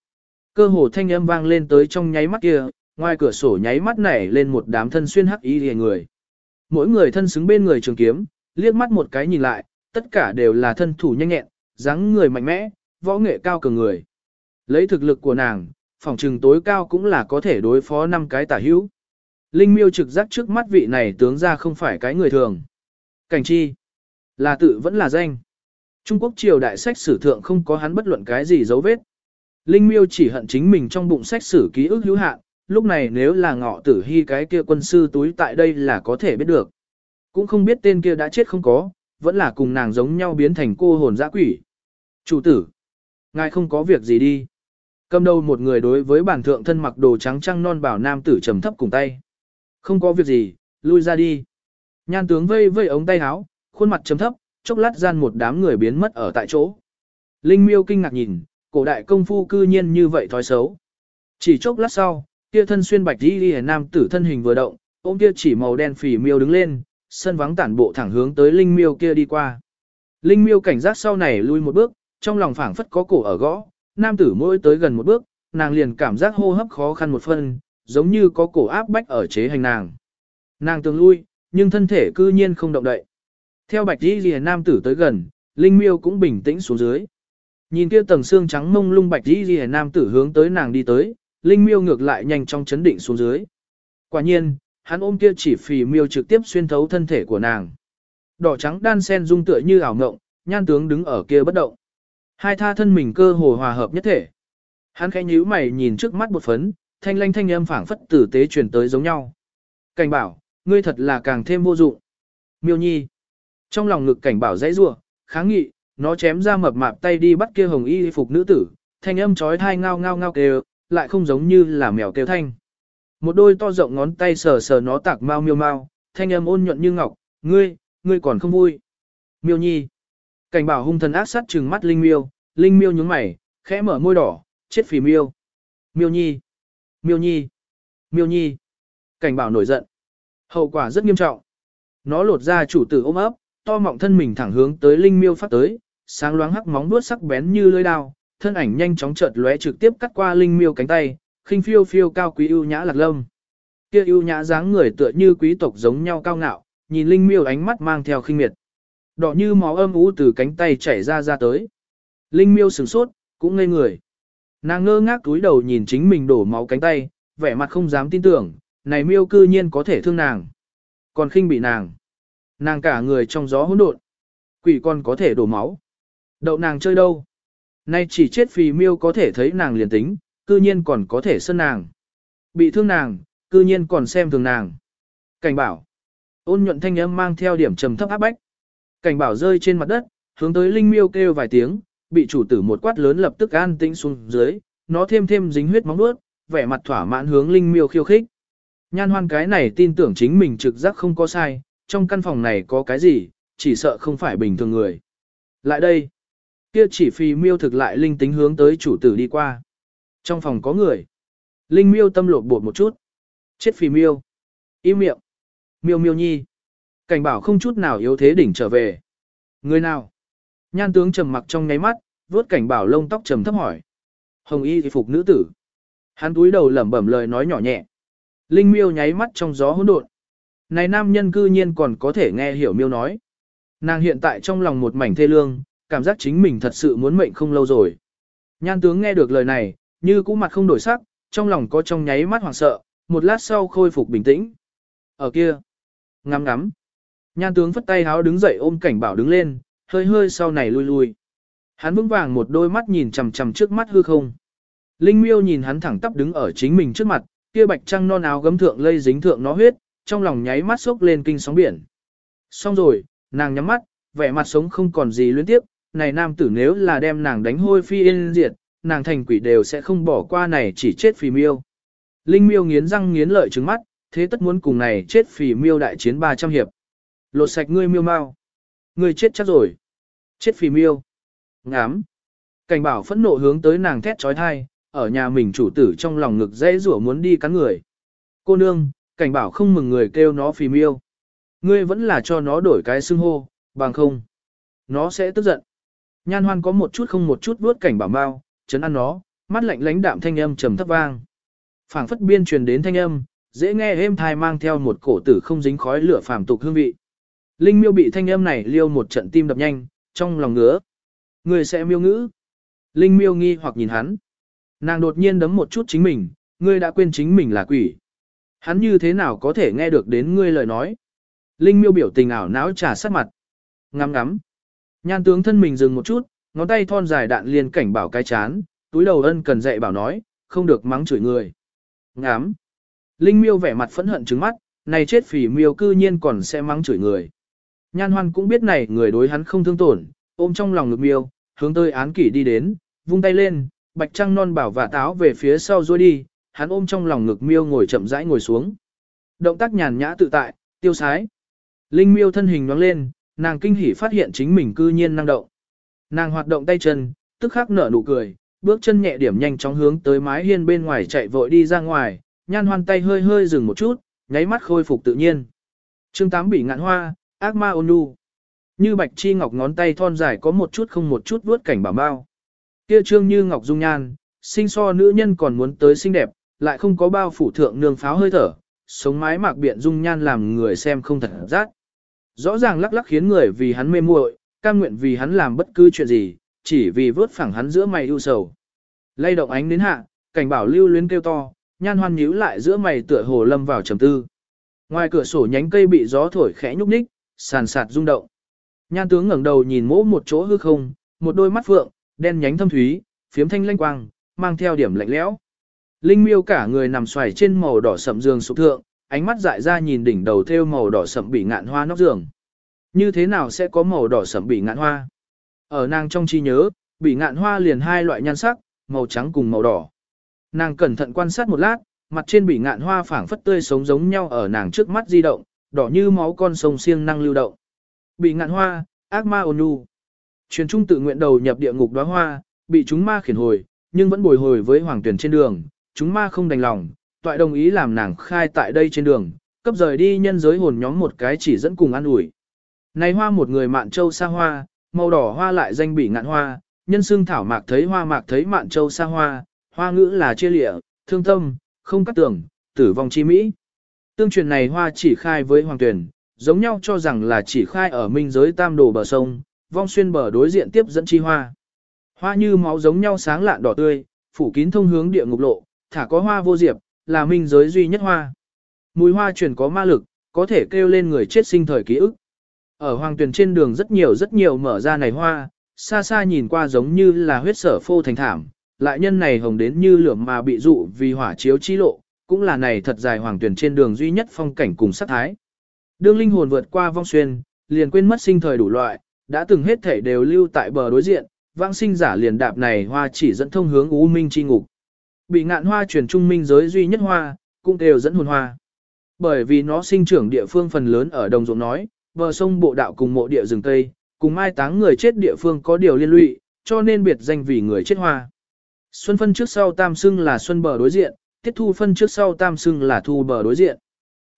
Cơ hồ thanh âm vang lên tới trong nháy mắt kia, ngoài cửa sổ nháy mắt nảy lên một đám thân xuyên hắc y liền người. Mỗi người thân xứng bên người trường kiếm, liếc mắt một cái nhìn lại, tất cả đều là thân thủ nhanh nhẹn, dáng người mạnh mẽ, võ nghệ cao cường người. Lấy thực lực của nàng, phòng trừng tối cao cũng là có thể đối phó năm cái tả hữu. Linh miêu trực giác trước mắt vị này tướng ra không phải cái người thường. Cảnh chi, là tự vẫn là danh. Trung Quốc triều đại sách sử thượng không có hắn bất luận cái gì dấu vết. Linh miêu chỉ hận chính mình trong bụng sách sử ký ức hữu hạn, lúc này nếu là ngọ tử hy cái kia quân sư túi tại đây là có thể biết được. Cũng không biết tên kia đã chết không có, vẫn là cùng nàng giống nhau biến thành cô hồn dã quỷ. Chủ tử, ngài không có việc gì đi. Cầm đầu một người đối với bản thượng thân mặc đồ trắng trăng non bảo nam tử trầm thấp cùng tay. Không có việc gì, lui ra đi. Nhan tướng vây vây ống tay áo, khuôn mặt trầm thấp, chốc lát gian một đám người biến mất ở tại chỗ. Linh miêu kinh ngạc nhìn, cổ đại công phu cư nhiên như vậy thói xấu. Chỉ chốc lát sau, kia thân xuyên bạch đi đi nam tử thân hình vừa động, ôm kia chỉ màu đen phỉ miêu đứng lên, sân vắng tản bộ thẳng hướng tới linh miêu kia đi qua. Linh miêu cảnh giác sau này lui một bước, trong lòng phảng phất có cổ ở gõ, nam tử mỗi tới gần một bước, nàng liền cảm giác hô hấp khó khăn một phân, giống như có cổ áp bách ở chế hành nàng. Nàng tường lui, nhưng thân thể cư nhiên không động đậy. Theo bạch đi lìa nam tử tới gần, linh miêu cũng bình tĩnh xuống dưới. Nhìn kia tầng xương trắng mông lung bạch đi lìa nam tử hướng tới nàng đi tới, linh miêu ngược lại nhanh trong chấn định xuống dưới. Quả nhiên, hắn ôm kia chỉ phì miêu trực tiếp xuyên thấu thân thể của nàng. Đỏ trắng đan sen dung tựa như ảo ngộng, nhan tướng đứng ở kia bất động. Hai tha thân mình cơ hồ hòa hợp nhất thể. Hắn khẽ nhíu mày nhìn trước mắt bột phấn, thanh lanh thanh âm phảng phất tử tế truyền tới giống nhau. Cảnh bảo, ngươi thật là càng thêm vô dụng. Miêu nhi. Trong lòng ngực cảnh bảo dãy rủa, kháng nghị, nó chém ra mập mạp tay đi bắt kia hồng y phục nữ tử, thanh âm chói tai ngao ngao ngao kêu, lại không giống như là mèo kêu thanh. Một đôi to rộng ngón tay sờ sờ nó tạc mau miêu mau, thanh âm ôn nhuận như ngọc, ngươi, ngươi còn không vui. Miêu nhi, Cảnh bảo hung thần ác sát trừng mắt Linh Miêu, Linh Miêu nhướng mày, khẽ mở môi đỏ, chết phì Miêu. Miêu Nhi, Miêu Nhi, Miêu Nhi. Cảnh bảo nổi giận. Hậu quả rất nghiêm trọng. Nó lột ra chủ tử ôm ấp, to mọng thân mình thẳng hướng tới Linh Miêu phát tới, sáng loáng hắc móng vuốt sắc bén như lưỡi dao, thân ảnh nhanh chóng chợt lóe trực tiếp cắt qua Linh Miêu cánh tay, khinh phiêu phiêu cao quý ưu nhã lạc lâm. Kia ưu nhã dáng người tựa như quý tộc giống nhau cao ngạo, nhìn Linh Miêu ánh mắt mang theo khinh miệt. Đỏ như máu âm ú từ cánh tay chảy ra ra tới. Linh Miêu sửng sốt, cũng ngây người. Nàng ngơ ngác túi đầu nhìn chính mình đổ máu cánh tay, vẻ mặt không dám tin tưởng, này Miêu cư nhiên có thể thương nàng. Còn khinh bị nàng. Nàng cả người trong gió hỗn độn. Quỷ con có thể đổ máu. Đậu nàng chơi đâu? Nay chỉ chết phì miêu có thể thấy nàng liền tính, cư nhiên còn có thể sân nàng. Bị thương nàng, cư nhiên còn xem thường nàng. Cảnh bảo. Ôn nhuận thanh âm mang theo điểm trầm thấp áp bách. Cảnh bảo rơi trên mặt đất, hướng tới linh miêu kêu vài tiếng, bị chủ tử một quát lớn lập tức an tĩnh xuống dưới, nó thêm thêm dính huyết móng nuốt, vẻ mặt thỏa mãn hướng linh miêu khiêu khích. Nhan hoan cái này tin tưởng chính mình trực giác không có sai, trong căn phòng này có cái gì, chỉ sợ không phải bình thường người. Lại đây, kia chỉ phi miêu thực lại linh tính hướng tới chủ tử đi qua. Trong phòng có người. Linh miêu tâm lột bột một chút. Chết phi miêu. Im miệng. Miêu miêu nhi. Cảnh bảo không chút nào yếu thế đỉnh trở về. Người nào? Nhan tướng trầm mặc trong nháy mắt, vuốt cảnh bảo lông tóc trầm thấp hỏi. Hồng y thì phục nữ tử. Hắn túi đầu lẩm bẩm lời nói nhỏ nhẹ. Linh miêu nháy mắt trong gió hỗn độn. Này nam nhân cư nhiên còn có thể nghe hiểu miêu nói. Nàng hiện tại trong lòng một mảnh thê lương, cảm giác chính mình thật sự muốn mệnh không lâu rồi. Nhan tướng nghe được lời này, như cũ mặt không đổi sắc, trong lòng có trong nháy mắt hoảng sợ, một lát sau khôi phục bình tĩnh. Ở kia, ngắm ngắm. Nhan tướng phất tay háo đứng dậy ôm cảnh bảo đứng lên, hơi hơi sau này lui lui. Hắn vững vàng một đôi mắt nhìn chằm chằm trước mắt hư không. Linh miêu nhìn hắn thẳng tắp đứng ở chính mình trước mặt, kia bạch trăng non áo gấm thượng lây dính thượng nó huyết, trong lòng nháy mắt sốc lên kinh sóng biển. Xong rồi, nàng nhắm mắt, vẻ mặt sống không còn gì luyến tiếp, này nam tử nếu là đem nàng đánh hôi phi yên diệt, nàng thành quỷ đều sẽ không bỏ qua này chỉ chết phì miêu. Linh miêu nghiến răng nghiến lợi trứng mắt, thế tất muốn cùng này chết phì miêu đại chiến 300 hiệp. Lột sạch ngươi miêu mau. Ngươi chết chắc rồi. Chết phì miêu. Ngám. Cảnh bảo phẫn nộ hướng tới nàng thét trói thai, ở nhà mình chủ tử trong lòng ngực dễ rủa muốn đi cắn người. Cô nương, cảnh bảo không mừng người kêu nó phì miêu. Ngươi vẫn là cho nó đổi cái xưng hô, bằng không. Nó sẽ tức giận. Nhan hoan có một chút không một chút vuốt cảnh bảo bao, chấn ăn nó, mắt lạnh lánh đạm thanh âm trầm thấp vang. phảng phất biên truyền đến thanh âm, dễ nghe êm thai mang theo một cổ tử không dính khói lửa phàm tục hương vị. Linh miêu bị thanh âm này liêu một trận tim đập nhanh, trong lòng ngứa. Người sẽ miêu ngữ. Linh miêu nghi hoặc nhìn hắn. Nàng đột nhiên đấm một chút chính mình, ngươi đã quên chính mình là quỷ. Hắn như thế nào có thể nghe được đến ngươi lời nói. Linh miêu biểu tình ảo não trà sát mặt. Ngắm ngắm. Nhan tướng thân mình dừng một chút, ngón tay thon dài đạn liền cảnh bảo cái chán, túi đầu ân cần dạy bảo nói, không được mắng chửi người. Ngắm. Linh miêu vẻ mặt phẫn hận trứng mắt, này chết phỉ miêu cư nhiên còn sẽ mắng chửi người. Nhan hoan cũng biết này người đối hắn không thương tổn, ôm trong lòng ngực miêu, hướng tới án kỷ đi đến, vung tay lên, bạch trăng non bảo và táo về phía sau rồi đi, hắn ôm trong lòng ngực miêu ngồi chậm rãi ngồi xuống. Động tác nhàn nhã tự tại, tiêu sái. Linh miêu thân hình nhoáng lên, nàng kinh hỉ phát hiện chính mình cư nhiên năng động. Nàng hoạt động tay chân, tức khắc nở nụ cười, bước chân nhẹ điểm nhanh chóng hướng tới mái hiên bên ngoài chạy vội đi ra ngoài, nhan hoan tay hơi hơi dừng một chút, nháy mắt khôi phục tự nhiên. Trương Tám bị ngạn hoa, ác ma ôn nhu. Như bạch chi ngọc ngón tay thon dài có một chút không một chút vuốt cảnh bảo bao. Kia trương như ngọc dung nhan, sinh so nữ nhân còn muốn tới xinh đẹp, lại không có bao phủ thượng nương pháo hơi thở, sống mái mạc biện dung nhan làm người xem không thật rát. Rõ ràng lắc lắc khiến người vì hắn mê muội, cam nguyện vì hắn làm bất cứ chuyện gì, chỉ vì vớt phẳng hắn giữa mày ưu sầu. Lay động ánh đến hạ, cảnh bảo lưu luyến kêu to, nhan hoan nhíu lại giữa mày tựa hồ lâm vào trầm tư. Ngoài cửa sổ nhánh cây bị gió thổi khẽ nhúc nhích, sàn sạt rung động. Nhan tướng ngẩng đầu nhìn mỗ một chỗ hư không, một đôi mắt phượng, đen nhánh thâm thúy, phiếm thanh lanh quang, mang theo điểm lạnh lẽo. Linh miêu cả người nằm xoài trên màu đỏ sậm giường sụp thượng, ánh mắt dại ra nhìn đỉnh đầu thêu màu đỏ sậm bị ngạn hoa nóc giường. Như thế nào sẽ có màu đỏ sậm bị ngạn hoa? Ở nàng trong trí nhớ, bị ngạn hoa liền hai loại nhan sắc, màu trắng cùng màu đỏ. Nàng cẩn thận quan sát một lát, mặt trên bị ngạn hoa phảng phất tươi sống giống nhau ở nàng trước mắt di động, đỏ như máu con sông siêng năng lưu động. Bị ngạn hoa, ác ma ôn nhu. Truyền trung tự nguyện đầu nhập địa ngục đóa hoa, bị chúng ma khiển hồi, nhưng vẫn bồi hồi với hoàng tuyển trên đường, chúng ma không đành lòng, toại đồng ý làm nàng khai tại đây trên đường, cấp rời đi nhân giới hồn nhóm một cái chỉ dẫn cùng ăn ủi. Này hoa một người mạn châu xa hoa, màu đỏ hoa lại danh bị ngạn hoa, nhân xương thảo mạc thấy hoa mạc thấy mạn châu xa hoa, hoa ngữ là chia lịa, thương tâm, không cắt tưởng, tử vong chi mỹ. Tương truyền này hoa chỉ khai với hoàng tuyển, giống nhau cho rằng là chỉ khai ở minh giới tam đồ bờ sông, vong xuyên bờ đối diện tiếp dẫn chi hoa. Hoa như máu giống nhau sáng lạn đỏ tươi, phủ kín thông hướng địa ngục lộ, thả có hoa vô diệp, là minh giới duy nhất hoa. Mùi hoa truyền có ma lực, có thể kêu lên người chết sinh thời ký ức. Ở hoàng tuyển trên đường rất nhiều rất nhiều mở ra này hoa, xa xa nhìn qua giống như là huyết sở phô thành thảm, lại nhân này hồng đến như lửa mà bị dụ vì hỏa chiếu chi lộ, cũng là này thật dài hoàng tuyển trên đường duy nhất phong cảnh cùng sắc thái. Đương linh hồn vượt qua vong xuyên, liền quên mất sinh thời đủ loại, đã từng hết thể đều lưu tại bờ đối diện, vãng sinh giả liền đạp này hoa chỉ dẫn thông hướng u minh chi ngục. Bị ngạn hoa truyền trung minh giới duy nhất hoa, cũng đều dẫn hồn hoa. Bởi vì nó sinh trưởng địa phương phần lớn ở đồng ruộng nói, bờ sông bộ đạo cùng mộ địa rừng Tây, cùng mai táng người chết địa phương có điều liên lụy, cho nên biệt danh vì người chết hoa. Xuân phân trước sau tam xưng là xuân bờ đối diện, tiết thu phân trước sau tam xưng là thu bờ đối diện.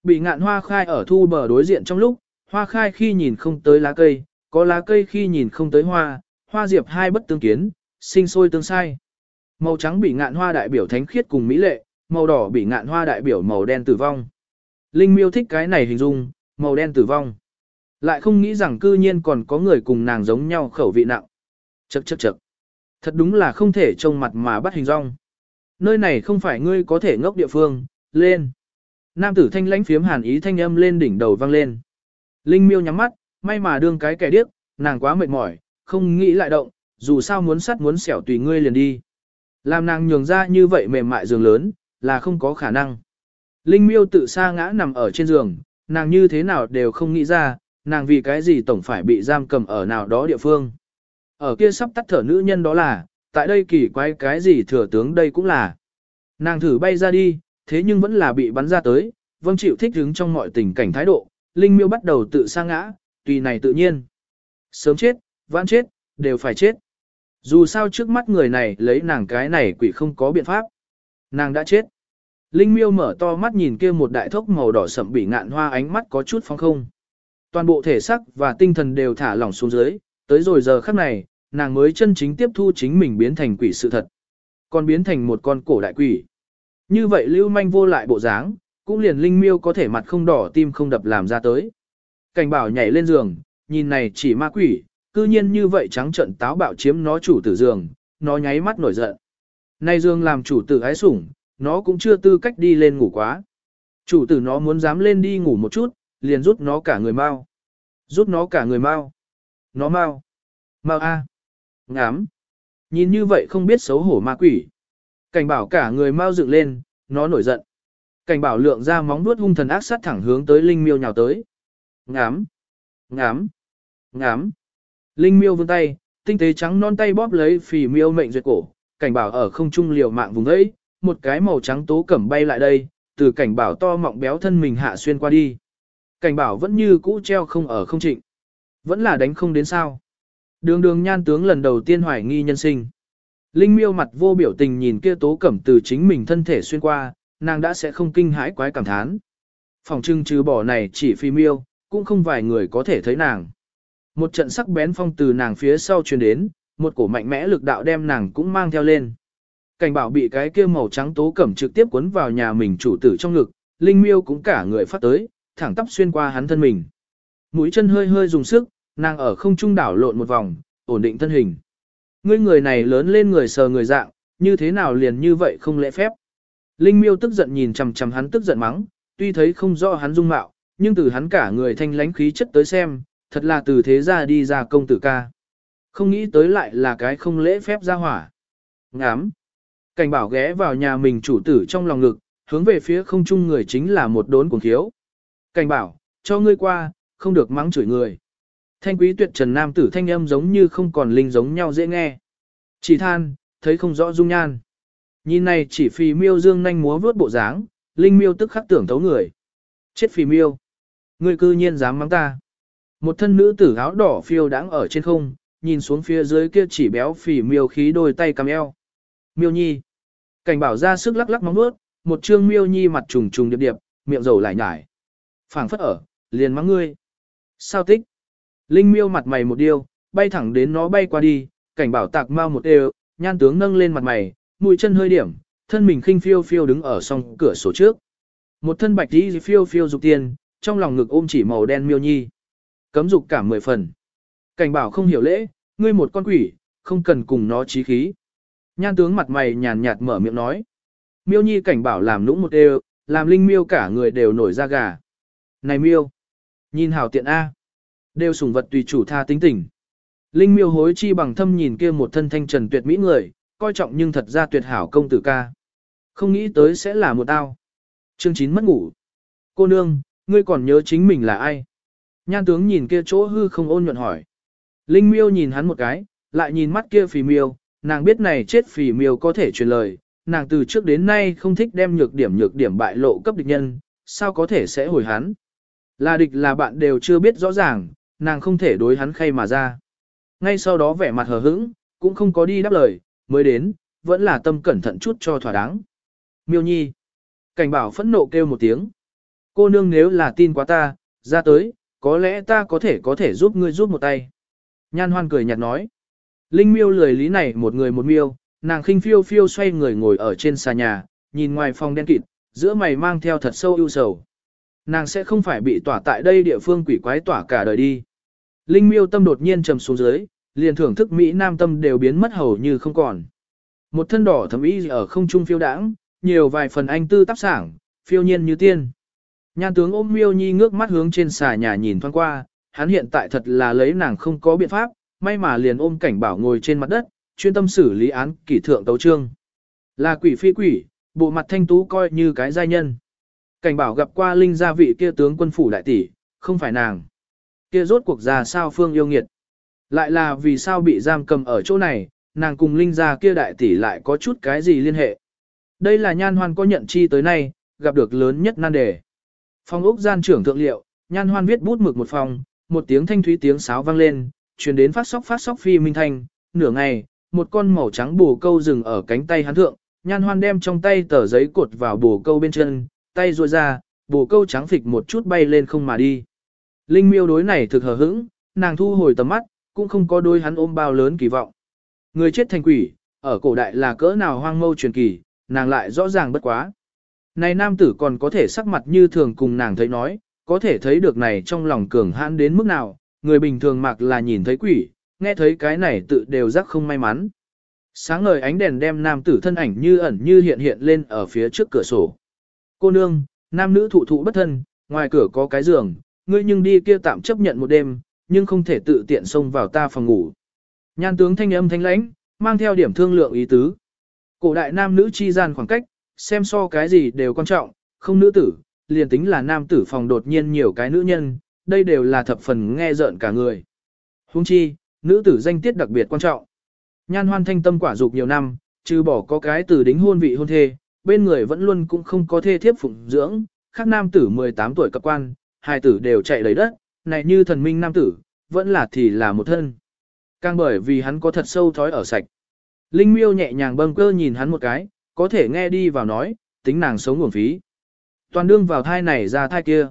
Bị ngạn hoa khai ở thu bờ đối diện trong lúc, hoa khai khi nhìn không tới lá cây, có lá cây khi nhìn không tới hoa, hoa diệp hai bất tương kiến, sinh sôi tương sai. Màu trắng bị ngạn hoa đại biểu thánh khiết cùng mỹ lệ, màu đỏ bị ngạn hoa đại biểu màu đen tử vong. Linh miêu thích cái này hình dung, màu đen tử vong. Lại không nghĩ rằng cư nhiên còn có người cùng nàng giống nhau khẩu vị nặng. Chậc chậc chậc. Thật đúng là không thể trông mặt mà bắt hình rong. Nơi này không phải ngươi có thể ngốc địa phương, lên. Nam tử thanh lãnh phiếm hàn ý thanh âm lên đỉnh đầu vang lên. Linh miêu nhắm mắt, may mà đương cái kẻ điếc, nàng quá mệt mỏi, không nghĩ lại động, dù sao muốn sắt muốn xẻo tùy ngươi liền đi. Làm nàng nhường ra như vậy mềm mại giường lớn, là không có khả năng. Linh miêu tự sa ngã nằm ở trên giường, nàng như thế nào đều không nghĩ ra, nàng vì cái gì tổng phải bị giam cầm ở nào đó địa phương. Ở kia sắp tắt thở nữ nhân đó là, tại đây kỳ quái cái gì thừa tướng đây cũng là. Nàng thử bay ra đi, thế nhưng vẫn là bị bắn ra tới, vâng chịu thích hứng trong mọi tình cảnh thái độ, Linh miêu bắt đầu tự sa ngã, tùy này tự nhiên. Sớm chết, vãn chết, đều phải chết. Dù sao trước mắt người này lấy nàng cái này quỷ không có biện pháp. Nàng đã chết. Linh miêu mở to mắt nhìn kia một đại thốc màu đỏ sậm bị ngạn hoa ánh mắt có chút phong không. Toàn bộ thể sắc và tinh thần đều thả lỏng xuống dưới, tới rồi giờ khắc này, nàng mới chân chính tiếp thu chính mình biến thành quỷ sự thật. Còn biến thành một con cổ đại quỷ. Như vậy lưu manh vô lại bộ dáng, cũng liền linh miêu có thể mặt không đỏ tim không đập làm ra tới. Cảnh bảo nhảy lên giường, nhìn này chỉ ma quỷ, cư nhiên như vậy trắng trận táo bạo chiếm nó chủ tử giường, nó nháy mắt nổi giận. Nay giường làm chủ tử ái sủng, nó cũng chưa tư cách đi lên ngủ quá. Chủ tử nó muốn dám lên đi ngủ một chút, liền rút nó cả người mau. Rút nó cả người mau. Nó mau. Mau a. Ngám. Nhìn như vậy không biết xấu hổ ma quỷ. Cảnh bảo cả người mau dựng lên, nó nổi giận. Cảnh bảo lượng ra móng vuốt hung thần ác sát thẳng hướng tới linh miêu nhào tới. Ngám. Ngám. Ngám. Linh miêu vươn tay, tinh tế trắng non tay bóp lấy phì miêu mệnh duyệt cổ. Cảnh bảo ở không trung liều mạng vùng ấy, một cái màu trắng tố cẩm bay lại đây, từ cảnh bảo to mọng béo thân mình hạ xuyên qua đi. Cảnh bảo vẫn như cũ treo không ở không trịnh. Vẫn là đánh không đến sao. Đường đường nhan tướng lần đầu tiên hoài nghi nhân sinh. Linh miêu mặt vô biểu tình nhìn kia tố cẩm từ chính mình thân thể xuyên qua, nàng đã sẽ không kinh hãi quái cảm thán. Phòng trưng trừ bỏ này chỉ phi miêu, cũng không vài người có thể thấy nàng. Một trận sắc bén phong từ nàng phía sau truyền đến, một cổ mạnh mẽ lực đạo đem nàng cũng mang theo lên. Cảnh bảo bị cái kia màu trắng tố cẩm trực tiếp cuốn vào nhà mình chủ tử trong ngực, Linh miêu cũng cả người phát tới, thẳng tắp xuyên qua hắn thân mình. Mũi chân hơi hơi dùng sức, nàng ở không trung đảo lộn một vòng, ổn định thân hình. Ngươi người này lớn lên người sờ người dạng, như thế nào liền như vậy không lễ phép. Linh miêu tức giận nhìn chằm chằm hắn tức giận mắng, tuy thấy không rõ hắn dung mạo, nhưng từ hắn cả người thanh lánh khí chất tới xem, thật là từ thế ra đi ra công tử ca. Không nghĩ tới lại là cái không lễ phép ra hỏa. Ngám. Cảnh bảo ghé vào nhà mình chủ tử trong lòng ngực, hướng về phía không trung người chính là một đốn cuồng thiếu. Cảnh bảo, cho ngươi qua, không được mắng chửi người. Thanh quý tuyệt trần nam tử thanh âm giống như không còn linh giống nhau dễ nghe. Chỉ than, thấy không rõ dung nhan. Nhìn này chỉ phì miêu dương nhanh múa vướt bộ dáng, linh miêu tức khắc tưởng thấu người. Chết phì miêu. Ngươi cư nhiên dám mắng ta. Một thân nữ tử áo đỏ phiêu đáng ở trên không, nhìn xuống phía dưới kia chỉ béo phì miêu khí đôi tay cầm eo. Miêu nhi. Cảnh bảo ra sức lắc lắc móng nuốt, một trương miêu nhi mặt trùng trùng điệp điệp, miệng dầu lại nhải. phảng phất ở, liền mắng ngươi. Sao tích? Linh miêu mặt mày một điêu, bay thẳng đến nó bay qua đi, cảnh bảo tạc mau một đều, nhan tướng nâng lên mặt mày, mũi chân hơi điểm, thân mình khinh phiêu phiêu đứng ở song cửa sổ trước. Một thân bạch tí phiêu phiêu dục tiền, trong lòng ngực ôm chỉ màu đen miêu nhi. Cấm dục cả mười phần. Cảnh bảo không hiểu lễ, ngươi một con quỷ, không cần cùng nó trí khí. Nhan tướng mặt mày nhàn nhạt mở miệng nói. Miêu nhi cảnh bảo làm nũng một đều, làm linh miêu cả người đều nổi da gà. Này miêu, nhìn hảo tiện A. Đều sủng vật tùy chủ tha tính tình. Linh miêu hối chi bằng thâm nhìn kia một thân thanh trần tuyệt mỹ người, coi trọng nhưng thật ra tuyệt hảo công tử ca. Không nghĩ tới sẽ là một tao. Chương 9 mất ngủ. Cô nương, ngươi còn nhớ chính mình là ai? Nhan tướng nhìn kia chỗ hư không ôn nhuận hỏi. Linh miêu nhìn hắn một cái, lại nhìn mắt kia phì miêu, nàng biết này chết phì miêu có thể truyền lời, nàng từ trước đến nay không thích đem nhược điểm nhược điểm bại lộ cấp địch nhân, sao có thể sẽ hồi hắn. Là địch là bạn đều chưa biết rõ ràng, nàng không thể đối hắn khay mà ra. Ngay sau đó vẻ mặt hờ hững, cũng không có đi đáp lời, mới đến, vẫn là tâm cẩn thận chút cho thỏa đáng. Miêu nhi. Cảnh bảo phẫn nộ kêu một tiếng. Cô nương nếu là tin quá ta, ra tới, có lẽ ta có thể có thể giúp ngươi giúp một tay. Nhan hoan cười nhạt nói. Linh miêu lười lý này một người một miêu, nàng khinh phiêu phiêu xoay người ngồi ở trên xà nhà, nhìn ngoài phòng đen kịt, giữa mày mang theo thật sâu ưu sầu. Nàng sẽ không phải bị tỏa tại đây địa phương quỷ quái tỏa cả đời đi. Linh miêu tâm đột nhiên trầm xuống dưới, liền thưởng thức Mỹ Nam tâm đều biến mất hầu như không còn. Một thân đỏ thẩm ý ở không trung phiêu đãng, nhiều vài phần anh tư tác sảng, phiêu nhiên như tiên. Nhan tướng ôm miêu nhi ngước mắt hướng trên xà nhà nhìn thoáng qua, hắn hiện tại thật là lấy nàng không có biện pháp, may mà liền ôm cảnh bảo ngồi trên mặt đất, chuyên tâm xử lý án kỷ thượng tấu trương. Là quỷ phi quỷ, bộ mặt thanh tú coi như cái giai nhân. Cảnh bảo gặp qua linh gia vị kia tướng quân phủ đại tỷ, không phải nàng. Kia rốt cuộc ra sao phương yêu nghiệt. Lại là vì sao bị giam cầm ở chỗ này, nàng cùng linh gia kia đại tỷ lại có chút cái gì liên hệ. Đây là nhan hoan có nhận chi tới nay, gặp được lớn nhất nan đề. Phong ốc gian trưởng thượng liệu, nhan hoan viết bút mực một phòng, một tiếng thanh thúy tiếng sáo vang lên, truyền đến phát sóc phát sóc phi minh thanh, nửa ngày, một con màu trắng bồ câu dừng ở cánh tay hắn thượng, nhan hoan đem trong tay tờ giấy cột vào bồ câu bên chân, tay ruôi ra, bồ câu trắng phịch một chút bay lên không mà đi. Linh miêu đối này thực hờ hững, nàng thu hồi tầm mắt, cũng không có đôi hắn ôm bao lớn kỳ vọng. Người chết thành quỷ, ở cổ đại là cỡ nào hoang mâu truyền kỳ, nàng lại rõ ràng bất quá. Này nam tử còn có thể sắc mặt như thường cùng nàng thấy nói, có thể thấy được này trong lòng cường hãn đến mức nào, người bình thường mặc là nhìn thấy quỷ, nghe thấy cái này tự đều rắc không may mắn. Sáng ngời ánh đèn đem nam tử thân ảnh như ẩn như hiện hiện lên ở phía trước cửa sổ. Cô nương, nam nữ thụ thụ bất thân, ngoài cửa có cái giường, ngươi nhưng đi kia tạm chấp nhận một đêm, nhưng không thể tự tiện xông vào ta phòng ngủ. Nhan tướng thanh âm thanh lãnh, mang theo điểm thương lượng ý tứ. Cổ đại nam nữ chi gian khoảng cách, xem so cái gì đều quan trọng, không nữ tử, liền tính là nam tử phòng đột nhiên nhiều cái nữ nhân, đây đều là thập phần nghe rợn cả người. Huống chi, nữ tử danh tiết đặc biệt quan trọng. Nhan hoan thanh tâm quả dục nhiều năm, trừ bỏ có cái từ đính hôn vị hôn thê, bên người vẫn luôn cũng không có thê thiếp phụng dưỡng, khác nam tử 18 tuổi cập quan, hai tử đều chạy lấy đất, này như thần minh nam tử, vẫn là thì là một thân. Càng bởi vì hắn có thật sâu thói ở sạch. Linh miêu nhẹ nhàng bâng cơ nhìn hắn một cái, có thể nghe đi vào nói, tính nàng sống nguồn phí. Toàn đương vào thai này ra thai kia.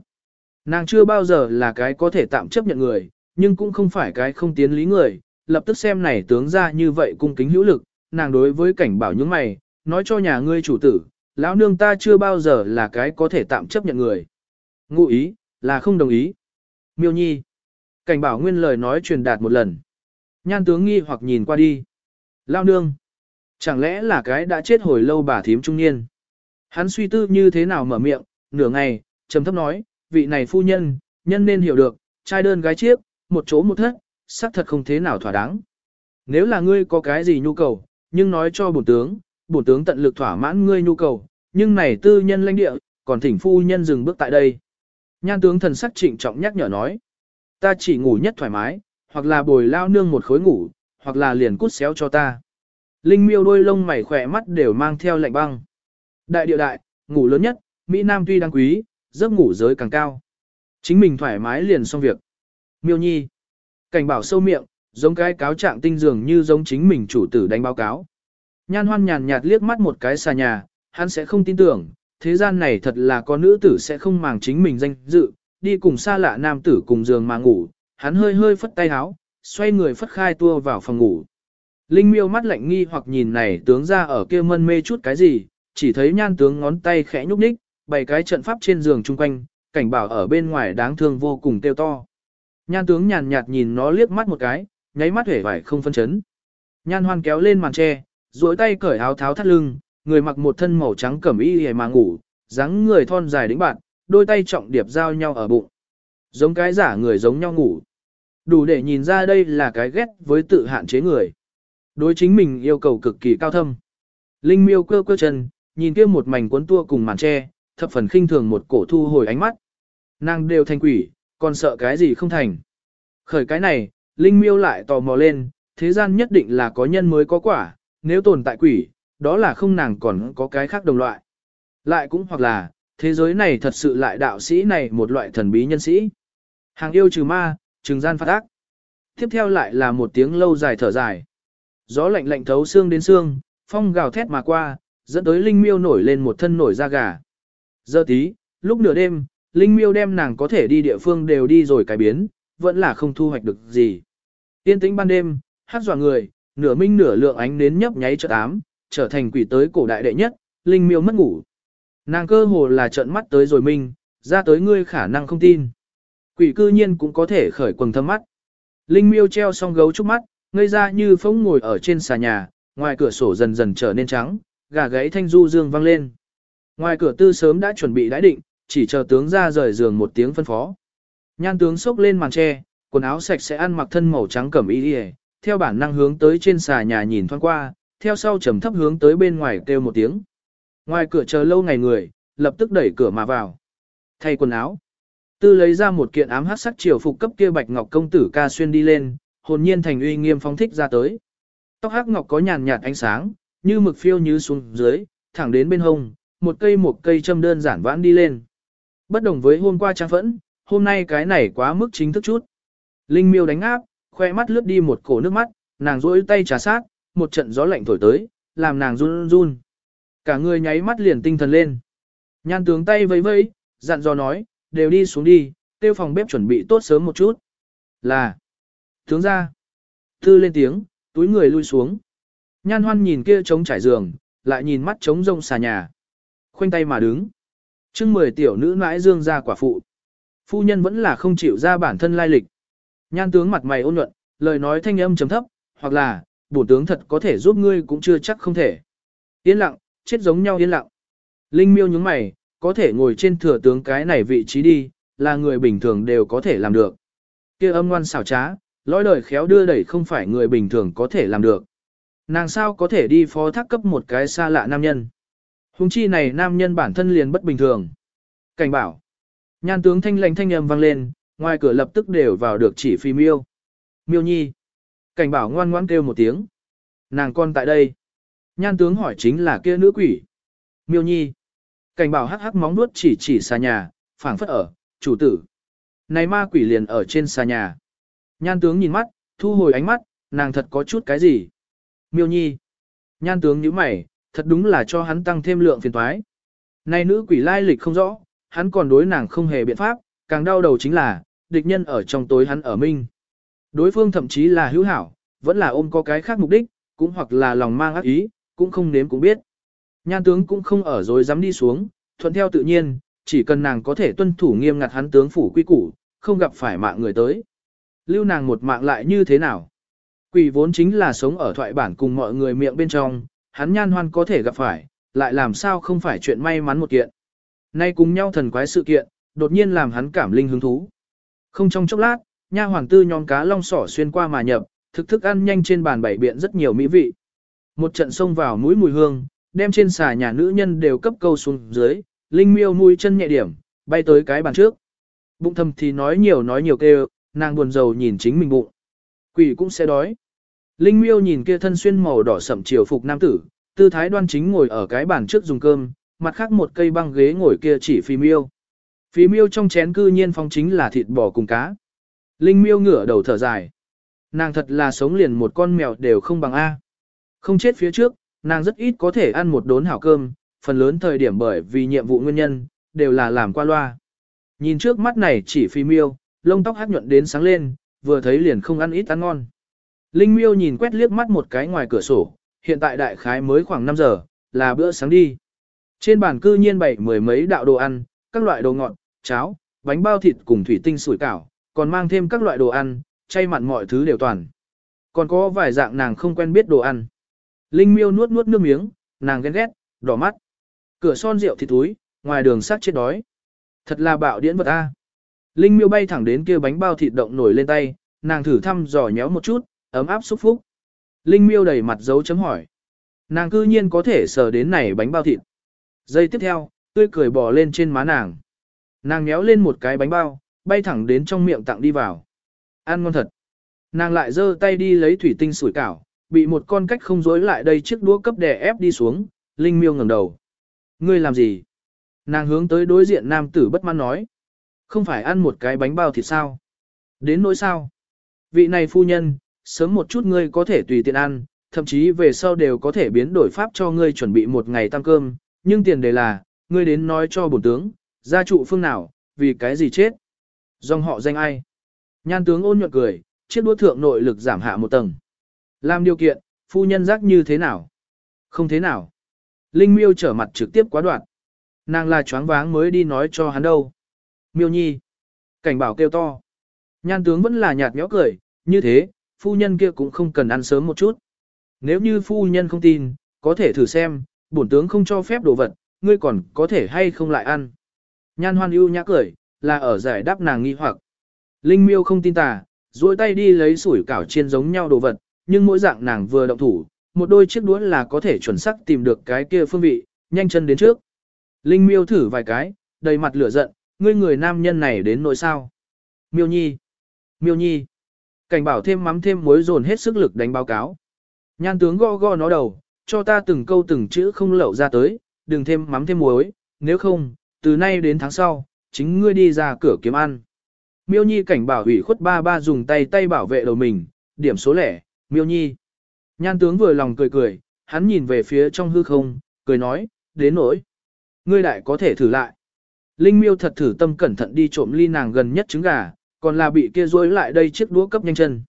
Nàng chưa bao giờ là cái có thể tạm chấp nhận người, nhưng cũng không phải cái không tiến lý người, lập tức xem này tướng ra như vậy cung kính hữu lực, nàng đối với cảnh bảo những mày, nói cho nhà ngươi chủ tử, lão nương ta chưa bao giờ là cái có thể tạm chấp nhận người. Ngụ ý, là không đồng ý. Miêu nhi. Cảnh bảo nguyên lời nói truyền đạt một lần. Nhan tướng nghi hoặc nhìn qua đi. Lao nương. Chẳng lẽ là cái đã chết hồi lâu bà thím trung niên. Hắn suy tư như thế nào mở miệng, nửa ngày, trầm thấp nói, vị này phu nhân, nhân nên hiểu được, trai đơn gái chiếc, một chỗ một thất, xác thật không thế nào thỏa đáng. Nếu là ngươi có cái gì nhu cầu, nhưng nói cho bổn tướng, bổn tướng tận lực thỏa mãn ngươi nhu cầu, nhưng này tư nhân lãnh địa, còn thỉnh phu nhân dừng bước tại đây. Nhan tướng thần sắc trịnh trọng nhắc nhở nói, ta chỉ ngủ nhất thoải mái, hoặc là bồi lao nương một khối ngủ, hoặc là liền cút xéo cho ta. Linh miêu đôi lông mày khỏe mắt đều mang theo lạnh băng. Đại địa đại, ngủ lớn nhất, Mỹ Nam tuy đáng quý, giấc ngủ giới càng cao. Chính mình thoải mái liền xong việc. Miêu nhi. Cảnh bảo sâu miệng, giống cái cáo trạng tinh dường như giống chính mình chủ tử đánh báo cáo. Nhan hoan nhàn nhạt liếc mắt một cái xà nhà, hắn sẽ không tin tưởng, thế gian này thật là có nữ tử sẽ không màng chính mình danh dự, đi cùng xa lạ nam tử cùng giường mà ngủ, hắn hơi hơi phất tay áo, xoay người phất khai tua vào phòng ngủ. Linh miêu mắt lạnh nghi hoặc nhìn này tướng ra ở kia mân mê chút cái gì, chỉ thấy nhan tướng ngón tay khẽ nhúc nhích, bày cái trận pháp trên giường chung quanh, cảnh bảo ở bên ngoài đáng thương vô cùng tiêu to. Nhan tướng nhàn nhạt nhìn nó liếc mắt một cái, nháy mắt hể vải không phân chấn. Nhan hoan kéo lên màn tre, duỗi tay cởi áo tháo thắt lưng, người mặc một thân màu trắng cẩm y hề mà ngủ, dáng người thon dài đĩnh bạn, đôi tay trọng điệp giao nhau ở bụng. Giống cái giả người giống nhau ngủ. Đủ để nhìn ra đây là cái ghét với tự hạn chế người. Đối chính mình yêu cầu cực kỳ cao thâm. Linh miêu cơ cơ chân, nhìn kia một mảnh cuốn tua cùng màn tre, thập phần khinh thường một cổ thu hồi ánh mắt. Nàng đều thành quỷ, còn sợ cái gì không thành. Khởi cái này, Linh miêu lại tò mò lên, thế gian nhất định là có nhân mới có quả, nếu tồn tại quỷ, đó là không nàng còn có cái khác đồng loại. Lại cũng hoặc là, thế giới này thật sự lại đạo sĩ này một loại thần bí nhân sĩ. Hàng yêu trừ ma, trừng gian phát ác. Tiếp theo lại là một tiếng lâu dài thở dài. Gió lạnh lạnh thấu xương đến xương, phong gào thét mà qua, dẫn tới Linh Miêu nổi lên một thân nổi da gà. Giờ tí, lúc nửa đêm, Linh Miêu đem nàng có thể đi địa phương đều đi rồi cải biến, vẫn là không thu hoạch được gì. Tiên tĩnh ban đêm, hát dọa người, nửa minh nửa lượng ánh đến nhấp nháy chợ ám, trở thành quỷ tới cổ đại đệ nhất, Linh Miêu mất ngủ. Nàng cơ hồ là trợn mắt tới rồi mình, ra tới ngươi khả năng không tin. Quỷ cư nhiên cũng có thể khởi quần thâm mắt. Linh miêu treo song gấu trúc mắt, ngây ra như phóng ngồi ở trên xà nhà, ngoài cửa sổ dần dần trở nên trắng, gà gáy thanh du dương vang lên. Ngoài cửa tư sớm đã chuẩn bị đãi định, chỉ chờ tướng ra rời giường một tiếng phân phó. Nhan tướng xốc lên màn tre, quần áo sạch sẽ ăn mặc thân màu trắng cẩm y đi theo bản năng hướng tới trên xà nhà nhìn thoáng qua, theo sau trầm thấp hướng tới bên ngoài kêu một tiếng. Ngoài cửa chờ lâu ngày người, lập tức đẩy cửa mà vào. Thay quần áo. Tư lấy ra một kiện ám hắc sắc triều phục cấp kia bạch ngọc công tử ca xuyên đi lên, hồn nhiên thành uy nghiêm phóng thích ra tới. Tóc hắc ngọc có nhàn nhạt ánh sáng, như mực phiêu như xuống dưới, thẳng đến bên hông, một cây một cây châm đơn giản vãn đi lên. Bất đồng với hôm qua trang phẫn, hôm nay cái này quá mức chính thức chút. Linh miêu đánh áp, khoe mắt lướt đi một cổ nước mắt, nàng rỗi tay trà sát, một trận gió lạnh thổi tới, làm nàng run run. Cả người nháy mắt liền tinh thần lên. Nhan tướng tay vẫy vẫy, dặn dò nói, đều đi xuống đi, tiêu phòng bếp chuẩn bị tốt sớm một chút. Là, tướng ra, thư lên tiếng, túi người lui xuống. Nhan hoan nhìn kia trống trải giường, lại nhìn mắt trống rông xà nhà. Khoanh tay mà đứng. Trưng mười tiểu nữ nãi dương ra quả phụ. Phu nhân vẫn là không chịu ra bản thân lai lịch. Nhan tướng mặt mày ôn nhuận, lời nói thanh âm chấm thấp, hoặc là, bổn tướng thật có thể giúp ngươi cũng chưa chắc không thể. Yên lặng, chết giống nhau yên lặng. Linh miêu nhướng mày, có thể ngồi trên thừa tướng cái này vị trí đi, là người bình thường đều có thể làm được. kia âm ngoan xảo trá, lõi đời khéo đưa đẩy không phải người bình thường có thể làm được. Nàng sao có thể đi phó thác cấp một cái xa lạ nam nhân. Hùng chi này nam nhân bản thân liền bất bình thường. Cảnh bảo. Nhan tướng thanh lãnh thanh âm vang lên, ngoài cửa lập tức đều vào được chỉ phi miêu. Miêu nhi. Cảnh bảo ngoan ngoan kêu một tiếng. Nàng con tại đây. Nhan tướng hỏi chính là kia nữ quỷ. Miêu nhi. Cảnh bảo hắc hắc móng nuốt chỉ chỉ xa nhà, phảng phất ở, chủ tử. Này ma quỷ liền ở trên xa nhà. Nhan tướng nhìn mắt, thu hồi ánh mắt, nàng thật có chút cái gì. Miêu nhi. Nhan tướng nhíu mày, thật đúng là cho hắn tăng thêm lượng phiền toái. Này nữ quỷ lai lịch không rõ, hắn còn đối nàng không hề biện pháp, càng đau đầu chính là, địch nhân ở trong tối hắn ở minh. Đối phương thậm chí là hữu hảo, vẫn là ôm có cái khác mục đích, cũng hoặc là lòng mang ác ý, cũng không nếm cũng biết. Nhan tướng cũng không ở rồi dám đi xuống, thuận theo tự nhiên, chỉ cần nàng có thể tuân thủ nghiêm ngặt hắn tướng phủ quy củ, không gặp phải mạng người tới. Lưu nàng một mạng lại như thế nào? Quỷ vốn chính là sống ở thoại bản cùng mọi người miệng bên trong, hắn nhan hoan có thể gặp phải, lại làm sao không phải chuyện may mắn một kiện. Nay cùng nhau thần quái sự kiện, đột nhiên làm hắn cảm linh hứng thú. Không trong chốc lát, nha hoàng tư nhóm cá long sỏ xuyên qua mà nhập, thực thức ăn nhanh trên bàn bảy biện rất nhiều mỹ vị. Một trận xông vào mũi mùi hương, đem trên xà nhà nữ nhân đều cấp câu xuống dưới, linh miêu mũi chân nhẹ điểm, bay tới cái bàn trước. Bụng thầm thì nói nhiều nói nhiều kêu, nàng buồn rầu nhìn chính mình bụng. Quỷ cũng sẽ đói. Linh miêu nhìn kia thân xuyên màu đỏ sậm chiều phục nam tử, tư thái đoan chính ngồi ở cái bàn trước dùng cơm, mặt khác một cây băng ghế ngồi kia chỉ phi miêu. Phi miêu trong chén cư nhiên phong chính là thịt bò cùng cá. Linh miêu ngửa đầu thở dài. Nàng thật là sống liền một con mèo đều không bằng A. Không chết phía trước, nàng rất ít có thể ăn một đốn hảo cơm, phần lớn thời điểm bởi vì nhiệm vụ nguyên nhân, đều là làm qua loa. Nhìn trước mắt này chỉ phi miêu, lông tóc hát nhuận đến sáng lên, vừa thấy liền không ăn ít ăn ngon. Linh miêu nhìn quét liếc mắt một cái ngoài cửa sổ, hiện tại đại khái mới khoảng 5 giờ, là bữa sáng đi. Trên bàn cư nhiên bày mười mấy đạo đồ ăn, các loại đồ ngọt, cháo, bánh bao thịt cùng thủy tinh sủi cảo, còn mang thêm các loại đồ ăn, chay mặn mọi thứ đều toàn. Còn có vài dạng nàng không quen biết đồ ăn. Linh miêu nuốt nuốt nước miếng, nàng ghen ghét, đỏ mắt. Cửa son rượu thịt túi, ngoài đường sát chết đói. Thật là bạo điễn vật a. Linh miêu bay thẳng đến kia bánh bao thịt động nổi lên tay, nàng thử thăm dò nhéo một chút, ấm áp xúc phúc. Linh miêu đầy mặt dấu chấm hỏi. Nàng cư nhiên có thể sờ đến này bánh bao thịt. Giây tiếp theo, tươi cười bò lên trên má nàng. Nàng nhéo lên một cái bánh bao, bay thẳng đến trong miệng tặng đi vào. Ăn ngon thật. Nàng lại giơ tay đi lấy thủy tinh sủi cảo, bị một con cách không dối lại đây chiếc đũa cấp đè ép đi xuống, Linh miêu ngẩng đầu. Ngươi làm gì? Nàng hướng tới đối diện nam tử bất mãn nói. Không phải ăn một cái bánh bao thịt sao? Đến nỗi sao? Vị này phu nhân, sớm một chút ngươi có thể tùy tiện ăn, thậm chí về sau đều có thể biến đổi pháp cho ngươi chuẩn bị một ngày tăng cơm, nhưng tiền đề là, ngươi đến nói cho bổn tướng, gia trụ phương nào, vì cái gì chết? Dòng họ danh ai? Nhan tướng ôn nhuận cười, chiếc đũa thượng nội lực giảm hạ một tầng. Làm điều kiện, phu nhân giác như thế nào? Không thế nào. Linh miêu trở mặt trực tiếp quá đoạn. Nàng là choáng váng mới đi nói cho hắn đâu. Miêu nhi. Cảnh bảo kêu to. Nhan tướng vẫn là nhạt nhẽo cười, như thế, phu nhân kia cũng không cần ăn sớm một chút. Nếu như phu nhân không tin, có thể thử xem, bổn tướng không cho phép đồ vật, ngươi còn có thể hay không lại ăn. Nhan hoan ưu nhã cười, là ở giải đáp nàng nghi hoặc. Linh miêu không tin tà, duỗi tay đi lấy sủi cảo chiên giống nhau đồ vật, nhưng mỗi dạng nàng vừa động thủ, một đôi chiếc đũa là có thể chuẩn xác tìm được cái kia phương vị, nhanh chân đến trước. Linh miêu thử vài cái, đầy mặt lửa giận, ngươi người nam nhân này đến nỗi sao. Miêu nhi, miêu nhi, cảnh bảo thêm mắm thêm muối dồn hết sức lực đánh báo cáo. Nhan tướng go go nó đầu, cho ta từng câu từng chữ không lậu ra tới, đừng thêm mắm thêm muối, nếu không, từ nay đến tháng sau, chính ngươi đi ra cửa kiếm ăn. Miêu Nhi cảnh bảo ủy khuất ba ba dùng tay tay bảo vệ đầu mình, điểm số lẻ, Miêu Nhi. Nhan tướng vừa lòng cười cười, hắn nhìn về phía trong hư không, cười nói, đến nỗi. Ngươi đại có thể thử lại. Linh miêu thật thử tâm cẩn thận đi trộm ly nàng gần nhất trứng gà, còn là bị kia rối lại đây chiếc đũa cấp nhanh chân.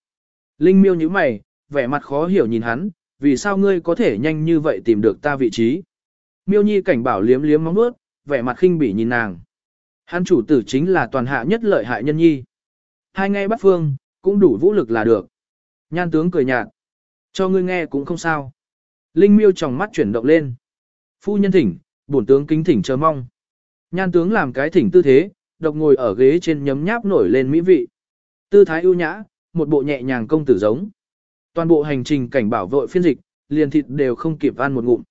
Linh miêu nhíu mày, vẻ mặt khó hiểu nhìn hắn, vì sao ngươi có thể nhanh như vậy tìm được ta vị trí. Miêu nhi cảnh bảo liếm liếm móng nuốt, vẻ mặt khinh bỉ nhìn nàng. Hắn chủ tử chính là toàn hạ nhất lợi hại nhân nhi. Hai ngay bắt phương, cũng đủ vũ lực là được. Nhan tướng cười nhạt. Cho ngươi nghe cũng không sao. Linh miêu trong mắt chuyển động lên. Phu nhân thỉnh, bổn tướng kính thỉnh chờ mong. Nhan tướng làm cái thỉnh tư thế, độc ngồi ở ghế trên nhấm nháp nổi lên mỹ vị. Tư thái ưu nhã, một bộ nhẹ nhàng công tử giống. Toàn bộ hành trình cảnh bảo vội phiên dịch, liền thịt đều không kịp ăn một ngụm.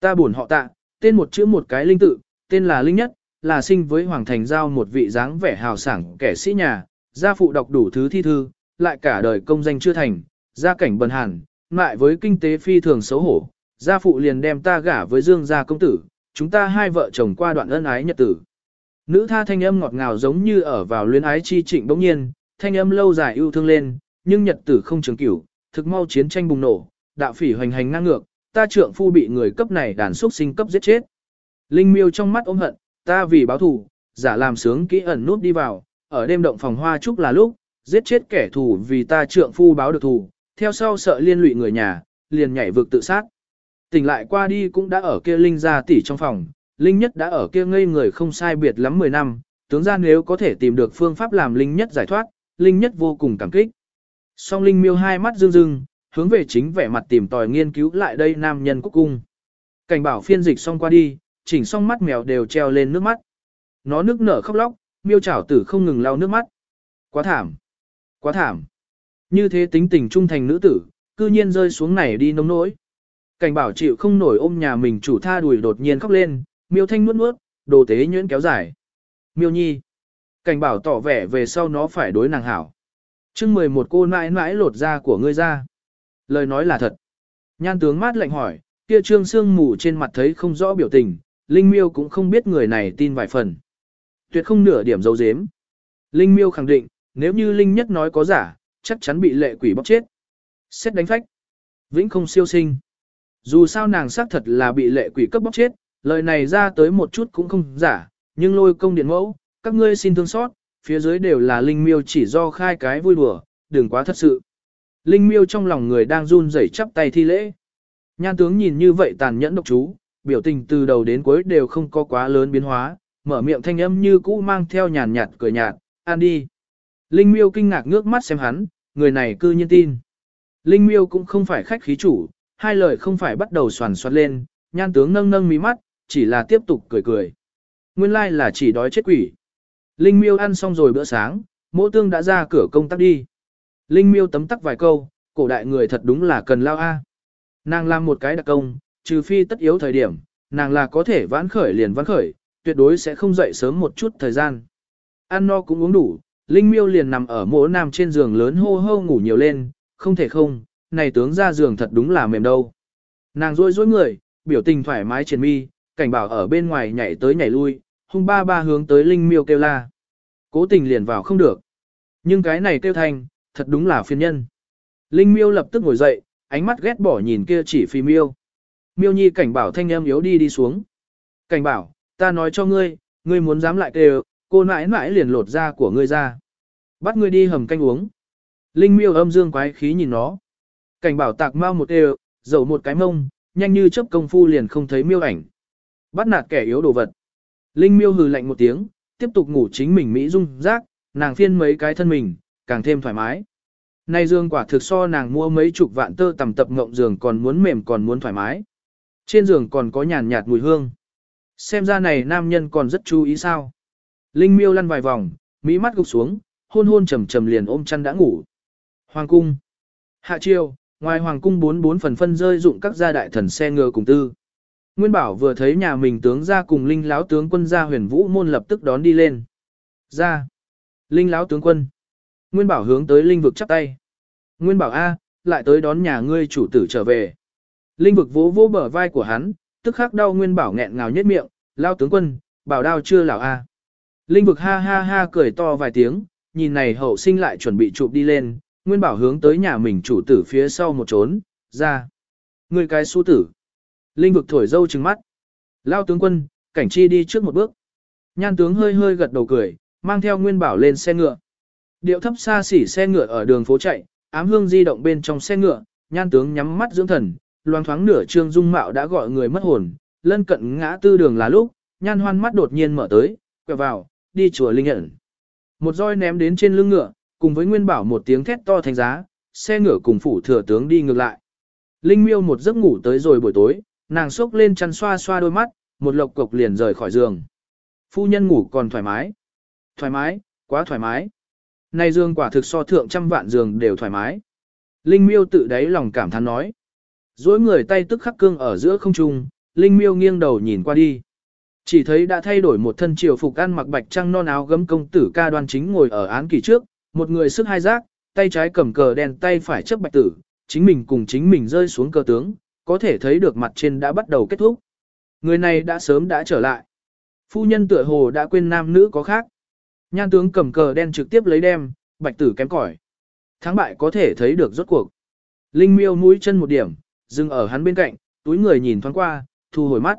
Ta buồn họ tạ, tên một chữ một cái linh tự, tên là Linh Nhất, là sinh với Hoàng Thành Giao một vị dáng vẻ hào sảng kẻ sĩ nhà, gia phụ đọc đủ thứ thi thư, lại cả đời công danh chưa thành, gia cảnh bần hàn, ngại với kinh tế phi thường xấu hổ, gia phụ liền đem ta gả với Dương gia công tử, chúng ta hai vợ chồng qua đoạn ân ái nhật tử. Nữ tha thanh âm ngọt ngào giống như ở vào luyến ái chi trịnh bỗng nhiên, thanh âm lâu dài yêu thương lên, nhưng nhật tử không trường cửu, thực mau chiến tranh bùng nổ, đạo phỉ hoành hành ngang ngược, ta trượng phu bị người cấp này đàn xuất sinh cấp giết chết. Linh miêu trong mắt ôm hận, ta vì báo thù, giả làm sướng kỹ ẩn nút đi vào, ở đêm động phòng hoa chúc là lúc, giết chết kẻ thù vì ta trượng phu báo được thù, theo sau sợ liên lụy người nhà, liền nhảy vực tự sát. Tỉnh lại qua đi cũng đã ở kia Linh gia tỷ trong phòng, Linh nhất đã ở kia ngây người không sai biệt lắm 10 năm, tướng ra nếu có thể tìm được phương pháp làm Linh nhất giải thoát, Linh nhất vô cùng cảm kích. Song Linh miêu hai mắt rưng rưng, hướng về chính vẻ mặt tìm tòi nghiên cứu lại đây nam nhân quốc cung. Cảnh bảo phiên dịch xong qua đi, chỉnh xong mắt mèo đều treo lên nước mắt. Nó nước nở khóc lóc, miêu chảo tử không ngừng lau nước mắt. Quá thảm, quá thảm. Như thế tính tình trung thành nữ tử, cư nhiên rơi xuống này đi nông nỗi. Cảnh bảo chịu không nổi ôm nhà mình chủ tha đùi đột nhiên khóc lên, miêu thanh nuốt nuốt, đồ tế nhuyễn kéo dài. Miêu nhi. Cảnh bảo tỏ vẻ về sau nó phải đối nàng hảo. chương 11 cô mãi mãi lột da của ngươi ra. Lời nói là thật. Nhan tướng mát lạnh hỏi, kia trương sương mù trên mặt thấy không rõ biểu tình, Linh miêu cũng không biết người này tin vài phần. Tuyệt không nửa điểm dấu dếm. Linh miêu khẳng định, nếu như Linh nhất nói có giả, chắc chắn bị lệ quỷ bóc chết. Xét đánh phách. Vĩnh không siêu sinh. Dù sao nàng xác thật là bị lệ quỷ cấp bóc chết, lời này ra tới một chút cũng không giả, nhưng lôi công điện mẫu, các ngươi xin thương xót, phía dưới đều là linh miêu chỉ do khai cái vui đùa, đừng quá thật sự. Linh miêu trong lòng người đang run rẩy chắp tay thi lễ. Nhan tướng nhìn như vậy tàn nhẫn độc chú, biểu tình từ đầu đến cuối đều không có quá lớn biến hóa, mở miệng thanh âm như cũ mang theo nhàn nhạt cười nhạt, "An đi. Linh miêu kinh ngạc ngước mắt xem hắn, người này cư nhiên tin. Linh miêu cũng không phải khách khí chủ, hai lời không phải bắt đầu soàn soạt lên, nhan tướng nâng nâng mí mắt, chỉ là tiếp tục cười cười. Nguyên lai là chỉ đói chết quỷ. Linh miêu ăn xong rồi bữa sáng, mỗ tương đã ra cửa công tác đi. Linh miêu tấm tắc vài câu, cổ đại người thật đúng là cần lao a. Nàng làm một cái đặc công, trừ phi tất yếu thời điểm, nàng là có thể vãn khởi liền vãn khởi, tuyệt đối sẽ không dậy sớm một chút thời gian. Ăn no cũng uống đủ, Linh miêu liền nằm ở mỗ nam trên giường lớn hô hô ngủ nhiều lên, không thể không, này tướng ra giường thật đúng là mềm đâu. Nàng rôi rối người, biểu tình thoải mái trên mi, cảnh bảo ở bên ngoài nhảy tới nhảy lui, hung ba ba hướng tới Linh miêu kêu la. Cố tình liền vào không được. Nhưng cái này kêu thành, thật đúng là phiền nhân. Linh miêu lập tức ngồi dậy, ánh mắt ghét bỏ nhìn kia chỉ phi miêu. Miêu nhi cảnh bảo thanh em yếu đi đi xuống. Cảnh bảo, ta nói cho ngươi, ngươi muốn dám lại kêu, cô nãi nãi liền lột da của ngươi ra. Bắt ngươi đi hầm canh uống. Linh miêu âm dương quái khí nhìn nó. Cảnh bảo tạc mau một đều, dầu một cái mông, nhanh như chớp công phu liền không thấy miêu ảnh. Bắt nạt kẻ yếu đồ vật. Linh miêu hừ lạnh một tiếng, tiếp tục ngủ chính mình mỹ dung rác, nàng phiên mấy cái thân mình, càng thêm thoải mái. Nay dương quả thực so nàng mua mấy chục vạn tơ tầm tập ngộng giường còn muốn mềm còn muốn thoải mái. Trên giường còn có nhàn nhạt mùi hương. Xem ra này nam nhân còn rất chú ý sao. Linh miêu lăn vài vòng, mỹ mắt gục xuống, hôn hôn trầm trầm liền ôm chăn đã ngủ. Hoàng cung. Hạ chiều, ngoài hoàng cung bốn bốn phần phân rơi dụng các gia đại thần xe ngựa cùng tư. Nguyên Bảo vừa thấy nhà mình tướng ra cùng Linh láo tướng quân ra huyền vũ môn lập tức đón đi lên. Ra. Linh láo tướng quân. Nguyên Bảo hướng tới Linh vực chắp tay. Nguyên Bảo A, lại tới đón nhà ngươi chủ tử trở về. Linh vực vỗ vỗ bờ vai của hắn, tức khắc đau Nguyên Bảo nghẹn ngào nhất miệng, lao tướng quân, bảo đao chưa lão A. Linh vực ha ha ha cười to vài tiếng, nhìn này hậu sinh lại chuẩn bị chụp đi lên, Nguyên Bảo hướng tới nhà mình chủ tử phía sau một trốn, ra. Người cái su tử. Linh vực thổi dâu trừng mắt. Lao tướng quân, cảnh chi đi trước một bước. Nhan tướng hơi hơi gật đầu cười, mang theo Nguyên Bảo lên xe ngựa. Điệu thấp xa xỉ xe ngựa ở đường phố chạy, ám hương di động bên trong xe ngựa, nhan tướng nhắm mắt dưỡng thần, loang thoáng nửa trương dung mạo đã gọi người mất hồn, lân cận ngã tư đường là lúc, nhan hoan mắt đột nhiên mở tới, quẹo vào, đi chùa Linh nhận. Một roi ném đến trên lưng ngựa, cùng với Nguyên Bảo một tiếng thét to thành giá, xe ngựa cùng phủ thừa tướng đi ngược lại. Linh miêu một giấc ngủ tới rồi buổi tối, nàng xốc lên chăn xoa xoa đôi mắt, một lộc cộc liền rời khỏi giường. Phu nhân ngủ còn thoải mái. Thoải mái, quá thoải mái. Này giường quả thực so thượng trăm vạn giường đều thoải mái. Linh miêu tự đáy lòng cảm thán nói. Dối người tay tức khắc cương ở giữa không trung, Linh miêu nghiêng đầu nhìn qua đi. Chỉ thấy đã thay đổi một thân triều phục ăn mặc bạch trăng non áo gấm công tử ca đoan chính ngồi ở án kỳ trước, một người sức hai giác, tay trái cầm cờ đen tay phải chấp bạch tử, chính mình cùng chính mình rơi xuống cờ tướng, có thể thấy được mặt trên đã bắt đầu kết thúc. Người này đã sớm đã trở lại. Phu nhân tựa hồ đã quên nam nữ có khác. Nhan tướng cầm cờ đen trực tiếp lấy đem, bạch tử kém cỏi. Thắng bại có thể thấy được rốt cuộc. Linh miêu mũi chân một điểm, dừng ở hắn bên cạnh, túi người nhìn thoáng qua, thu hồi mắt.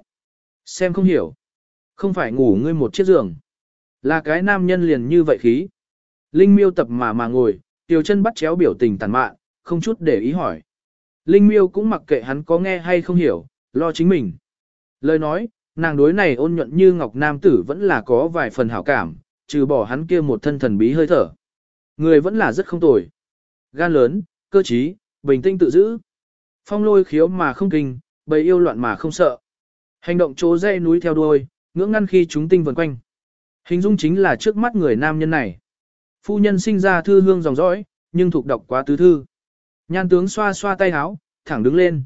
Xem không hiểu. Không phải ngủ ngươi một chiếc giường. Là cái nam nhân liền như vậy khí. Linh miêu tập mà mà ngồi, tiểu chân bắt chéo biểu tình tàn mạn, không chút để ý hỏi. Linh miêu cũng mặc kệ hắn có nghe hay không hiểu, lo chính mình. Lời nói, nàng đối này ôn nhuận như ngọc nam tử vẫn là có vài phần hảo cảm, trừ bỏ hắn kia một thân thần bí hơi thở. Người vẫn là rất không tồi. Gan lớn, cơ trí, bình tĩnh tự giữ. Phong lôi khiếu mà không kinh, bầy yêu loạn mà không sợ. Hành động chỗ dây núi theo đuôi, ngưỡng ngăn khi chúng tinh vần quanh. Hình dung chính là trước mắt người nam nhân này. Phu nhân sinh ra thư hương dòng dõi, nhưng thuộc đọc quá tứ thư. Nhan tướng xoa xoa tay áo, thẳng đứng lên.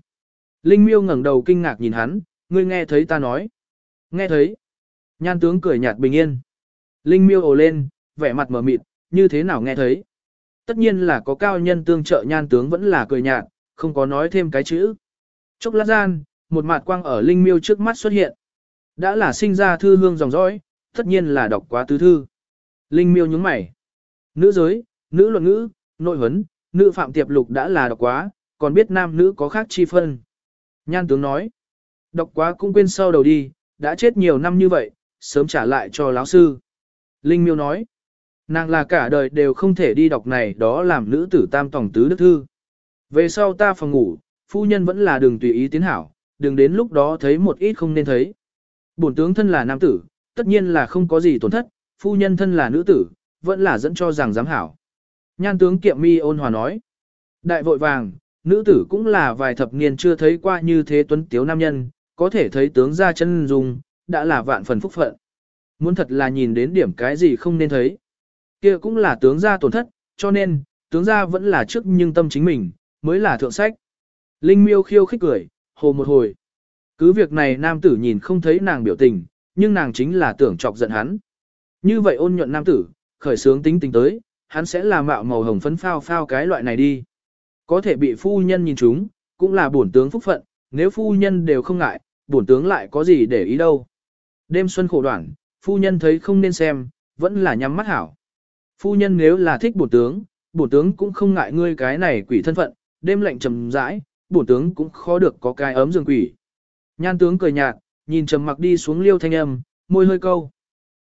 Linh miêu ngẩng đầu kinh ngạc nhìn hắn, ngươi nghe thấy ta nói. Nghe thấy. Nhan tướng cười nhạt bình yên. Linh miêu ồ lên, vẻ mặt mờ mịt, như thế nào nghe thấy. Tất nhiên là có cao nhân tương trợ nhan tướng vẫn là cười nhạt, không có nói thêm cái chữ. Chốc lát gian, một mạt quang ở linh miêu trước mắt xuất hiện. Đã là sinh ra thư hương dòng dõi, tất nhiên là đọc quá tứ thư. Linh miêu nhướng mày. Nữ giới, nữ luận ngữ, nội huấn, nữ phạm tiệp lục đã là đọc quá, còn biết nam nữ có khác chi phân. Nhan tướng nói, đọc quá cũng quên sâu đầu đi, đã chết nhiều năm như vậy, sớm trả lại cho lão sư. Linh miêu nói, nàng là cả đời đều không thể đi đọc này đó làm nữ tử tam tổng tứ đức thư. Về sau ta phòng ngủ, phu nhân vẫn là đường tùy ý tiến hảo, đừng đến lúc đó thấy một ít không nên thấy. Bổn tướng thân là nam tử, tất nhiên là không có gì tổn thất, phu nhân thân là nữ tử, vẫn là dẫn cho rằng giám hảo. Nhan tướng kiệm mi ôn hòa nói. Đại vội vàng, nữ tử cũng là vài thập niên chưa thấy qua như thế tuấn tiếu nam nhân, có thể thấy tướng ra chân dung, đã là vạn phần phúc phận. Muốn thật là nhìn đến điểm cái gì không nên thấy. kia cũng là tướng gia tổn thất, cho nên, tướng gia vẫn là trước nhưng tâm chính mình, mới là thượng sách. Linh miêu khiêu khích cười, hồ một hồi. Cứ việc này nam tử nhìn không thấy nàng biểu tình, nhưng nàng chính là tưởng chọc giận hắn. Như vậy ôn nhuận nam tử, khởi sướng tính tính tới, hắn sẽ làm mạo màu hồng phấn phao phao cái loại này đi. Có thể bị phu nhân nhìn chúng, cũng là bổn tướng phúc phận, nếu phu nhân đều không ngại, bổn tướng lại có gì để ý đâu. Đêm xuân khổ đoạn, phu nhân thấy không nên xem, vẫn là nhắm mắt hảo. Phu nhân nếu là thích bổn tướng, bổn tướng cũng không ngại ngươi cái này quỷ thân phận, đêm lạnh trầm rãi, bổn tướng cũng khó được có cái ấm giường quỷ. Nhan tướng cười nhạt, nhìn trầm mặc đi xuống liêu thanh âm, môi hơi câu.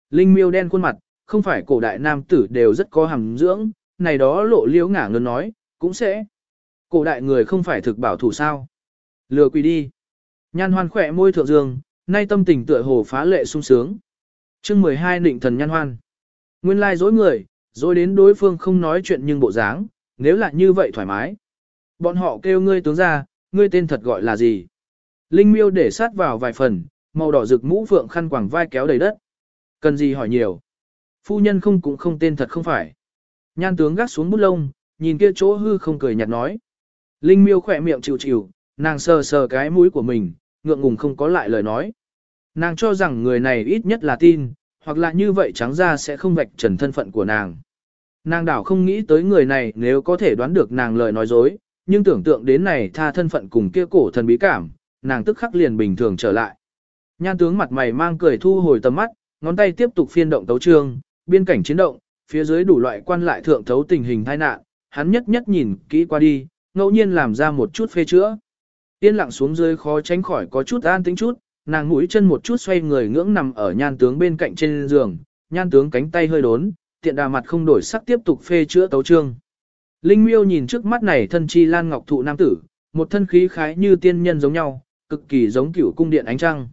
Linh miêu đen khuôn mặt, không phải cổ đại nam tử đều rất có hàm dưỡng, này đó lộ liễu ngả ngớn nói, cũng sẽ. Cổ đại người không phải thực bảo thủ sao. Lừa quỷ đi. Nhan hoan khỏe môi thượng dương, nay tâm tình tựa hồ phá lệ sung sướng. chương 12 định thần nhan hoan. Nguyên lai dối người, dối đến đối phương không nói chuyện nhưng bộ dáng, nếu là như vậy thoải mái. Bọn họ kêu ngươi tướng ra, ngươi tên thật gọi là gì? Linh miêu để sát vào vài phần, màu đỏ rực mũ phượng khăn quàng vai kéo đầy đất. Cần gì hỏi nhiều. Phu nhân không cũng không tên thật không phải. Nhan tướng gác xuống bút lông, nhìn kia chỗ hư không cười nhạt nói. Linh miêu khỏe miệng chịu chịu, nàng sờ sờ cái mũi của mình, ngượng ngùng không có lại lời nói. Nàng cho rằng người này ít nhất là tin, hoặc là như vậy trắng ra sẽ không vạch trần thân phận của nàng. Nàng đảo không nghĩ tới người này nếu có thể đoán được nàng lời nói dối, nhưng tưởng tượng đến này tha thân phận cùng kia cổ thần bí cảm, nàng tức khắc liền bình thường trở lại. Nhan tướng mặt mày mang cười thu hồi tầm mắt, ngón tay tiếp tục phiên động tấu trương, biên cảnh chiến động, phía dưới đủ loại quan lại thượng thấu tình hình tai nạn, hắn nhất nhất nhìn kỹ qua đi, ngẫu nhiên làm ra một chút phê chữa. Yên lặng xuống dưới khó tránh khỏi có chút an tĩnh chút, nàng mũi chân một chút xoay người ngưỡng nằm ở nhan tướng bên cạnh trên giường, nhan tướng cánh tay hơi đốn, tiện đà mặt không đổi sắc tiếp tục phê chữa tấu trương. Linh miêu nhìn trước mắt này thân chi lan ngọc thụ nam tử, một thân khí khái như tiên nhân giống nhau, cực kỳ giống cửu cung điện ánh trăng.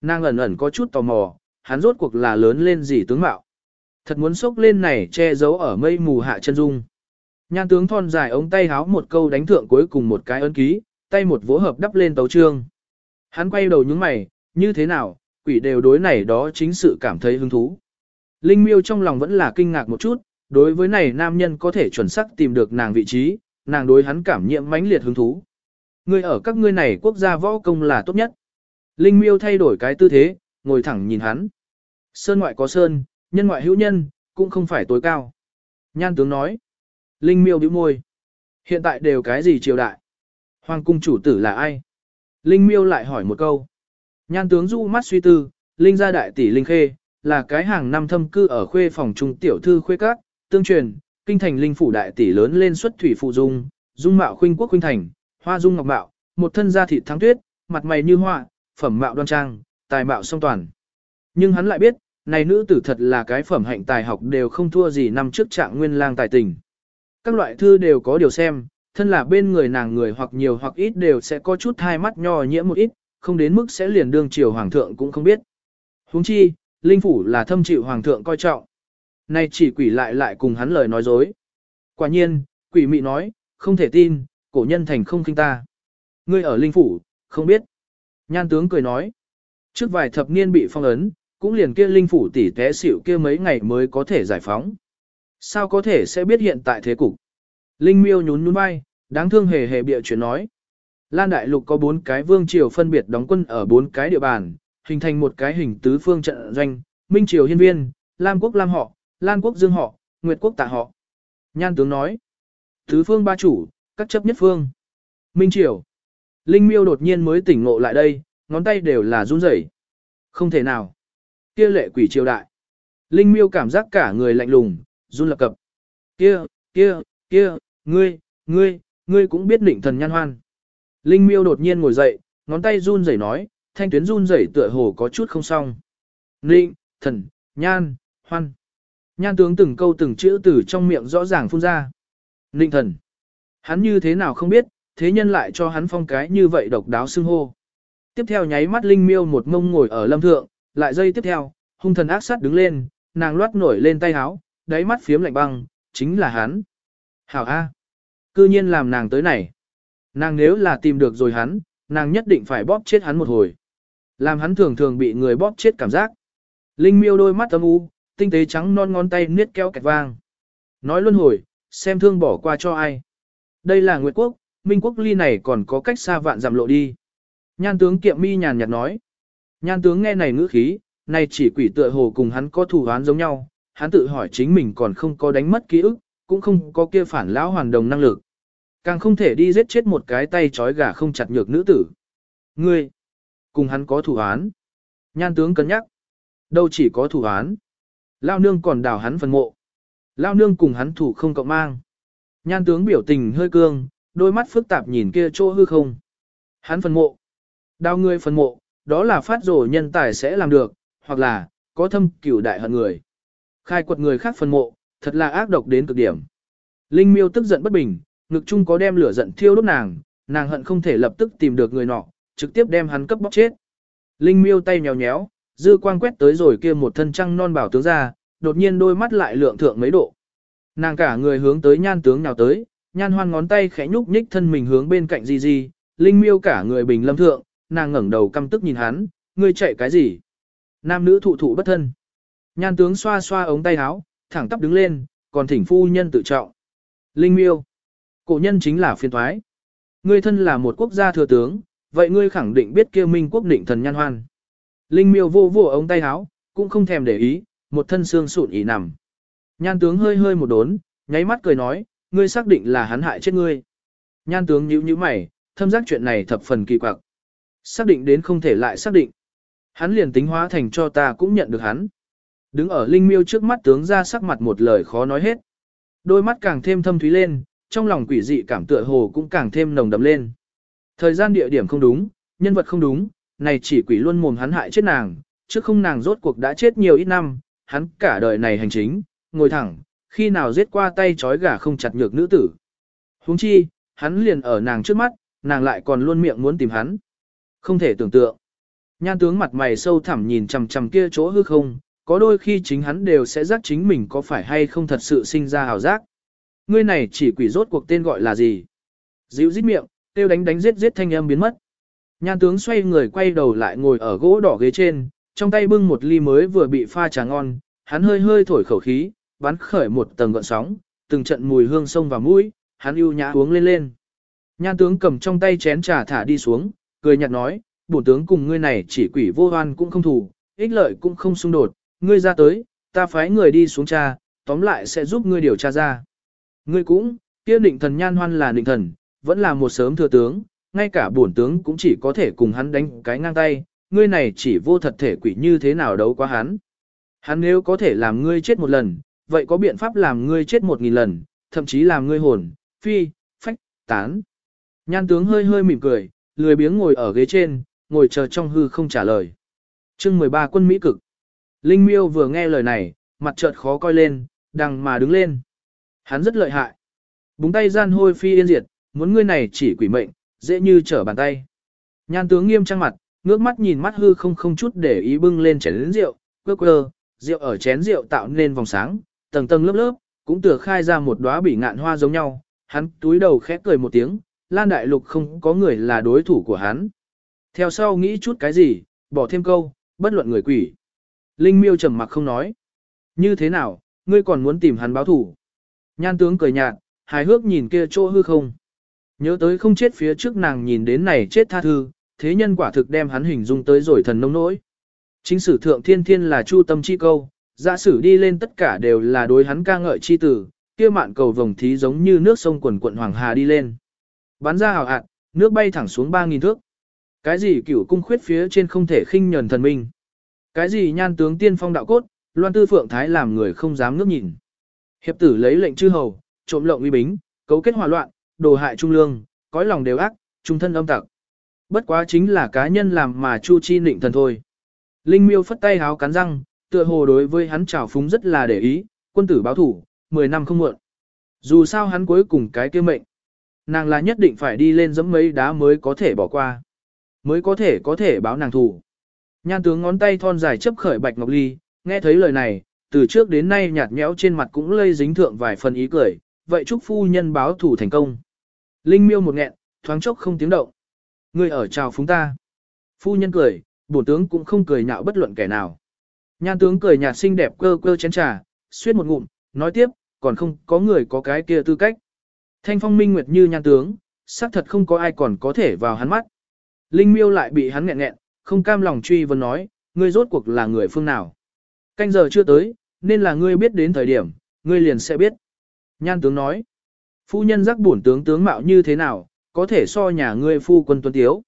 Nàng ẩn ẩn có chút tò mò, hắn rốt cuộc là lớn lên gì tướng mạo. Thật muốn sốc lên này che giấu ở mây mù hạ chân dung. Nhan tướng thon dài ống tay háo một câu đánh thượng cuối cùng một cái ấn ký, tay một vỗ hợp đắp lên tấu trương. Hắn quay đầu nhướng mày, như thế nào, quỷ đều đối này đó chính sự cảm thấy hứng thú. Linh miêu trong lòng vẫn là kinh ngạc một chút, đối với này nam nhân có thể chuẩn xác tìm được nàng vị trí, nàng đối hắn cảm nhiễm mãnh liệt hứng thú. Người ở các ngươi này quốc gia võ công là tốt nhất. Linh miêu thay đổi cái tư thế, ngồi thẳng nhìn hắn. Sơn ngoại có sơn, nhân ngoại hữu nhân, cũng không phải tối cao. Nhan tướng nói. Linh miêu bĩu môi. Hiện tại đều cái gì triều đại? Hoàng cung chủ tử là ai? Linh miêu lại hỏi một câu. Nhan tướng du mắt suy tư, Linh gia đại tỷ Linh Khê, là cái hàng năm thâm cư ở khuê phòng trung tiểu thư khuê các, tương truyền, kinh thành Linh phủ đại tỷ lớn lên xuất thủy phụ dung, dung mạo khuynh quốc khuynh thành, hoa dung ngọc mạo, một thân da thịt thắng tuyết, mặt mày như hoa, phẩm mạo đoan trang, tài mạo song toàn. Nhưng hắn lại biết, này nữ tử thật là cái phẩm hạnh tài học đều không thua gì năm trước trạng nguyên lang tài tình. Các loại thư đều có điều xem, thân là bên người nàng người hoặc nhiều hoặc ít đều sẽ có chút hai mắt nho nhiễm một ít, không đến mức sẽ liền đương triều hoàng thượng cũng không biết. Huống chi, linh phủ là thâm chịu hoàng thượng coi trọng. Nay chỉ quỷ lại lại cùng hắn lời nói dối. Quả nhiên, quỷ mị nói, không thể tin, cổ nhân thành không kinh ta. Ngươi ở linh phủ, không biết. Nhan tướng cười nói. Trước vài thập niên bị phong ấn, cũng liền kia linh phủ tỷ té xỉu kia mấy ngày mới có thể giải phóng. Sao có thể sẽ biết hiện tại thế cục? Linh miêu nhún nhún vai, đáng thương hề hề bịa chuyện nói. Lan Đại Lục có bốn cái vương triều phân biệt đóng quân ở bốn cái địa bàn, hình thành một cái hình tứ phương trận doanh, Minh Triều Hiên Viên, Lam Quốc Lam họ, Lan Quốc Dương họ, Nguyệt Quốc Tạ họ. Nhan tướng nói, Thứ phương ba chủ, các chấp nhất phương. Minh Triều. Linh miêu đột nhiên mới tỉnh ngộ lại đây, ngón tay đều là run rẩy. Không thể nào. Kia lệ quỷ triều đại. Linh miêu cảm giác cả người lạnh lùng, run lập cập. Kia, kia, kia, ngươi, ngươi, ngươi cũng biết định thần nhan hoan. Linh miêu đột nhiên ngồi dậy, ngón tay run rẩy nói, thanh tuyến run rẩy tựa hồ có chút không xong. Nịnh, thần, nhan, hoan. Nhan tướng từng câu từng chữ từ trong miệng rõ ràng phun ra. Ninh thần. Hắn như thế nào không biết, thế nhân lại cho hắn phong cái như vậy độc đáo xưng hô. Tiếp theo nháy mắt Linh miêu một mông ngồi ở lâm thượng, lại dây tiếp theo, hung thần ác sát đứng lên, nàng loát nổi lên tay háo, đáy mắt phiếm lạnh băng, chính là hắn. Hảo A. Cư nhiên làm nàng tới này. Nàng nếu là tìm được rồi hắn, nàng nhất định phải bóp chết hắn một hồi. Làm hắn thường thường bị người bóp chết cảm giác. Linh miêu đôi mắt âm u, tinh tế trắng non ngón tay niết keo kẹt vang. Nói luân hồi, xem thương bỏ qua cho ai. Đây là Nguyệt Quốc, Minh Quốc ly này còn có cách xa vạn dặm lộ đi. Nhan tướng kiệm mi nhàn nhạt nói. Nhan tướng nghe này ngữ khí, này chỉ quỷ tựa hồ cùng hắn có thủ án giống nhau, hắn tự hỏi chính mình còn không có đánh mất ký ức, cũng không có kia phản lão hoàn đồng năng lực. Càng không thể đi giết chết một cái tay trói gà không chặt nhược nữ tử. Ngươi, cùng hắn có thủ án. Nhan tướng cân nhắc. Đâu chỉ có thủ án. Lao nương còn đào hắn phần mộ. Lao nương cùng hắn thủ không cộng mang. Nhan tướng biểu tình hơi cương, đôi mắt phức tạp nhìn kia chỗ hư không. Hắn phần mộ. Đào người phần mộ, đó là phát rổ nhân tài sẽ làm được, hoặc là, có thâm cửu đại hận người. Khai quật người khác phần mộ, thật là ác độc đến cực điểm. Linh miêu tức giận bất bình, ngực chung có đem lửa giận thiêu đốt nàng, nàng hận không thể lập tức tìm được người nọ, trực tiếp đem hắn cấp bóc chết. Linh miêu tay nhéo nhéo, dư quang quét tới rồi kia một thân trăng non bảo tướng ra, đột nhiên đôi mắt lại lượng thượng mấy độ. Nàng cả người hướng tới nhan tướng nào tới, nhan hoan ngón tay khẽ nhúc nhích thân mình hướng bên cạnh di di, linh miêu cả người bình lâm thượng, nàng ngẩng đầu căm tức nhìn hắn, ngươi chạy cái gì? Nam nữ thụ thụ bất thân. Nhan tướng xoa xoa ống tay áo, thẳng tắp đứng lên, còn thỉnh phu nhân tự trọng. Linh miêu. Cổ nhân chính là phiên thoái. Ngươi thân là một quốc gia thừa tướng, vậy ngươi khẳng định biết kêu minh quốc định thần nhan hoan. Linh miêu vô vô ống tay áo, cũng không thèm để ý, một thân xương sụn ý nằm. Nhan tướng hơi hơi một đốn, nháy mắt cười nói, ngươi xác định là hắn hại chết ngươi. Nhan tướng nhíu nhíu mày, thâm giác chuyện này thập phần kỳ quặc. Xác định đến không thể lại xác định. Hắn liền tính hóa thành cho ta cũng nhận được hắn. Đứng ở linh miêu trước mắt tướng ra sắc mặt một lời khó nói hết. Đôi mắt càng thêm thâm thúy lên, trong lòng quỷ dị cảm tựa hồ cũng càng thêm nồng đậm lên. Thời gian địa điểm không đúng, nhân vật không đúng, này chỉ quỷ luôn mồm hắn hại chết nàng, trước không nàng rốt cuộc đã chết nhiều ít năm, hắn cả đời này hành chính, ngồi thẳng, khi nào giết qua tay chói gà không chặt nhược nữ tử. huống chi, hắn liền ở nàng trước mắt, nàng lại còn luôn miệng muốn tìm hắn. Không thể tưởng tượng. Nhan tướng mặt mày sâu thẳm nhìn chằm chằm kia chỗ hư không, có đôi khi chính hắn đều sẽ giác chính mình có phải hay không thật sự sinh ra hào giác. Ngươi này chỉ quỷ rốt cuộc tên gọi là gì? Dịu dít miệng, tiêu đánh đánh giết giết thanh âm biến mất. Nhan tướng xoay người quay đầu lại ngồi ở gỗ đỏ ghế trên, trong tay bưng một ly mới vừa bị pha trà ngon, hắn hơi hơi thổi khẩu khí, bắn khởi một tầng gợn sóng, từng trận mùi hương sông vào mũi, hắn ưu nhã uống lên lên. Nhan tướng cầm trong tay chén trà thả đi xuống, cười nhạt nói, bổn tướng cùng ngươi này chỉ quỷ vô hoan cũng không thủ, ích lợi cũng không xung đột, ngươi ra tới, ta phái người đi xuống tra, tóm lại sẽ giúp ngươi điều tra ra. Ngươi cũng, kia định thần nhan hoan là định thần, vẫn là một sớm thừa tướng, ngay cả bổn tướng cũng chỉ có thể cùng hắn đánh cái ngang tay, ngươi này chỉ vô thật thể quỷ như thế nào đấu quá hắn. Hắn nếu có thể làm ngươi chết một lần, vậy có biện pháp làm ngươi chết một nghìn lần, thậm chí làm ngươi hồn, phi, phách, tán. Nhan tướng hơi hơi mỉm cười, lười biếng ngồi ở ghế trên, ngồi chờ trong hư không trả lời. chương 13 quân Mỹ cực. Linh miêu vừa nghe lời này, mặt chợt khó coi lên, đằng mà đứng lên. Hắn rất lợi hại. Búng tay gian hôi phi yên diệt, muốn ngươi này chỉ quỷ mệnh, dễ như trở bàn tay. Nhan tướng nghiêm trang mặt, ngước mắt nhìn mắt hư không không chút để ý bưng lên chén rượu, quơ quơ, rượu ở chén rượu tạo nên vòng sáng, tầng tầng lớp lớp, cũng tựa khai ra một đóa bỉ ngạn hoa giống nhau. Hắn túi đầu khẽ cười một tiếng, Lan Đại Lục không có người là đối thủ của hắn. Theo sau nghĩ chút cái gì, bỏ thêm câu, bất luận người quỷ. Linh miêu trầm mặc không nói. Như thế nào, ngươi còn muốn tìm hắn báo thủ? Nhan tướng cười nhạt, hài hước nhìn kia chỗ hư không. Nhớ tới không chết phía trước nàng nhìn đến này chết tha thư, thế nhân quả thực đem hắn hình dung tới rồi thần nông nỗi. Chính sử thượng thiên thiên là chu tâm chi câu, giả sử đi lên tất cả đều là đối hắn ca ngợi chi tử, kia mạn cầu vồng thí giống như nước sông quần quận hoàng hà đi lên. Bắn ra hào hạn, nước bay thẳng xuống 3.000 thước. Cái gì cửu cung khuyết phía trên không thể khinh nhờn thần minh. Cái gì nhan tướng tiên phong đạo cốt, loan tư phượng thái làm người không dám ngước nhìn. Hiệp tử lấy lệnh chư hầu, trộm lộng uy bính, cấu kết hòa loạn, đồ hại trung lương, cõi lòng đều ác, trung thân âm tặc. Bất quá chính là cá nhân làm mà Chu Chi nịnh thần thôi. Linh Miêu phất tay háo cắn răng, tựa hồ đối với hắn trào phúng rất là để ý, quân tử báo thủ, 10 năm không muộn. Dù sao hắn cuối cùng cái kia mệnh, nàng là nhất định phải đi lên giẫm mấy đá mới có thể bỏ qua, mới có thể có thể báo nàng thủ. Nhan tướng ngón tay thon dài chấp khởi bạch ngọc ly, nghe thấy lời này, từ trước đến nay nhạt nhẽo trên mặt cũng lây dính thượng vài phần ý cười, vậy chúc phu nhân báo thủ thành công. Linh miêu một nghẹn, thoáng chốc không tiếng động. Người ở chào phúng ta. Phu nhân cười, bổ tướng cũng không cười nhạo bất luận kẻ nào. Nhan tướng cười nhạt xinh đẹp cơ cơ chén trà, xuyết một ngụm, nói tiếp, còn không có người có cái kia tư cách. Thanh phong minh nguyệt như nhan tướng, xác thật không có ai còn có thể vào hắn mắt. Linh miêu lại bị hắn nghẹn nghẹn, không cam lòng truy vấn nói, ngươi rốt cuộc là người phương nào. Canh giờ chưa tới, nên là ngươi biết đến thời điểm, ngươi liền sẽ biết. Nhan tướng nói, phu nhân giác bổn tướng tướng mạo như thế nào, có thể so nhà ngươi phu quân tuấn tiếu.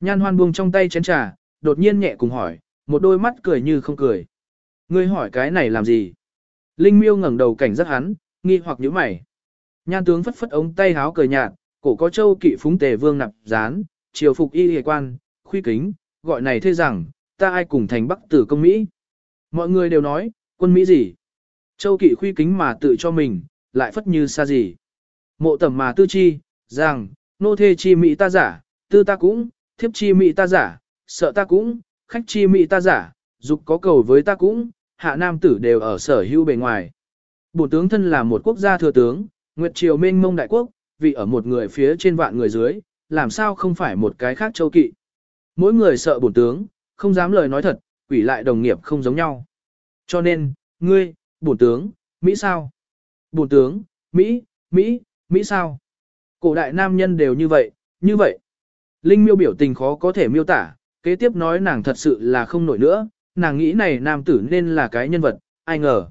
Nhan hoan buông trong tay chén trà, đột nhiên nhẹ cùng hỏi, một đôi mắt cười như không cười. Ngươi hỏi cái này làm gì? Linh miêu ngẩng đầu cảnh giác hắn, nghi hoặc nhíu mày. Nhan tướng phất phất ống tay háo cười nhạt, cổ có châu kỵ phúng tề vương nạp dán, triều phục y hề quan, khuy kính, gọi này thế rằng, ta ai cùng thành bắc tử công Mỹ. Mọi người đều nói, quân Mỹ gì? Châu kỵ khuy kính mà tự cho mình, lại phất như xa gì? Mộ tẩm mà tư chi, rằng, nô thê chi Mỹ ta giả, tư ta cũng, thiếp chi Mỹ ta giả, sợ ta cũng, khách chi Mỹ ta giả, dục có cầu với ta cũng, hạ nam tử đều ở sở hữu bề ngoài. Bổn tướng thân là một quốc gia thừa tướng, Nguyệt Triều mênh mông đại quốc, vị ở một người phía trên vạn người dưới, làm sao không phải một cái khác châu kỵ. Mỗi người sợ bổn tướng, không dám lời nói thật, quỷ lại đồng nghiệp không giống nhau. Cho nên, ngươi, bổn tướng, Mỹ sao? Bổn tướng, Mỹ, Mỹ, Mỹ sao? Cổ đại nam nhân đều như vậy, như vậy. Linh miêu biểu tình khó có thể miêu tả, kế tiếp nói nàng thật sự là không nổi nữa, nàng nghĩ này nam tử nên là cái nhân vật, ai ngờ.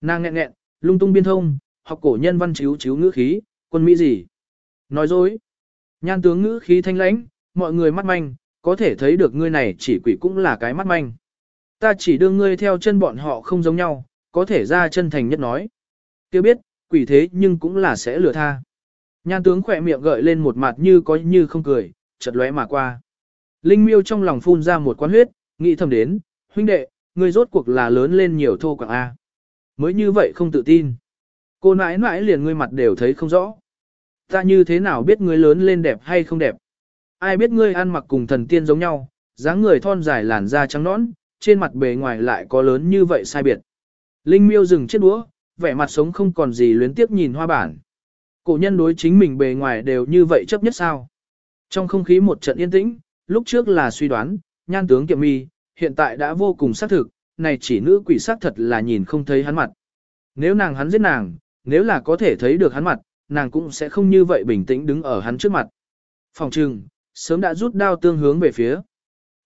Nàng nghẹn nghẹn, lung tung biên thông, học cổ nhân văn chiếu chiếu ngữ khí, quân Mỹ gì? Nói dối. Nhan tướng ngữ khí thanh lãnh, mọi người mắt manh, có thể thấy được ngươi này chỉ quỷ cũng là cái mắt manh. Ta chỉ đưa ngươi theo chân bọn họ không giống nhau, có thể ra chân thành nhất nói. Kêu biết, quỷ thế nhưng cũng là sẽ lừa tha. Nhan tướng khỏe miệng gợi lên một mặt như có như không cười, chợt lóe mà qua. Linh miêu trong lòng phun ra một quán huyết, nghĩ thầm đến, huynh đệ, ngươi rốt cuộc là lớn lên nhiều thô quảng A. Mới như vậy không tự tin. Cô nãi nãi liền ngươi mặt đều thấy không rõ. Ta như thế nào biết ngươi lớn lên đẹp hay không đẹp? Ai biết ngươi ăn mặc cùng thần tiên giống nhau, dáng người thon dài làn da trắng nõn, trên mặt bề ngoài lại có lớn như vậy sai biệt. Linh miêu dừng chiếc đũa, vẻ mặt sống không còn gì luyến tiếp nhìn hoa bản. Cổ nhân đối chính mình bề ngoài đều như vậy chấp nhất sao? Trong không khí một trận yên tĩnh, lúc trước là suy đoán, nhan tướng kiệm mi, hiện tại đã vô cùng xác thực, này chỉ nữ quỷ xác thật là nhìn không thấy hắn mặt. Nếu nàng hắn giết nàng, nếu là có thể thấy được hắn mặt, nàng cũng sẽ không như vậy bình tĩnh đứng ở hắn trước mặt. Phòng trừng, sớm đã rút đao tương hướng về phía.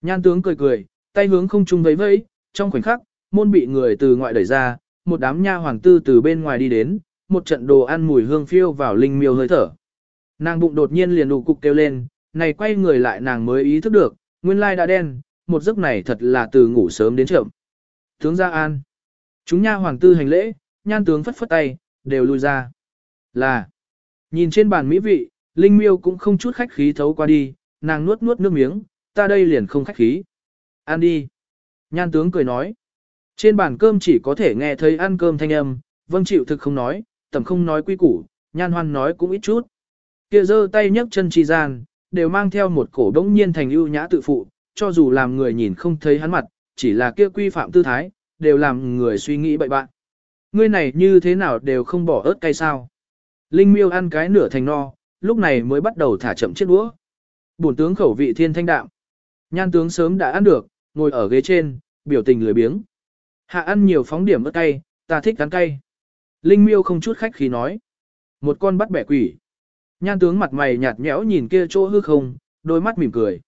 Nhan tướng cười cười, tay hướng không trung vẫy vẫy, trong khoảnh khắc, môn bị người từ ngoại đẩy ra, một đám nha hoàng tư từ bên ngoài đi đến, một trận đồ ăn mùi hương phiêu vào linh miêu hơi thở. Nàng bụng đột nhiên liền đủ cục kêu lên, này quay người lại nàng mới ý thức được, nguyên lai đã đen, một giấc này thật là từ ngủ sớm đến chậm. Tướng gia an. Chúng nha hoàng tư hành lễ, nhan tướng phất phất tay, đều lui ra. Là. Nhìn trên bàn mỹ vị, Linh Miêu cũng không chút khách khí thấu qua đi, nàng nuốt nuốt nước miếng, ta đây liền không khách khí. an đi. Nhan tướng cười nói. Trên bàn cơm chỉ có thể nghe thấy ăn cơm thanh âm, vâng chịu thực không nói, tầm không nói quy củ, nhan hoan nói cũng ít chút. Kia giơ tay nhấc chân chi gian, đều mang theo một cổ đống nhiên thành ưu nhã tự phụ, cho dù làm người nhìn không thấy hắn mặt, chỉ là kia quy phạm tư thái, đều làm người suy nghĩ bậy bạn. Ngươi này như thế nào đều không bỏ ớt cay sao. Linh miêu ăn cái nửa thành no, lúc này mới bắt đầu thả chậm chiếc đũa. Bổn tướng khẩu vị thiên thanh đạm. Nhan tướng sớm đã ăn được, ngồi ở ghế trên, biểu tình lười biếng. Hạ ăn nhiều phóng điểm ớt cay, ta thích ăn cay. Linh miêu không chút khách khí nói. Một con bắt bẻ quỷ. Nhan tướng mặt mày nhạt nhẽo nhìn kia chỗ hư không, đôi mắt mỉm cười.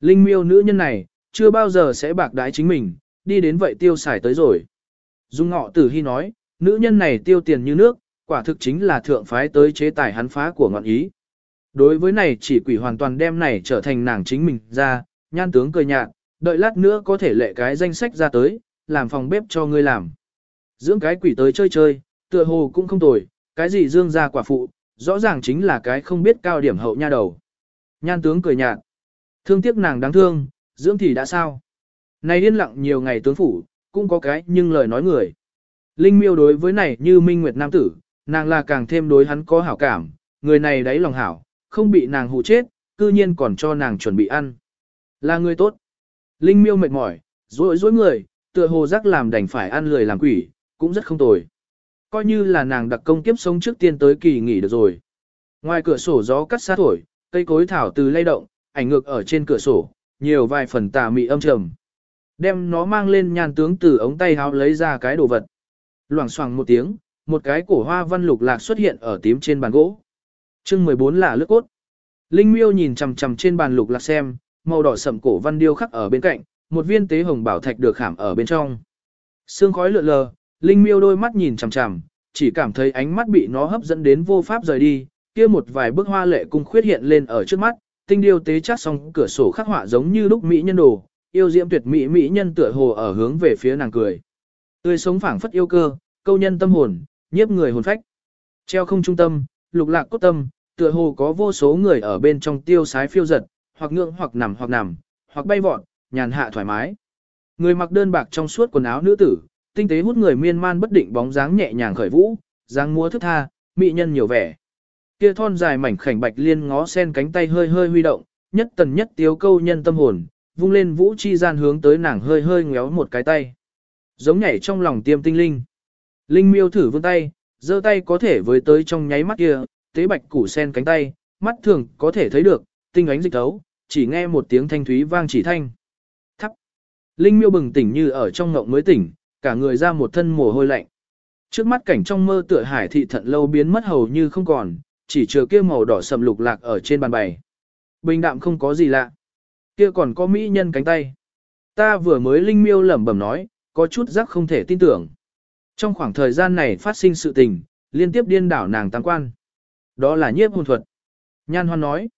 Linh miêu nữ nhân này, chưa bao giờ sẽ bạc đái chính mình, đi đến vậy tiêu xài tới rồi. Dung ngọ tử hy nói, nữ nhân này tiêu tiền như nước, quả thực chính là thượng phái tới chế tài hắn phá của ngọn ý. Đối với này chỉ quỷ hoàn toàn đem này trở thành nàng chính mình ra, nhan tướng cười nhạt, đợi lát nữa có thể lệ cái danh sách ra tới, làm phòng bếp cho ngươi làm. Dưỡng cái quỷ tới chơi chơi, tựa hồ cũng không tồi, cái gì dương gia quả phụ, rõ ràng chính là cái không biết cao điểm hậu nha đầu. Nhan tướng cười nhạt. Thương tiếc nàng đáng thương, dưỡng thì đã sao. Này điên lặng nhiều ngày tướng phủ, cũng có cái nhưng lời nói người. Linh miêu đối với này như minh nguyệt nam tử, nàng là càng thêm đối hắn có hảo cảm, người này đáy lòng hảo, không bị nàng hù chết, cư nhiên còn cho nàng chuẩn bị ăn. Là người tốt. Linh miêu mệt mỏi, rối rối người, tựa hồ giác làm đành phải ăn lười làm quỷ, cũng rất không tồi. Coi như là nàng đặc công kiếp sống trước tiên tới kỳ nghỉ được rồi. Ngoài cửa sổ gió cắt sát thổi, cây cối thảo từ lay động, ảnh ngược ở trên cửa sổ, nhiều vài phần tà mị âm trầm. Đem nó mang lên nhan tướng từ ống tay háo lấy ra cái đồ vật. Loảng xoảng một tiếng, một cái cổ hoa văn lục lạc xuất hiện ở tím trên bàn gỗ. chương 14 là lướt cốt. Linh miêu nhìn chằm chằm trên bàn lục lạc xem, màu đỏ sậm cổ văn điêu khắc ở bên cạnh, một viên tế hồng bảo thạch được khảm ở bên trong. Sương khói lượn lờ, Linh miêu đôi mắt nhìn chằm chằm, chỉ cảm thấy ánh mắt bị nó hấp dẫn đến vô pháp rời đi, kia một vài bức hoa lệ cung khuyết hiện lên ở trước mắt, tinh điêu tế chắc xong cửa sổ khắc họa giống như lúc mỹ nhân đồ, yêu diễm tuyệt mỹ mỹ nhân tựa hồ ở hướng về phía nàng cười. Tươi sống phảng phất yêu cơ, câu nhân tâm hồn, nhiếp người hồn phách. Treo không trung tâm, lục lạc cốt tâm, tựa hồ có vô số người ở bên trong tiêu sái phiêu giật, hoặc ngượng hoặc nằm hoặc nằm, hoặc bay vọt, nhàn hạ thoải mái. Người mặc đơn bạc trong suốt quần áo nữ tử, tinh tế hút người miên man bất định bóng dáng nhẹ nhàng khởi vũ, dáng múa thức tha, mỹ nhân nhiều vẻ. Kia thon dài mảnh khảnh bạch liên ngó sen cánh tay hơi hơi huy động, nhất tần nhất tiếu câu nhân tâm hồn, vung lên vũ chi gian hướng tới nàng hơi hơi ngéo một cái tay. Giống nhảy trong lòng tiêm tinh linh. Linh miêu thử vươn tay, giơ tay có thể với tới trong nháy mắt kia, tế bạch củ sen cánh tay, mắt thường có thể thấy được, tinh ánh dịch thấu, chỉ nghe một tiếng thanh thúy vang chỉ thanh. Linh miêu bừng tỉnh như ở trong ngộng mới tỉnh, cả người ra một thân mồ hôi lạnh. Trước mắt cảnh trong mơ tựa hải thị thận lâu biến mất hầu như không còn, chỉ chừa kia màu đỏ sầm lục lạc ở trên bàn bày. Bình đạm không có gì lạ. Kia còn có mỹ nhân cánh tay. Ta vừa mới linh miêu lẩm bẩm nói, có chút giác không thể tin tưởng. Trong khoảng thời gian này phát sinh sự tình, liên tiếp điên đảo nàng tăng quan. Đó là nhiếp hồn thuật. Nhan hoan nói,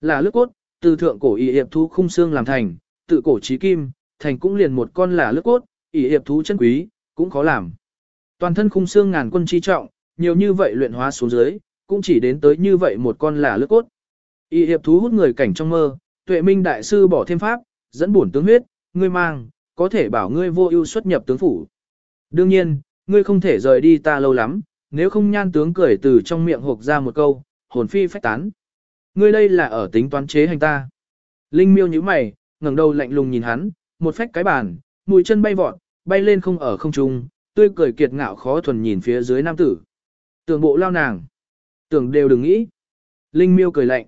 là lướt cốt, từ thượng cổ y hiệp thú khung xương làm thành, tự cổ trí kim, thành cũng liền một con là lướt cốt, y hiệp thú chân quý, cũng khó làm. Toàn thân khung xương ngàn quân chi trọng, nhiều như vậy luyện hóa xuống dưới, cũng chỉ đến tới như vậy một con là lướt cốt. Y hiệp thú hút người cảnh trong mơ, tuệ minh đại sư bỏ thêm pháp, dẫn bổn tướng huyết, ngươi mang, có thể bảo ngươi vô ưu xuất nhập tướng phủ. Đương nhiên, ngươi không thể rời đi ta lâu lắm, nếu không nhan tướng cười từ trong miệng hộp ra một câu, hồn phi phách tán. Ngươi đây là ở tính toán chế hành ta. Linh miêu như mày, ngẩng đầu lạnh lùng nhìn hắn, một phách cái bàn, mũi chân bay vọt, bay lên không ở không trung, tươi cười kiệt ngạo khó thuần nhìn phía dưới nam tử. Tưởng bộ lao nàng. Tưởng đều đừng nghĩ. Linh miêu cười lạnh.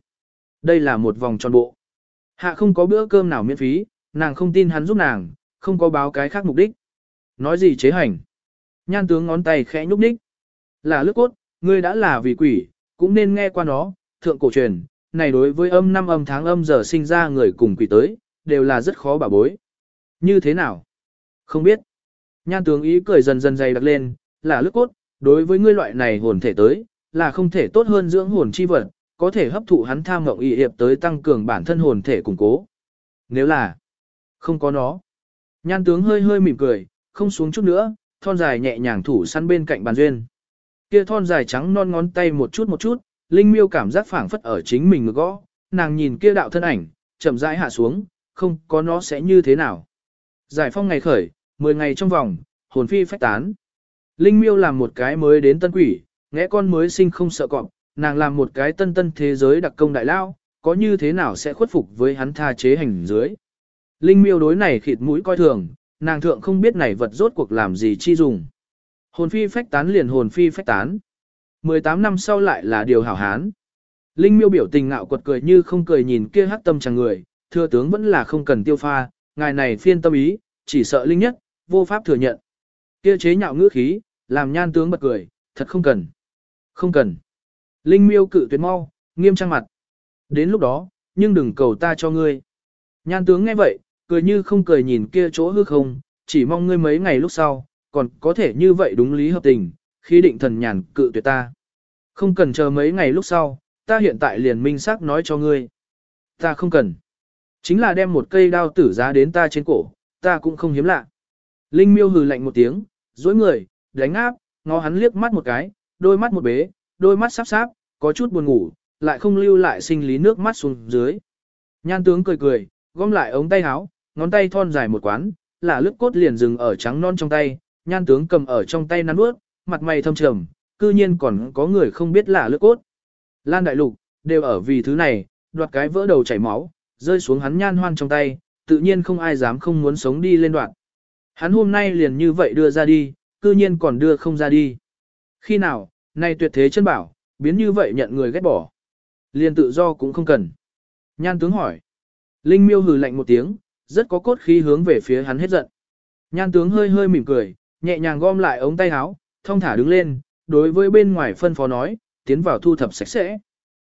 Đây là một vòng tròn bộ. Hạ không có bữa cơm nào miễn phí, nàng không tin hắn giúp nàng, không có báo cái khác mục đích. Nói gì chế hành. Nhan tướng ngón tay khẽ nhúc đích. Là lướt cốt, ngươi đã là vì quỷ, cũng nên nghe qua nó, thượng cổ truyền, này đối với âm năm âm tháng âm giờ sinh ra người cùng quỷ tới, đều là rất khó bảo bối. Như thế nào? Không biết. Nhan tướng ý cười dần dần dày đặc lên, là lướt cốt, đối với ngươi loại này hồn thể tới, là không thể tốt hơn dưỡng hồn chi vật, có thể hấp thụ hắn tham ngộng y hiệp tới tăng cường bản thân hồn thể củng cố. Nếu là không có nó. Nhan tướng hơi hơi mỉm cười, không xuống chút nữa, thon dài nhẹ nhàng thủ săn bên cạnh bàn duyên. Kia thon dài trắng non ngón tay một chút một chút, Linh Miêu cảm giác phảng phất ở chính mình ngực gõ, nàng nhìn kia đạo thân ảnh, chậm rãi hạ xuống, không có nó sẽ như thế nào. Giải phong ngày khởi, 10 ngày trong vòng, hồn phi phách tán. Linh Miêu làm một cái mới đến tân quỷ, ngẽ con mới sinh không sợ cọp, nàng làm một cái tân tân thế giới đặc công đại lao, có như thế nào sẽ khuất phục với hắn tha chế hành dưới. Linh Miêu đối này khịt mũi coi thường, nàng thượng không biết này vật rốt cuộc làm gì chi dùng. Hồn phi phách tán liền hồn phi phách tán. 18 năm sau lại là điều hảo hán. Linh miêu biểu tình ngạo quật cười như không cười nhìn kia hắc tâm chàng người, thưa tướng vẫn là không cần tiêu pha, ngài này phiên tâm ý, chỉ sợ linh nhất, vô pháp thừa nhận. Kia chế nhạo ngữ khí, làm nhan tướng bật cười, thật không cần. Không cần. Linh miêu cự tuyệt mau, nghiêm trang mặt. Đến lúc đó, nhưng đừng cầu ta cho ngươi. Nhan tướng nghe vậy, cười như không cười nhìn kia chỗ hư không, chỉ mong ngươi mấy ngày lúc sau, còn có thể như vậy đúng lý hợp tình, khi định thần nhàn cự tuyệt ta. Không cần chờ mấy ngày lúc sau, ta hiện tại liền minh xác nói cho ngươi. Ta không cần. Chính là đem một cây đao tử giá đến ta trên cổ, ta cũng không hiếm lạ. Linh miêu hừ lạnh một tiếng, dối người, đánh áp, ngó hắn liếc mắt một cái, đôi mắt một bế, đôi mắt sắp sáp, có chút buồn ngủ, lại không lưu lại sinh lý nước mắt xuống dưới. Nhan tướng cười cười, gom lại ống tay áo, ngón tay thon dài một quán, là lướt cốt liền dừng ở trắng non trong tay, nhan tướng cầm ở trong tay nắn bước, mặt mày thâm trầm, cư nhiên còn có người không biết là lướt cốt. Lan đại lục, đều ở vì thứ này, đoạt cái vỡ đầu chảy máu, rơi xuống hắn nhan hoan trong tay, tự nhiên không ai dám không muốn sống đi lên đoạn. Hắn hôm nay liền như vậy đưa ra đi, cư nhiên còn đưa không ra đi. Khi nào, nay tuyệt thế chân bảo, biến như vậy nhận người ghét bỏ. Liền tự do cũng không cần. Nhan tướng hỏi. Linh miêu hừ lạnh một tiếng, rất có cốt khí hướng về phía hắn hết giận. Nhan tướng hơi hơi mỉm cười, nhẹ nhàng gom lại ống tay áo, thông thả đứng lên, đối với bên ngoài phân phó nói, tiến vào thu thập sạch sẽ.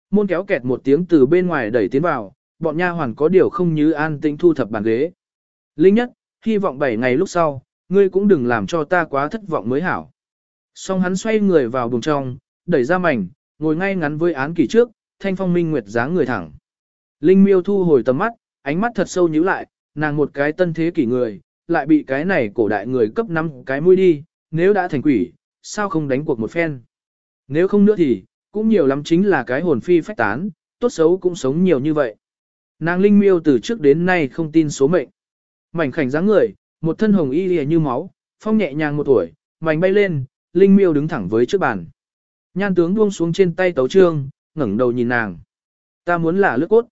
Môn kéo kẹt một tiếng từ bên ngoài đẩy tiến vào, bọn nha hoàn có điều không như an tĩnh thu thập bàn ghế. Linh nhất, hy vọng 7 ngày lúc sau, ngươi cũng đừng làm cho ta quá thất vọng mới hảo. Xong hắn xoay người vào buồng trong, đẩy ra mảnh, ngồi ngay ngắn với án kỳ trước, thanh phong minh nguyệt dáng người thẳng. Linh miêu thu hồi tầm mắt, ánh mắt thật sâu nhíu lại, nàng một cái tân thế kỷ người, lại bị cái này cổ đại người cấp năm cái mũi đi, nếu đã thành quỷ, sao không đánh cuộc một phen. Nếu không nữa thì, cũng nhiều lắm chính là cái hồn phi phách tán, tốt xấu cũng sống nhiều như vậy. Nàng linh miêu từ trước đến nay không tin số mệnh. Mảnh khảnh dáng người, một thân hồng y lìa như máu, phong nhẹ nhàng một tuổi, mảnh bay lên, linh miêu đứng thẳng với trước bàn. Nhan tướng buông xuống trên tay tấu trương, ngẩng đầu nhìn nàng. Ta muốn là lướt cốt.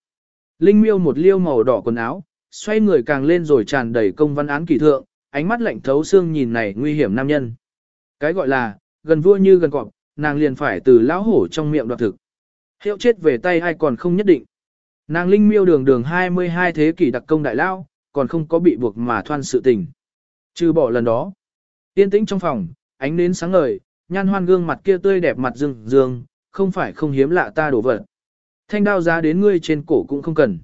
Linh miêu một liêu màu đỏ quần áo, xoay người càng lên rồi tràn đầy công văn án kỳ thượng, ánh mắt lạnh thấu xương nhìn này nguy hiểm nam nhân. Cái gọi là, gần vua như gần cọp, nàng liền phải từ lão hổ trong miệng đoạt thực. Hiệu chết về tay ai còn không nhất định. Nàng linh miêu đường đường 22 thế kỷ đặc công đại lao, còn không có bị buộc mà thoan sự tình. Trừ bỏ lần đó. yên tĩnh trong phòng, ánh nến sáng ngời, nhan hoan gương mặt kia tươi đẹp mặt dương dương, không phải không hiếm lạ ta đổ vật. Thanh đao giá đến ngươi trên cổ cũng không cần.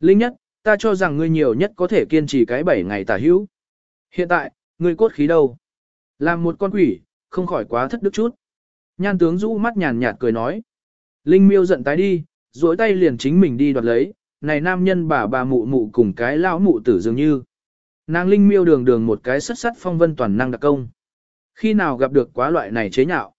Linh nhất, ta cho rằng ngươi nhiều nhất có thể kiên trì cái 7 ngày tả hữu. Hiện tại, ngươi cốt khí đâu? Làm một con quỷ, không khỏi quá thất đức chút. Nhan tướng rũ mắt nhàn nhạt cười nói. Linh miêu giận tái đi, duỗi tay liền chính mình đi đoạt lấy, này nam nhân bà bà mụ mụ cùng cái lão mụ tử dường như. Nàng linh miêu đường đường một cái sắt sắt phong vân toàn năng đặc công. Khi nào gặp được quá loại này chế nhạo.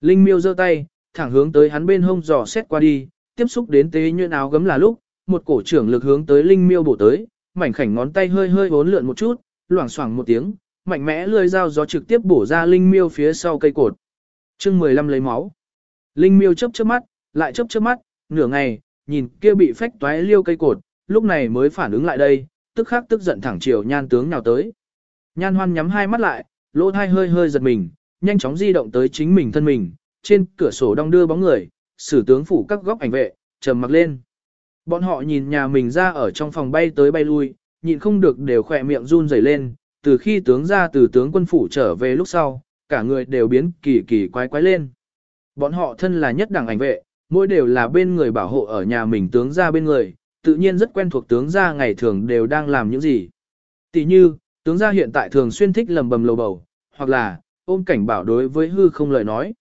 Linh miêu giơ tay, thẳng hướng tới hắn bên hông dò xét qua đi, tiếp xúc đến tế nhuyễn áo gấm là lúc, một cổ trưởng lực hướng tới linh miêu bổ tới, mảnh khảnh ngón tay hơi hơi bốn lượn một chút, loảng xoảng một tiếng, mạnh mẽ lưỡi dao gió trực tiếp bổ ra linh miêu phía sau cây cột. Chương 15 lấy máu. Linh miêu chớp chớp mắt, lại chớp chớp mắt, nửa ngày, nhìn kia bị phách toái liêu cây cột, lúc này mới phản ứng lại đây, tức khắc tức giận thẳng chiều nhan tướng nào tới. Nhan hoan nhắm hai mắt lại, lỗ thai hơi hơi giật mình, nhanh chóng di động tới chính mình thân mình, trên cửa sổ đong đưa bóng người, sử tướng phủ các góc ảnh vệ, trầm mặc lên. Bọn họ nhìn nhà mình ra ở trong phòng bay tới bay lui, nhịn không được đều khỏe miệng run rẩy lên, từ khi tướng ra từ tướng quân phủ trở về lúc sau, cả người đều biến kỳ kỳ quái quái lên. Bọn họ thân là nhất đẳng ảnh vệ, mỗi đều là bên người bảo hộ ở nhà mình tướng ra bên người, tự nhiên rất quen thuộc tướng ra ngày thường đều đang làm những gì. Tỷ như, tướng ra hiện tại thường xuyên thích lầm bầm lầu bầu, hoặc là, ôm cảnh bảo đối với hư không lời nói.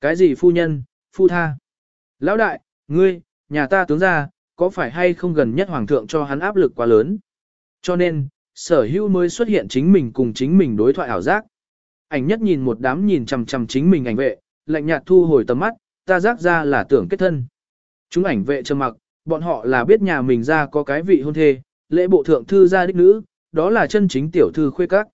Cái gì phu nhân, phu tha? Lão đại, ngươi, nhà ta tướng ra, có phải hay không gần nhất hoàng thượng cho hắn áp lực quá lớn? Cho nên, sở hữu mới xuất hiện chính mình cùng chính mình đối thoại ảo giác. Ảnh nhất nhìn một đám nhìn chằm chằm chính mình ảnh vệ, lạnh nhạt thu hồi tầm mắt, ta giác ra là tưởng kết thân. Chúng ảnh vệ trầm mặc, bọn họ là biết nhà mình ra có cái vị hôn thê, lễ bộ thượng thư gia đích nữ, đó là chân chính tiểu thư khuê các.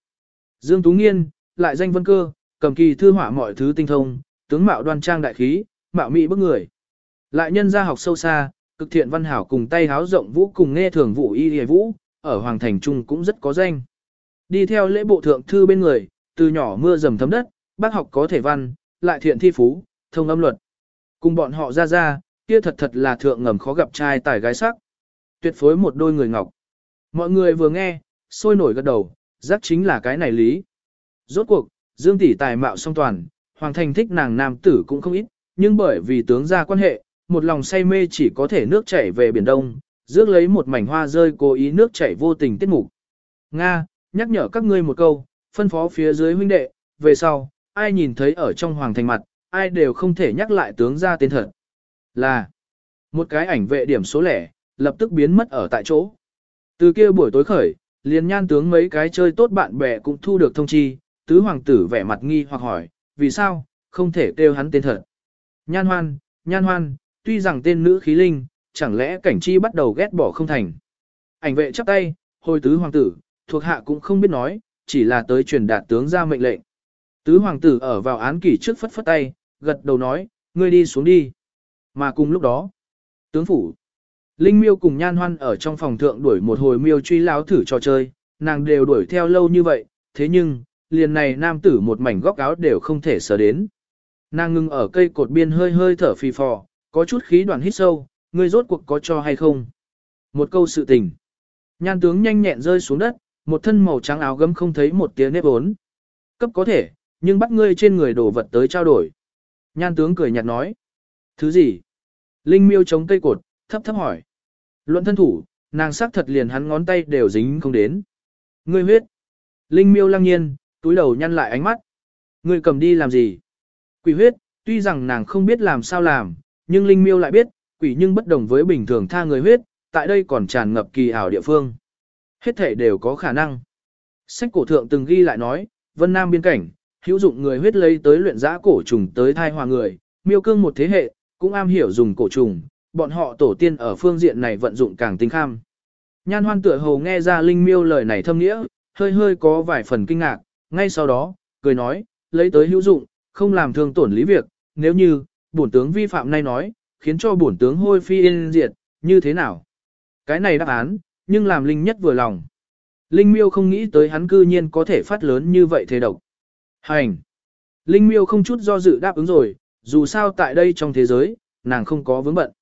Dương Tú Nghiên, lại danh vân cơ, cầm kỳ thư họa mọi thứ tinh thông, tướng mạo đoan trang đại khí, mạo mỹ bức người. Lại nhân gia học sâu xa, cực thiện văn hảo cùng tay háo rộng vũ cùng nghe thường vũ y hề vũ, ở Hoàng Thành Trung cũng rất có danh. Đi theo lễ bộ thượng thư bên người, từ nhỏ mưa dầm thấm đất, bác học có thể văn, lại thiện thi phú, thông âm luật. Cùng bọn họ ra ra, kia thật thật là thượng ngầm khó gặp trai tài gái sắc. Tuyệt phối một đôi người ngọc. Mọi người vừa nghe, sôi nổi gật đầu, giác chính là cái này lý. Rốt cuộc, Dương tỷ tài mạo song toàn, Hoàng Thành thích nàng nam tử cũng không ít, nhưng bởi vì tướng gia quan hệ, một lòng say mê chỉ có thể nước chảy về Biển Đông, rước lấy một mảnh hoa rơi cố ý nước chảy vô tình tiết mục. Nga, nhắc nhở các ngươi một câu, phân phó phía dưới huynh đệ, về sau, ai nhìn thấy ở trong hoàng thành mặt, ai đều không thể nhắc lại tướng ra tên thật. Là, một cái ảnh vệ điểm số lẻ, lập tức biến mất ở tại chỗ. Từ kia buổi tối khởi, liền nhan tướng mấy cái chơi tốt bạn bè cũng thu được thông chi, tứ hoàng tử vẻ mặt nghi hoặc hỏi, vì sao, không thể kêu hắn tên thật. Nhan hoan, nhan hoan, tuy rằng tên nữ khí linh, chẳng lẽ cảnh chi bắt đầu ghét bỏ không thành. Ảnh vệ chắp tay, hồi tứ hoàng tử, thuộc hạ cũng không biết nói, chỉ là tới truyền đạt tướng ra mệnh lệnh. Tứ hoàng tử ở vào án kỷ trước phất phất tay, gật đầu nói, ngươi đi xuống đi. Mà cùng lúc đó, tướng phủ, Linh miêu cùng nhan hoan ở trong phòng thượng đuổi một hồi miêu truy láo thử trò chơi, nàng đều đuổi theo lâu như vậy, thế nhưng, liền này nam tử một mảnh góc áo đều không thể sờ đến. Nàng ngưng ở cây cột biên hơi hơi thở phì phò, có chút khí đoạn hít sâu, ngươi rốt cuộc có cho hay không? Một câu sự tình. Nhan tướng nhanh nhẹn rơi xuống đất, một thân màu trắng áo gấm không thấy một tiếng nếp ốn. Cấp có thể, nhưng bắt ngươi trên người đổ vật tới trao đổi. Nhan tướng cười nhạt nói. Thứ gì? Linh miêu chống cây cột, thấp thấp hỏi. Luận thân thủ, nàng sắc thật liền hắn ngón tay đều dính không đến. Ngươi huyết. Linh miêu lăng nhiên, túi đầu nhăn lại ánh mắt. Ngươi cầm đi làm gì? Quỷ huyết, tuy rằng nàng không biết làm sao làm, nhưng Linh miêu lại biết, quỷ nhưng bất đồng với bình thường tha người huyết, tại đây còn tràn ngập kỳ ảo địa phương. Hết thể đều có khả năng. Sách cổ thượng từng ghi lại nói, Vân Nam biên cảnh, hữu dụng người huyết lấy tới luyện giã cổ trùng tới thai hòa người, miêu cương một thế hệ, cũng am hiểu dùng cổ trùng, bọn họ tổ tiên ở phương diện này vận dụng càng tinh kham. Nhan hoan tựa hồ nghe ra linh miêu lời này thâm nghĩa, hơi hơi có vài phần kinh ngạc, ngay sau đó, cười nói, lấy tới hữu dụng, không làm thương tổn lý việc, nếu như, bổn tướng vi phạm nay nói, khiến cho bổn tướng hôi phi yên diệt, như thế nào? Cái này đáp án, nhưng làm linh nhất vừa lòng. Linh miêu không nghĩ tới hắn cư nhiên có thể phát lớn như vậy thế độc. Hành! Linh miêu không chút do dự đáp ứng rồi, dù sao tại đây trong thế giới, nàng không có vướng bận.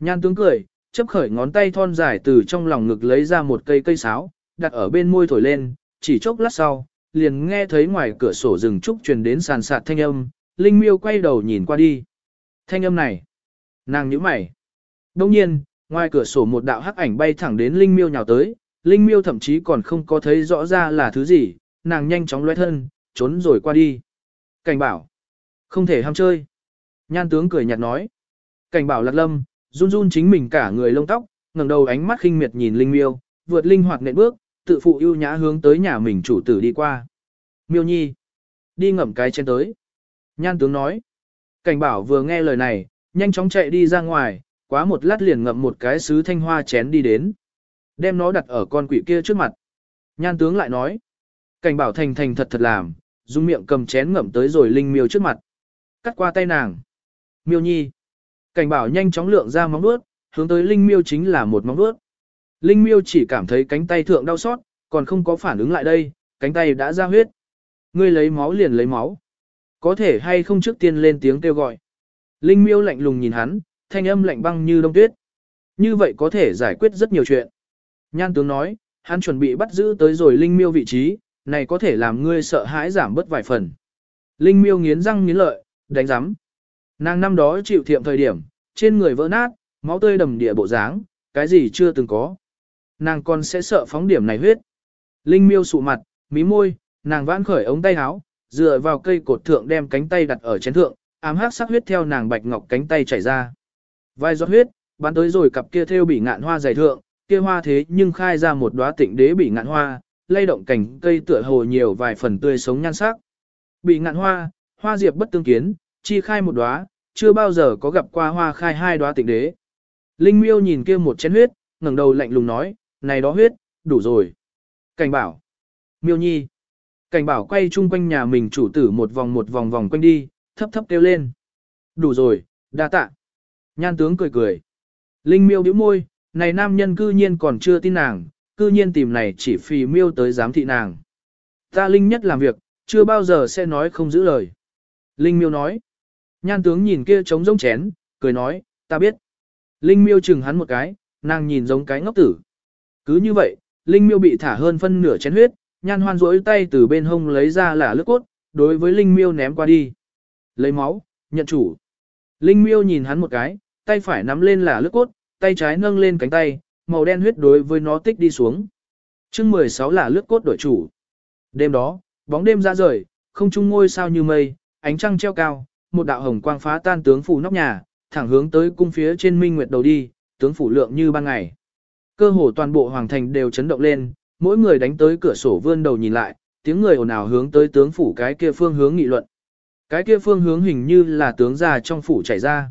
Nhan tướng cười, chấp khởi ngón tay thon dài từ trong lòng ngực lấy ra một cây cây sáo, đặt ở bên môi thổi lên, chỉ chốc lát sau, liền nghe thấy ngoài cửa sổ rừng trúc truyền đến sàn sạt thanh âm, Linh Miêu quay đầu nhìn qua đi. Thanh âm này, nàng nhíu mày. Đông nhiên, ngoài cửa sổ một đạo hắc ảnh bay thẳng đến Linh Miêu nhào tới, Linh Miêu thậm chí còn không có thấy rõ ra là thứ gì, nàng nhanh chóng lóe thân, trốn rồi qua đi. Cảnh bảo, không thể ham chơi. Nhan tướng cười nhạt nói. Cảnh bảo lạc lâm, run run chính mình cả người lông tóc, ngẩng đầu ánh mắt khinh miệt nhìn Linh Miêu, vượt linh hoạt nện bước, tự phụ ưu nhã hướng tới nhà mình chủ tử đi qua. Miêu Nhi, đi ngậm cái trên tới. Nhan tướng nói. Cảnh bảo vừa nghe lời này, nhanh chóng chạy đi ra ngoài, quá một lát liền ngậm một cái sứ thanh hoa chén đi đến. Đem nó đặt ở con quỷ kia trước mặt. Nhan tướng lại nói. Cảnh bảo thành thành thật thật làm, dùng miệng cầm chén ngậm tới rồi Linh Miêu trước mặt. Cắt qua tay nàng. Miêu Nhi. Cảnh bảo nhanh chóng lượng ra móng vuốt, hướng tới Linh Miêu chính là một móng vuốt. Linh Miêu chỉ cảm thấy cánh tay thượng đau xót, còn không có phản ứng lại đây, cánh tay đã ra huyết. Ngươi lấy máu liền lấy máu. Có thể hay không trước tiên lên tiếng kêu gọi. Linh Miêu lạnh lùng nhìn hắn, thanh âm lạnh băng như đông tuyết. Như vậy có thể giải quyết rất nhiều chuyện. Nhan tướng nói, hắn chuẩn bị bắt giữ tới rồi Linh Miêu vị trí, này có thể làm ngươi sợ hãi giảm bớt vài phần. Linh Miêu nghiến răng nghiến lợi, đánh giám. Nàng năm đó chịu thiệm thời điểm, trên người vỡ nát, máu tươi đầm địa bộ dáng, cái gì chưa từng có. Nàng còn sẽ sợ phóng điểm này huyết. Linh miêu sụ mặt, mí môi, nàng vãn khởi ống tay áo, dựa vào cây cột thượng đem cánh tay đặt ở chén thượng, ám hát sắc huyết theo nàng bạch ngọc cánh tay chảy ra. Vai giọt huyết, bắn tới rồi cặp kia theo bị ngạn hoa dày thượng, kia hoa thế nhưng khai ra một đóa tịnh đế bị ngạn hoa, lay động cảnh cây tựa hồ nhiều vài phần tươi sống nhan sắc. Bị ngạn hoa, hoa diệp bất tương kiến, chi khai một đóa, chưa bao giờ có gặp qua hoa khai hai đóa tịnh đế. Linh miêu nhìn kia một chén huyết, ngẩng đầu lạnh lùng nói, này đó huyết, đủ rồi. Cảnh bảo. Miêu nhi. Cảnh bảo quay chung quanh nhà mình chủ tử một vòng một vòng vòng quanh đi, thấp thấp kêu lên. Đủ rồi, đa tạ. Nhan tướng cười cười. Linh miêu bĩu môi, này nam nhân cư nhiên còn chưa tin nàng, cư nhiên tìm này chỉ phì miêu tới giám thị nàng. Ta Linh nhất làm việc, chưa bao giờ sẽ nói không giữ lời. Linh miêu nói. Nhan tướng nhìn kia trống rông chén, cười nói, ta biết. Linh miêu chừng hắn một cái, nàng nhìn giống cái ngốc tử. Cứ như vậy, Linh miêu bị thả hơn phân nửa chén huyết, nhan hoan rỗi tay từ bên hông lấy ra là lướt cốt, đối với Linh miêu ném qua đi. Lấy máu, nhận chủ. Linh miêu nhìn hắn một cái, tay phải nắm lên là lướt cốt, tay trái nâng lên cánh tay, màu đen huyết đối với nó tích đi xuống. chương 16 là lướt cốt đổi chủ. Đêm đó, bóng đêm ra rời, không trung ngôi sao như mây, ánh trăng treo cao, một đạo hồng quang phá tan tướng phủ nóc nhà, thẳng hướng tới cung phía trên minh nguyệt đầu đi, tướng phủ lượng như ban ngày. Cơ hồ toàn bộ hoàng thành đều chấn động lên, mỗi người đánh tới cửa sổ vươn đầu nhìn lại, tiếng người ồn ào hướng tới tướng phủ cái kia phương hướng nghị luận. Cái kia phương hướng hình như là tướng già trong phủ chảy ra.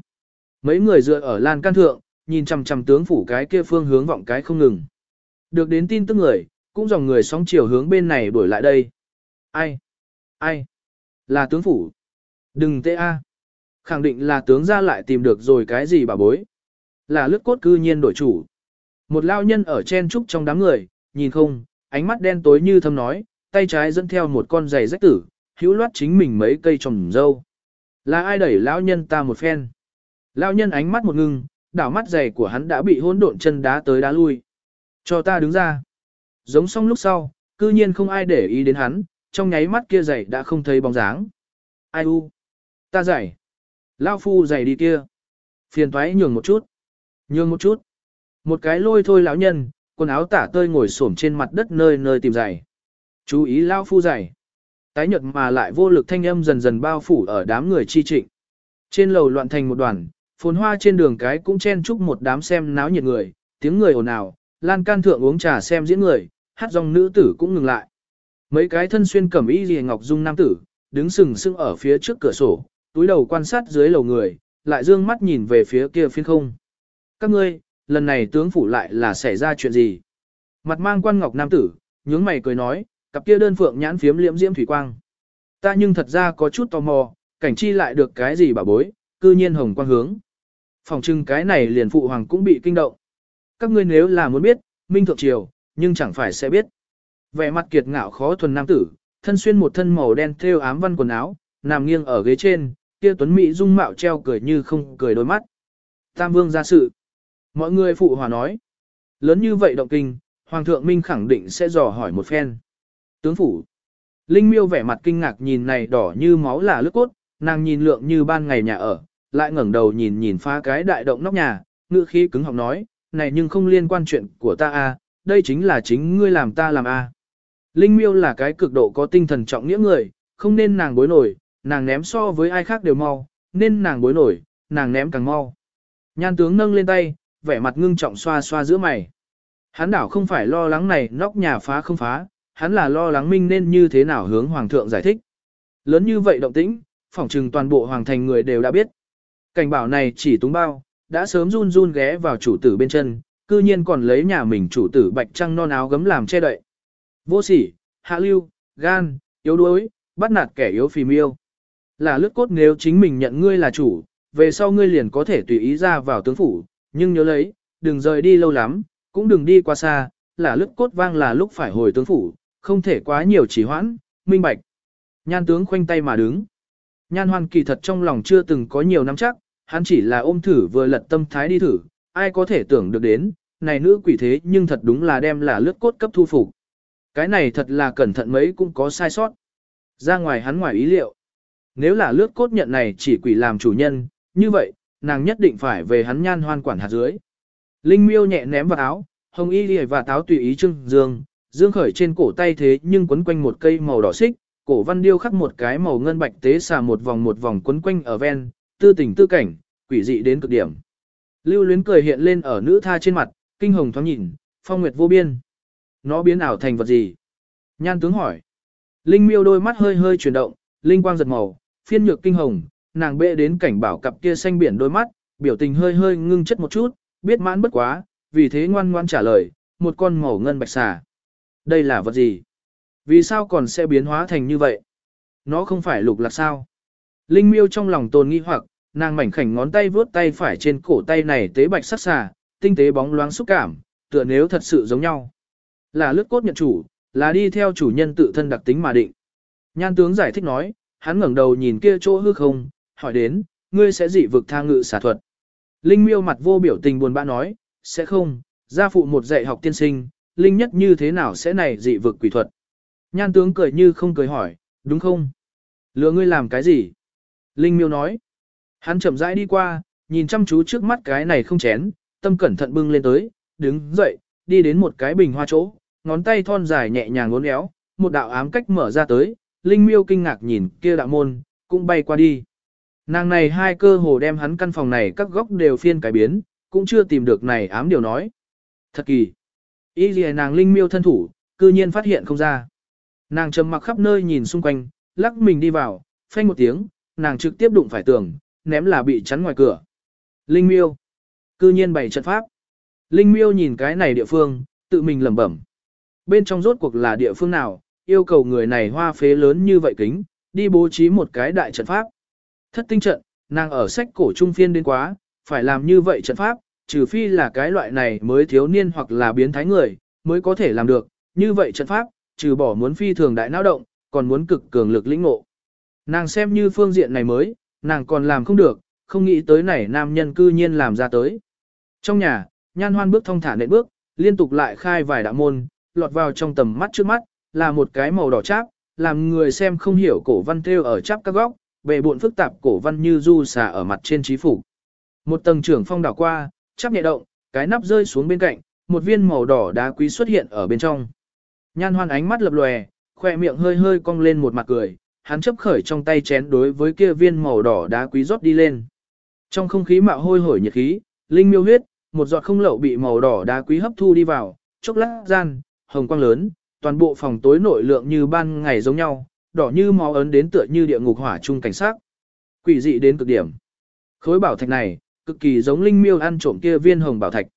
Mấy người dựa ở lan can thượng, nhìn chằm chằm tướng phủ cái kia phương hướng vọng cái không ngừng. Được đến tin tức người, cũng dòng người sóng chiều hướng bên này đuổi lại đây. Ai? Ai? Là tướng phủ. Đừng tê a. Khẳng định là tướng ra lại tìm được rồi cái gì bà bối. Là lướt cốt cư nhiên đổi chủ. Một lao nhân ở chen trúc trong đám người, nhìn không, ánh mắt đen tối như thâm nói, tay trái dẫn theo một con giày rách tử, hữu loát chính mình mấy cây trồng dâu. Là ai đẩy lão nhân ta một phen? Lão nhân ánh mắt một ngưng, đảo mắt giày của hắn đã bị hỗn độn chân đá tới đá lui. Cho ta đứng ra. Giống xong lúc sau, cư nhiên không ai để ý đến hắn, trong nháy mắt kia giày đã không thấy bóng dáng. Ai u? Ta giày. Lao phu giày đi kia. Phiền thoái nhường một chút. Nhường một chút. Một cái lôi thôi lão nhân, quần áo tả tơi ngồi xổm trên mặt đất nơi nơi tìm giày. Chú ý Lao phu giày. Tái nhật mà lại vô lực thanh âm dần dần bao phủ ở đám người chi trịnh. Trên lầu loạn thành một đoàn, phồn hoa trên đường cái cũng chen chúc một đám xem náo nhiệt người, tiếng người ồn ào, lan can thượng uống trà xem diễn người, hát dòng nữ tử cũng ngừng lại. Mấy cái thân xuyên cẩm y gì ngọc dung nam tử, đứng sừng sững ở phía trước cửa sổ, túi đầu quan sát dưới lầu người, lại dương mắt nhìn về phía kia phiên không. Các ngươi, lần này tướng phủ lại là xảy ra chuyện gì? Mặt mang quan ngọc nam tử, nhướng mày cười nói, cặp kia đơn phượng nhãn phiếm liễm diễm thủy quang. Ta nhưng thật ra có chút tò mò, cảnh chi lại được cái gì bảo bối, cư nhiên hồng quang hướng. Phòng trưng cái này liền phụ hoàng cũng bị kinh động. Các ngươi nếu là muốn biết, minh thượng triều, nhưng chẳng phải sẽ biết. Vẻ mặt kiệt ngạo khó thuần nam tử, thân xuyên một thân màu đen thêu ám văn quần áo, nằm nghiêng ở ghế trên, kia tuấn mỹ dung mạo treo cười như không cười đôi mắt. Tam vương ra sự. Mọi người phụ hòa nói. Lớn như vậy động kinh, Hoàng thượng Minh khẳng định sẽ dò hỏi một phen. Tướng phủ. Linh miêu vẻ mặt kinh ngạc nhìn này đỏ như máu là lướt cốt, nàng nhìn lượng như ban ngày nhà ở, lại ngẩng đầu nhìn nhìn phá cái đại động nóc nhà, ngữ khí cứng họng nói, này nhưng không liên quan chuyện của ta a, đây chính là chính ngươi làm ta làm a. Linh miêu là cái cực độ có tinh thần trọng nghĩa người, không nên nàng bối nổi, nàng ném so với ai khác đều mau, nên nàng bối nổi, nàng ném càng mau. Nhan tướng nâng lên tay, vẻ mặt ngưng trọng xoa xoa giữa mày. Hắn đảo không phải lo lắng này nóc nhà phá không phá, hắn là lo lắng minh nên như thế nào hướng hoàng thượng giải thích. Lớn như vậy động tĩnh, phỏng trừng toàn bộ hoàng thành người đều đã biết. Cảnh bảo này chỉ túng bao, đã sớm run run ghé vào chủ tử bên chân, cư nhiên còn lấy nhà mình chủ tử bạch trăng non áo gấm làm che đậy. Vô sỉ, hạ lưu, gan, yếu đuối, bắt nạt kẻ yếu phì miêu. Là lướt cốt nếu chính mình nhận ngươi là chủ, về sau ngươi liền có thể tùy ý ra vào tướng phủ, nhưng nhớ lấy, đừng rời đi lâu lắm, cũng đừng đi quá xa, là lướt cốt vang là lúc phải hồi tướng phủ, không thể quá nhiều chỉ hoãn, minh bạch. Nhan tướng khoanh tay mà đứng. Nhan hoan kỳ thật trong lòng chưa từng có nhiều nắm chắc, hắn chỉ là ôm thử vừa lật tâm thái đi thử, ai có thể tưởng được đến, này nữ quỷ thế nhưng thật đúng là đem là lướt cốt cấp thu phục. Cái này thật là cẩn thận mấy cũng có sai sót. Ra ngoài hắn ngoài ý liệu. Nếu là lướt cốt nhận này chỉ quỷ làm chủ nhân, như vậy, nàng nhất định phải về hắn nhan hoan quản hạt dưới. Linh miêu nhẹ ném vào áo, hồng y lìa và táo tùy ý trưng dương, dương khởi trên cổ tay thế nhưng quấn quanh một cây màu đỏ xích, cổ văn điêu khắc một cái màu ngân bạch tế xà một vòng một vòng quấn quanh ở ven, tư tình tư cảnh, quỷ dị đến cực điểm. Lưu luyến cười hiện lên ở nữ tha trên mặt, kinh hồng thoáng nhìn, phong nguyệt vô biên. Nó biến ảo thành vật gì? Nhan tướng hỏi. Linh miêu đôi mắt hơi hơi chuyển động, linh quang giật màu, phiên nhược kinh hồng, nàng bệ đến cảnh bảo cặp kia xanh biển đôi mắt, biểu tình hơi hơi ngưng chất một chút, biết mãn bất quá, vì thế ngoan ngoan trả lời, một con màu ngân bạch xà. Đây là vật gì? Vì sao còn sẽ biến hóa thành như vậy? Nó không phải lục lạc sao? Linh miêu trong lòng tồn nghi hoặc, nàng mảnh khảnh ngón tay vướt tay phải trên cổ tay này tế bạch sắc xà, tinh tế bóng loáng xúc cảm, tựa nếu thật sự giống nhau. Là lướt cốt nhận chủ, là đi theo chủ nhân tự thân đặc tính mà định. Nhan tướng giải thích nói, hắn ngẩng đầu nhìn kia chỗ hư không, hỏi đến, ngươi sẽ dị vực tha ngự xả thuật. Linh miêu mặt vô biểu tình buồn bã nói, sẽ không, gia phụ một dạy học tiên sinh, Linh nhất như thế nào sẽ này dị vực quỷ thuật. Nhan tướng cười như không cười hỏi, đúng không? Lừa ngươi làm cái gì? Linh miêu nói. Hắn chậm rãi đi qua, nhìn chăm chú trước mắt cái này không chén, tâm cẩn thận bưng lên tới, đứng dậy, đi đến một cái bình hoa chỗ, ngón tay thon dài nhẹ nhàng uốn éo, một đạo ám cách mở ra tới, Linh miêu kinh ngạc nhìn kia đạo môn, cũng bay qua đi. Nàng này hai cơ hồ đem hắn căn phòng này các góc đều phiên cải biến, cũng chưa tìm được này ám điều nói. Thật kỳ. Ý gì nàng Linh miêu thân thủ, cư nhiên phát hiện không ra. Nàng trầm mặc khắp nơi nhìn xung quanh, lắc mình đi vào, phanh một tiếng, nàng trực tiếp đụng phải tường, ném là bị chắn ngoài cửa. Linh miêu. Cư nhiên bày trận pháp. Linh miêu nhìn cái này địa phương, tự mình lẩm bẩm. Bên trong rốt cuộc là địa phương nào, yêu cầu người này hoa phế lớn như vậy kính, đi bố trí một cái đại trận pháp. Thất tinh trận, nàng ở sách cổ trung phiên đến quá, phải làm như vậy trận pháp, trừ phi là cái loại này mới thiếu niên hoặc là biến thái người, mới có thể làm được, như vậy trận pháp, trừ bỏ muốn phi thường đại não động, còn muốn cực cường lực lĩnh ngộ. Nàng xem như phương diện này mới, nàng còn làm không được, không nghĩ tới này nam nhân cư nhiên làm ra tới. Trong nhà, nhan hoan bước thong thả nện bước, liên tục lại khai vài đạo môn, lọt vào trong tầm mắt trước mắt, là một cái màu đỏ cháp, làm người xem không hiểu cổ văn thêu ở cháp các góc, bề buộn phức tạp cổ văn như du xà ở mặt trên trí phủ. Một tầng trưởng phong đảo qua, chắp nhẹ động, cái nắp rơi xuống bên cạnh, một viên màu đỏ đá quý xuất hiện ở bên trong. Nhan hoan ánh mắt lập lòe, khoe miệng hơi hơi cong lên một mặt cười, hắn chấp khởi trong tay chén đối với kia viên màu đỏ đá quý rót đi lên. Trong không khí mạo hôi hổi nhiệt khí, linh miêu huyết, một giọt không lậu bị màu đỏ đá quý hấp thu đi vào, chốc lát gian, hồng quang lớn, toàn bộ phòng tối nội lượng như ban ngày giống nhau, đỏ như máu ấn đến tựa như địa ngục hỏa trung cảnh sát. Quỷ dị đến cực điểm. Khối bảo thạch này, cực kỳ giống linh miêu ăn trộm kia viên hồng bảo thạch.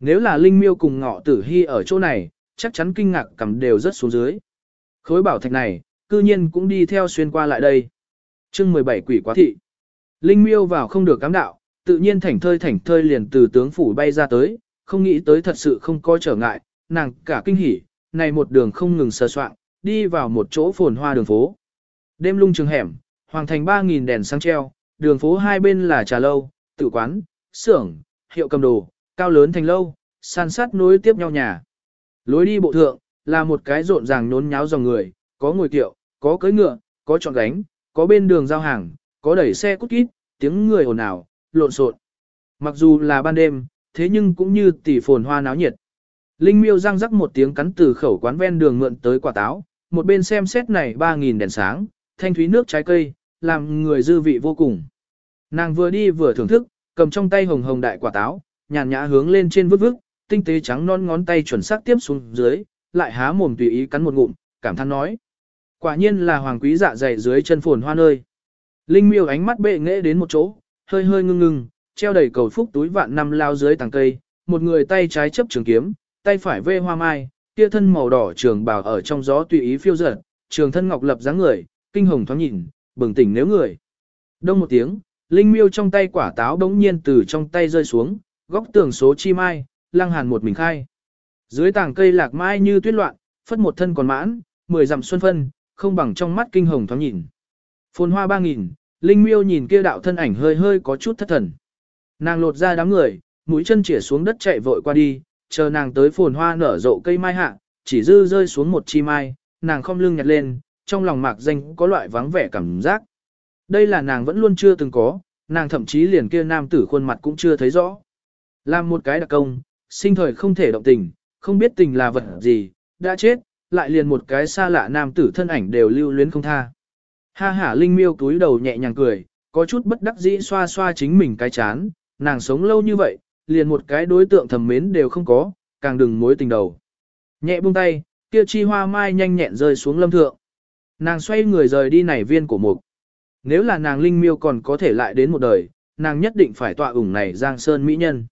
Nếu là linh miêu cùng ngọ tử hy ở chỗ này, chắc chắn kinh ngạc cầm đều rất xuống dưới. Khối bảo thạch này, cư nhiên cũng đi theo xuyên qua lại đây. chương 17 quỷ quá thị. Linh miêu vào không được cám đạo, tự nhiên thảnh thơi thảnh thơi liền từ tướng phủ bay ra tới, không nghĩ tới thật sự không có trở ngại, nàng cả kinh hỉ, này một đường không ngừng sờ soạn, đi vào một chỗ phồn hoa đường phố. Đêm lung trường hẻm, hoàng thành 3.000 đèn sáng treo, đường phố hai bên là trà lâu, tự quán, xưởng, hiệu cầm đồ, cao lớn thành lâu, san sát nối tiếp nhau nhà. Lối đi bộ thượng, là một cái rộn ràng nhốn nháo dòng người, có ngồi tiệu, có cưỡi ngựa, có trọn gánh, có bên đường giao hàng, có đẩy xe cút kít, tiếng người ồn ào, lộn xộn. Mặc dù là ban đêm, thế nhưng cũng như tỷ phồn hoa náo nhiệt. Linh miêu răng rắc một tiếng cắn từ khẩu quán ven đường mượn tới quả táo, một bên xem xét này 3.000 đèn sáng, thanh thúy nước trái cây, làm người dư vị vô cùng. Nàng vừa đi vừa thưởng thức, cầm trong tay hồng hồng đại quả táo, nhàn nhã hướng lên trên vứt vứt, tinh tế trắng non ngón tay chuẩn xác tiếp xuống dưới, lại há mồm tùy ý cắn một ngụm, cảm thán nói. Quả nhiên là hoàng quý dạ dày dưới chân phồn hoa nơi. Linh miêu ánh mắt bệ nghệ đến một chỗ, hơi hơi ngưng ngưng, treo đầy cầu phúc túi vạn năm lao dưới tàng cây, một người tay trái chấp trường kiếm, tay phải vê hoa mai, kia thân màu đỏ trường bào ở trong gió tùy ý phiêu dật, trường thân ngọc lập dáng người, kinh hồng thoáng nhìn, bừng tỉnh nếu người. Đông một tiếng, linh miêu trong tay quả táo đống nhiên từ trong tay rơi xuống, góc tường số chi mai, lăng hàn một mình khai. Dưới tảng cây lạc mai như tuyết loạn, phất một thân còn mãn, mười dặm xuân phân, không bằng trong mắt kinh hồng thoáng nhìn. Phồn hoa ba nghìn, linh miêu nhìn kia đạo thân ảnh hơi hơi có chút thất thần. Nàng lột ra đám người, mũi chân chĩa xuống đất chạy vội qua đi, chờ nàng tới phồn hoa nở rộ cây mai hạ, chỉ dư rơi xuống một chi mai, nàng không lưng nhặt lên, trong lòng mạc danh có loại vắng vẻ cảm giác. Đây là nàng vẫn luôn chưa từng có, nàng thậm chí liền kia nam tử khuôn mặt cũng chưa thấy rõ. Làm một cái đặc công, sinh thời không thể động tình, không biết tình là vật gì, đã chết, lại liền một cái xa lạ nam tử thân ảnh đều lưu luyến không tha. Ha hả Linh Miêu túi đầu nhẹ nhàng cười, có chút bất đắc dĩ xoa xoa chính mình cái chán, nàng sống lâu như vậy, liền một cái đối tượng thầm mến đều không có, càng đừng mối tình đầu. Nhẹ buông tay, kia chi hoa mai nhanh nhẹn rơi xuống lâm thượng. Nàng xoay người rời đi nảy viên của mục. Nếu là nàng Linh Miêu còn có thể lại đến một đời, nàng nhất định phải tọa ủng này Giang Sơn Mỹ Nhân.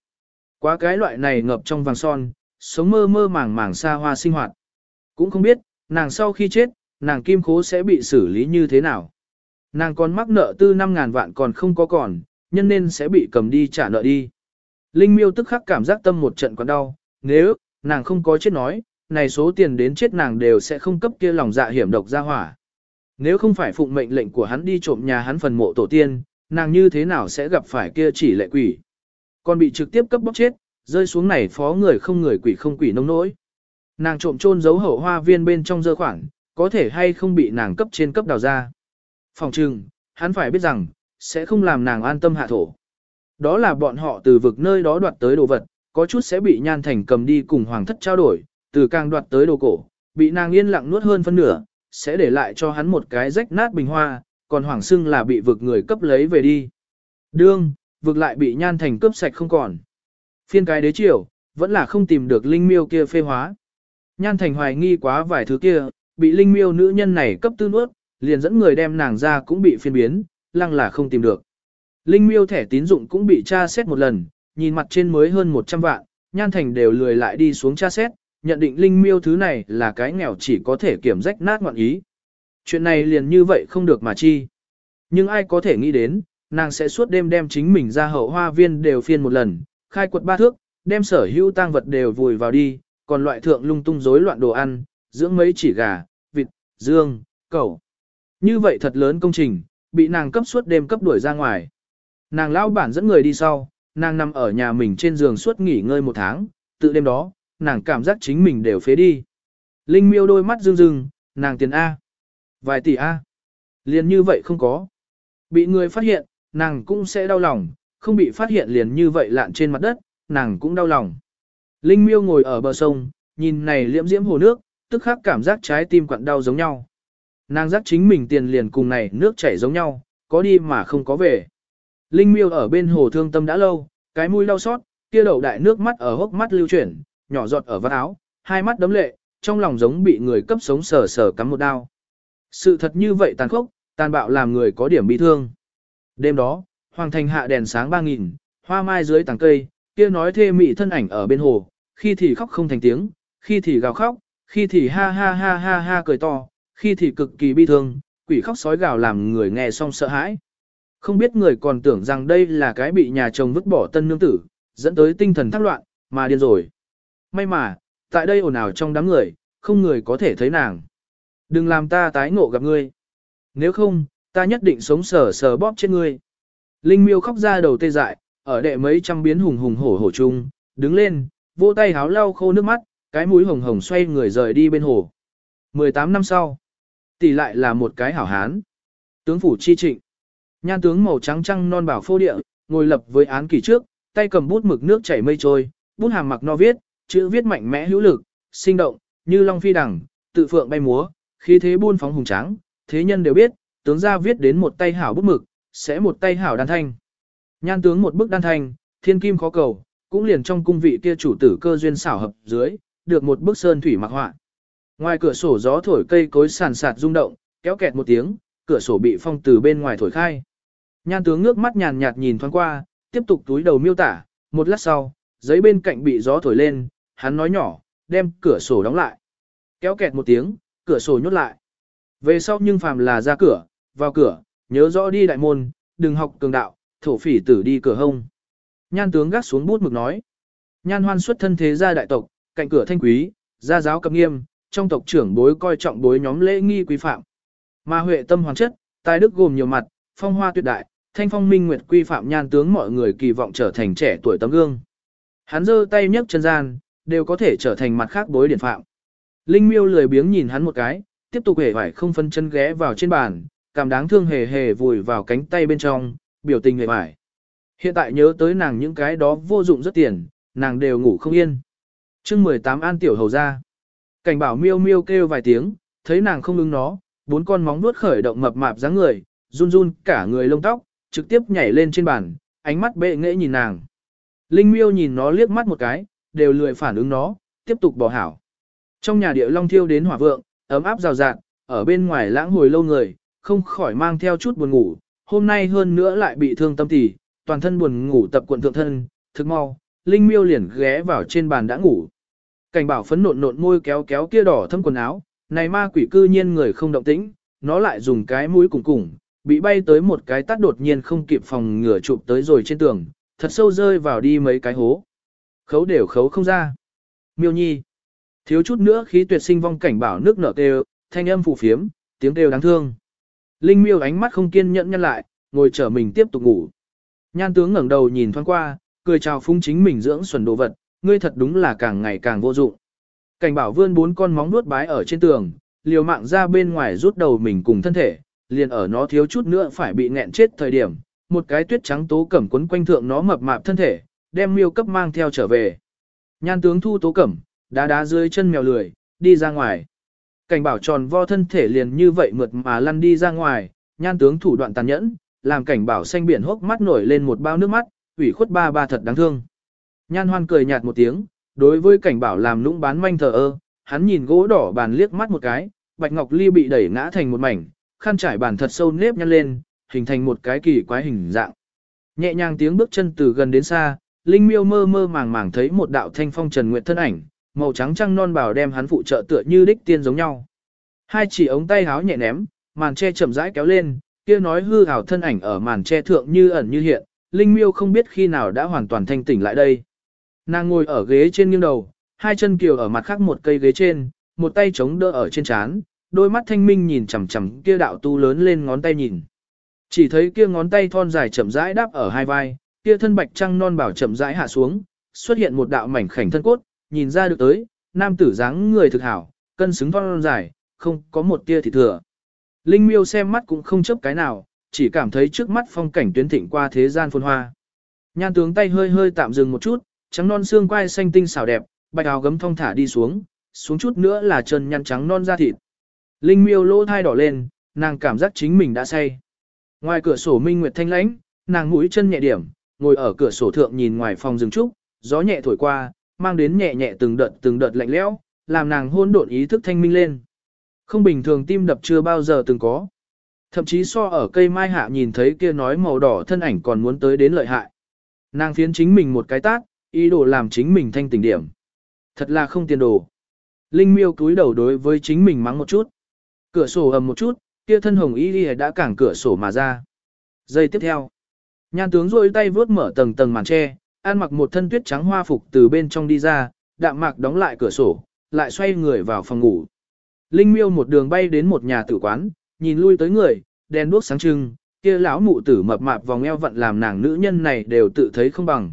Quá cái loại này ngập trong vàng son, sống mơ mơ màng màng xa hoa sinh hoạt. Cũng không biết, nàng sau khi chết, nàng kim khố sẽ bị xử lý như thế nào. Nàng còn mắc nợ tư 5.000 vạn còn không có còn, nhân nên sẽ bị cầm đi trả nợ đi. Linh miêu tức khắc cảm giác tâm một trận còn đau, nếu, nàng không có chết nói, này số tiền đến chết nàng đều sẽ không cấp kia lòng dạ hiểm độc ra hỏa. Nếu không phải phụng mệnh lệnh của hắn đi trộm nhà hắn phần mộ tổ tiên, nàng như thế nào sẽ gặp phải kia chỉ lệ quỷ. Còn bị trực tiếp cấp bóc chết, rơi xuống này phó người không người quỷ không quỷ nông nỗi. Nàng trộm chôn giấu hậu hoa viên bên trong dơ khoảng, có thể hay không bị nàng cấp trên cấp đào ra. Phòng trừng, hắn phải biết rằng, sẽ không làm nàng an tâm hạ thổ. Đó là bọn họ từ vực nơi đó đoạt tới đồ vật, có chút sẽ bị nhan thành cầm đi cùng hoàng thất trao đổi, từ càng đoạt tới đồ cổ, bị nàng yên lặng nuốt hơn phân nửa, sẽ để lại cho hắn một cái rách nát bình hoa, còn hoàng xưng là bị vực người cấp lấy về đi. Đương, vực lại bị nhan thành cướp sạch không còn. Phiên cái đế triều, vẫn là không tìm được linh miêu kia phê hóa. Nhan thành hoài nghi quá vài thứ kia, bị linh miêu nữ nhân này cấp tư nuốt, liền dẫn người đem nàng ra cũng bị phiên biến, lăng là không tìm được. Linh miêu thẻ tín dụng cũng bị tra xét một lần, nhìn mặt trên mới hơn 100 vạn, nhan thành đều lười lại đi xuống tra xét, nhận định linh miêu thứ này là cái nghèo chỉ có thể kiểm rách nát ngoạn ý. Chuyện này liền như vậy không được mà chi. Nhưng ai có thể nghĩ đến, nàng sẽ suốt đêm đem chính mình ra hậu hoa viên đều phiên một lần, khai quật ba thước, đem sở hữu tang vật đều vùi vào đi, còn loại thượng lung tung rối loạn đồ ăn, dưỡng mấy chỉ gà, vịt, dương, cẩu. Như vậy thật lớn công trình, bị nàng cấp suốt đêm cấp đuổi ra ngoài. Nàng lão bản dẫn người đi sau, nàng nằm ở nhà mình trên giường suốt nghỉ ngơi một tháng, tự đêm đó, nàng cảm giác chính mình đều phế đi. Linh miêu đôi mắt rưng rưng, nàng tiền A. Vài tỷ A. Liền như vậy không có. Bị người phát hiện, nàng cũng sẽ đau lòng, không bị phát hiện liền như vậy lạn trên mặt đất, nàng cũng đau lòng. Linh miêu ngồi ở bờ sông, nhìn này liễm diễm hồ nước, tức khắc cảm giác trái tim quặn đau giống nhau. Nàng giác chính mình tiền liền cùng này nước chảy giống nhau, có đi mà không có về. Linh miêu ở bên hồ thương tâm đã lâu, cái mũi đau xót, kia đầu đại nước mắt ở hốc mắt lưu chuyển, nhỏ giọt ở vạt áo, hai mắt đấm lệ, trong lòng giống bị người cấp sống sờ sờ cắm một đao. Sự thật như vậy tàn khốc, tàn bạo làm người có điểm bị thương. Đêm đó, hoàng thành hạ đèn sáng ba nghìn, hoa mai dưới tàng cây, kia nói thê mị thân ảnh ở bên hồ, khi thì khóc không thành tiếng, khi thì gào khóc, khi thì ha ha ha ha ha cười to, khi thì cực kỳ bi thương, quỷ khóc sói gào làm người nghe xong sợ hãi. Không biết người còn tưởng rằng đây là cái bị nhà chồng vứt bỏ tân nương tử, dẫn tới tinh thần thác loạn, mà điên rồi. May mà, tại đây ồn ào trong đám người, không người có thể thấy nàng. Đừng làm ta tái ngộ gặp ngươi. Nếu không, ta nhất định sống sờ sờ bóp trên ngươi. Linh miêu khóc ra đầu tê dại, ở đệ mấy trăm biến hùng hùng hổ hổ chung, đứng lên, vỗ tay háo lau khô nước mắt, cái mũi hồng hồng xoay người rời đi bên hồ. 18 năm sau, tỷ lại là một cái hảo hán. Tướng phủ chi trịnh. Nhan tướng màu trắng trăng non bảo phô địa, ngồi lập với án kỳ trước, tay cầm bút mực nước chảy mây trôi, bút hàm mặc no viết, chữ viết mạnh mẽ hữu lực, sinh động, như long phi đằng, tự phượng bay múa, khí thế buôn phóng hùng tráng, thế nhân đều biết, tướng gia viết đến một tay hảo bút mực, sẽ một tay hảo đan thanh. Nhan tướng một bức đan thanh, thiên kim khó cầu, cũng liền trong cung vị kia chủ tử cơ duyên xảo hợp dưới, được một bức sơn thủy mặc họa. Ngoài cửa sổ gió thổi cây cối sàn sạt rung động, kéo kẹt một tiếng, cửa sổ bị phong từ bên ngoài thổi khai. Nhan tướng ngước mắt nhàn nhạt nhìn thoáng qua, tiếp tục túi đầu miêu tả, một lát sau, giấy bên cạnh bị gió thổi lên, hắn nói nhỏ, đem cửa sổ đóng lại. Kéo kẹt một tiếng, cửa sổ nhốt lại. Về sau nhưng phàm là ra cửa, vào cửa, nhớ rõ đi đại môn, đừng học cường đạo, thổ phỉ tử đi cửa hông. Nhan tướng gác xuống bút mực nói. Nhan hoan xuất thân thế gia đại tộc, cạnh cửa thanh quý, gia giáo cập nghiêm, trong tộc trưởng bối coi trọng bối nhóm lễ nghi quý phạm. Mà huệ tâm hoàn chất, tài đức gồm nhiều mặt, phong hoa tuyệt đại, thanh phong minh nguyệt quy phạm nhan tướng mọi người kỳ vọng trở thành trẻ tuổi tấm gương. Hắn giơ tay nhấc chân gian, đều có thể trở thành mặt khác bối điển phạm. Linh miêu lười biếng nhìn hắn một cái, tiếp tục hề vải không phân chân ghé vào trên bàn, cảm đáng thương hề hề vùi vào cánh tay bên trong, biểu tình hề vải. Hiện tại nhớ tới nàng những cái đó vô dụng rất tiền, nàng đều ngủ không yên. chương 18 an tiểu hầu ra. Cảnh bảo miêu miêu kêu vài tiếng, thấy nàng không ứng nó, bốn con móng nuốt khởi động mập mạp dáng người, run run cả người lông tóc, trực tiếp nhảy lên trên bàn, ánh mắt bệ nghệ nhìn nàng. Linh miêu nhìn nó liếc mắt một cái, đều lười phản ứng nó, tiếp tục bỏ hảo. Trong nhà địa long thiêu đến hỏa vượng, ấm áp rào rạt, ở bên ngoài lãng hồi lâu người, không khỏi mang theo chút buồn ngủ, hôm nay hơn nữa lại bị thương tâm tỉ, toàn thân buồn ngủ tập quận thượng thân, thực mau, Linh miêu liền ghé vào trên bàn đã ngủ. Cảnh bảo phấn nộn nộn môi kéo kéo kia đỏ thâm quần áo, này ma quỷ cư nhiên người không động tĩnh, nó lại dùng cái mũi cùng cùng, bị bay tới một cái tắt đột nhiên không kịp phòng ngửa chụp tới rồi trên tường, thật sâu rơi vào đi mấy cái hố. Khấu đều khấu không ra. Miêu nhi. Thiếu chút nữa khí tuyệt sinh vong cảnh bảo nước nở kêu, thanh âm phù phiếm, tiếng kêu đáng thương. Linh miêu ánh mắt không kiên nhẫn nhân lại, ngồi trở mình tiếp tục ngủ. Nhan tướng ngẩng đầu nhìn thoáng qua, cười chào phung chính mình dưỡng xuẩn đồ vật, ngươi thật đúng là càng ngày càng vô dụng. Cảnh bảo vươn bốn con móng nuốt bái ở trên tường, liều mạng ra bên ngoài rút đầu mình cùng thân thể, liền ở nó thiếu chút nữa phải bị nghẹn chết thời điểm, một cái tuyết trắng tố cẩm quấn quanh thượng nó mập mạp thân thể, đem miêu cấp mang theo trở về. Nhan tướng thu tố cẩm, đá đá dưới chân mèo lười, đi ra ngoài. Cảnh bảo tròn vo thân thể liền như vậy mượt mà lăn đi ra ngoài, nhan tướng thủ đoạn tàn nhẫn, làm cảnh bảo xanh biển hốc mắt nổi lên một bao nước mắt, ủy khuất ba ba thật đáng thương. Nhan hoan cười nhạt một tiếng, đối với cảnh bảo làm lũng bán manh thờ ơ, hắn nhìn gỗ đỏ bàn liếc mắt một cái, bạch ngọc ly bị đẩy ngã thành một mảnh, khăn trải bàn thật sâu nếp nhăn lên, hình thành một cái kỳ quái hình dạng. Nhẹ nhàng tiếng bước chân từ gần đến xa, Linh Miêu mơ mơ màng màng thấy một đạo thanh phong trần nguyệt thân ảnh, màu trắng trăng non bảo đem hắn phụ trợ tựa như đích tiên giống nhau. Hai chỉ ống tay háo nhẹ ném, màn che chậm rãi kéo lên, kia nói hư ảo thân ảnh ở màn che thượng như ẩn như hiện, Linh Miêu không biết khi nào đã hoàn toàn thanh tỉnh lại đây. Nàng ngồi ở ghế trên nghiêng đầu, hai chân kiều ở mặt khác một cây ghế trên, một tay chống đỡ ở trên chán, đôi mắt thanh minh nhìn chằm chằm kia đạo tu lớn lên ngón tay nhìn. Chỉ thấy kia ngón tay thon dài chậm rãi đáp ở hai vai, kia thân bạch trăng non bảo chậm rãi hạ xuống, xuất hiện một đạo mảnh khảnh thân cốt, nhìn ra được tới, nam tử dáng người thực hảo, cân xứng thon dài, không có một tia thì thừa. Linh miêu xem mắt cũng không chấp cái nào, chỉ cảm thấy trước mắt phong cảnh tuyến thịnh qua thế gian phồn hoa. Nhan tướng tay hơi hơi tạm dừng một chút, trắng non xương quai xanh tinh xảo đẹp, bạch áo gấm thong thả đi xuống, xuống chút nữa là chân nhăn trắng non da thịt. Linh miêu lỗ thai đỏ lên, nàng cảm giác chính mình đã say. Ngoài cửa sổ minh nguyệt thanh lãnh, nàng mũi chân nhẹ điểm, ngồi ở cửa sổ thượng nhìn ngoài phòng rừng trúc, gió nhẹ thổi qua, mang đến nhẹ nhẹ từng đợt từng đợt lạnh lẽo, làm nàng hôn độn ý thức thanh minh lên. Không bình thường tim đập chưa bao giờ từng có. Thậm chí so ở cây mai hạ nhìn thấy kia nói màu đỏ thân ảnh còn muốn tới đến lợi hại. Nàng phiến chính mình một cái tát, ý đồ làm chính mình thanh tỉnh điểm. Thật là không tiền đồ. Linh miêu cúi đầu đối với chính mình mắng một chút. Cửa sổ ầm một chút, kia thân hồng y đã cản cửa sổ mà ra. Giây tiếp theo. Nhan tướng rôi tay vướt mở tầng tầng màn tre, ăn mặc một thân tuyết trắng hoa phục từ bên trong đi ra, đạm mạc đóng lại cửa sổ, lại xoay người vào phòng ngủ. Linh miêu một đường bay đến một nhà tử quán, nhìn lui tới người, đèn đuốc sáng trưng, kia lão mụ tử mập mạp vòng eo vận làm nàng nữ nhân này đều tự thấy không bằng.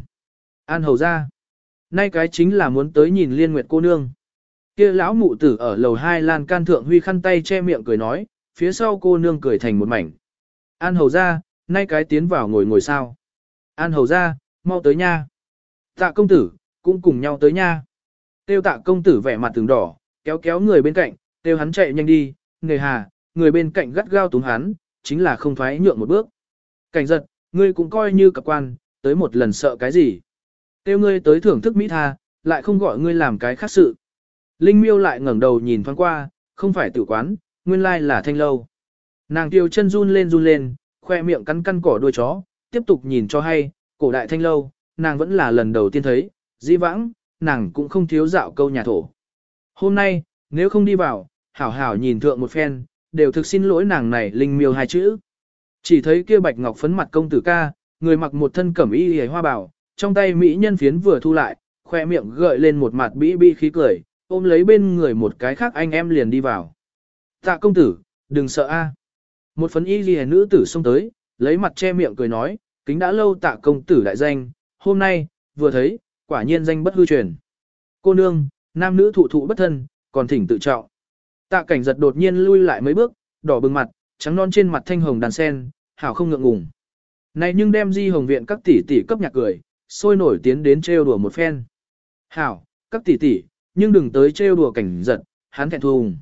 An hầu ra. Nay cái chính là muốn tới nhìn liên nguyệt cô nương. Kia lão mụ tử ở lầu hai lan can thượng huy khăn tay che miệng cười nói, phía sau cô nương cười thành một mảnh. An hầu ra, nay cái tiến vào ngồi ngồi sao. An hầu ra, mau tới nha. Tạ công tử, cũng cùng nhau tới nha. Tiêu tạ công tử vẻ mặt từng đỏ, kéo kéo người bên cạnh, tiêu hắn chạy nhanh đi, người hà, người bên cạnh gắt gao túng hắn, chính là không thoái nhượng một bước. Cảnh giật, ngươi cũng coi như cặp quan, tới một lần sợ cái gì. Tiêu ngươi tới thưởng thức mỹ tha, lại không gọi ngươi làm cái khác sự. Linh miêu lại ngẩng đầu nhìn thoáng qua, không phải tử quán, nguyên lai là thanh lâu. Nàng tiêu chân run lên run lên, khoe miệng cắn căn cỏ đuôi chó, tiếp tục nhìn cho hay, cổ đại thanh lâu, nàng vẫn là lần đầu tiên thấy, dĩ vãng, nàng cũng không thiếu dạo câu nhà thổ. Hôm nay, nếu không đi vào, hảo hảo nhìn thượng một phen, đều thực xin lỗi nàng này linh miêu hai chữ. Chỉ thấy kia bạch ngọc phấn mặt công tử ca, người mặc một thân cẩm y hề hoa bảo, trong tay mỹ nhân phiến vừa thu lại, khoe miệng gợi lên một mặt bĩ bi khí cười, ôm lấy bên người một cái khác anh em liền đi vào. Tạ công tử, đừng sợ a. Một phấn y ghi nữ tử xông tới, lấy mặt che miệng cười nói, kính đã lâu tạ công tử đại danh, hôm nay, vừa thấy, quả nhiên danh bất hư truyền. Cô nương, nam nữ thụ thụ bất thân, còn thỉnh tự trọng. Tạ cảnh giật đột nhiên lui lại mấy bước, đỏ bừng mặt, trắng non trên mặt thanh hồng đàn sen, hảo không ngượng ngùng. Này nhưng đem di hồng viện các tỷ tỷ cấp nhạc cười, sôi nổi tiến đến trêu đùa một phen. Hảo, các tỷ tỷ, nhưng đừng tới trêu đùa cảnh giật, hắn thẹn thùng.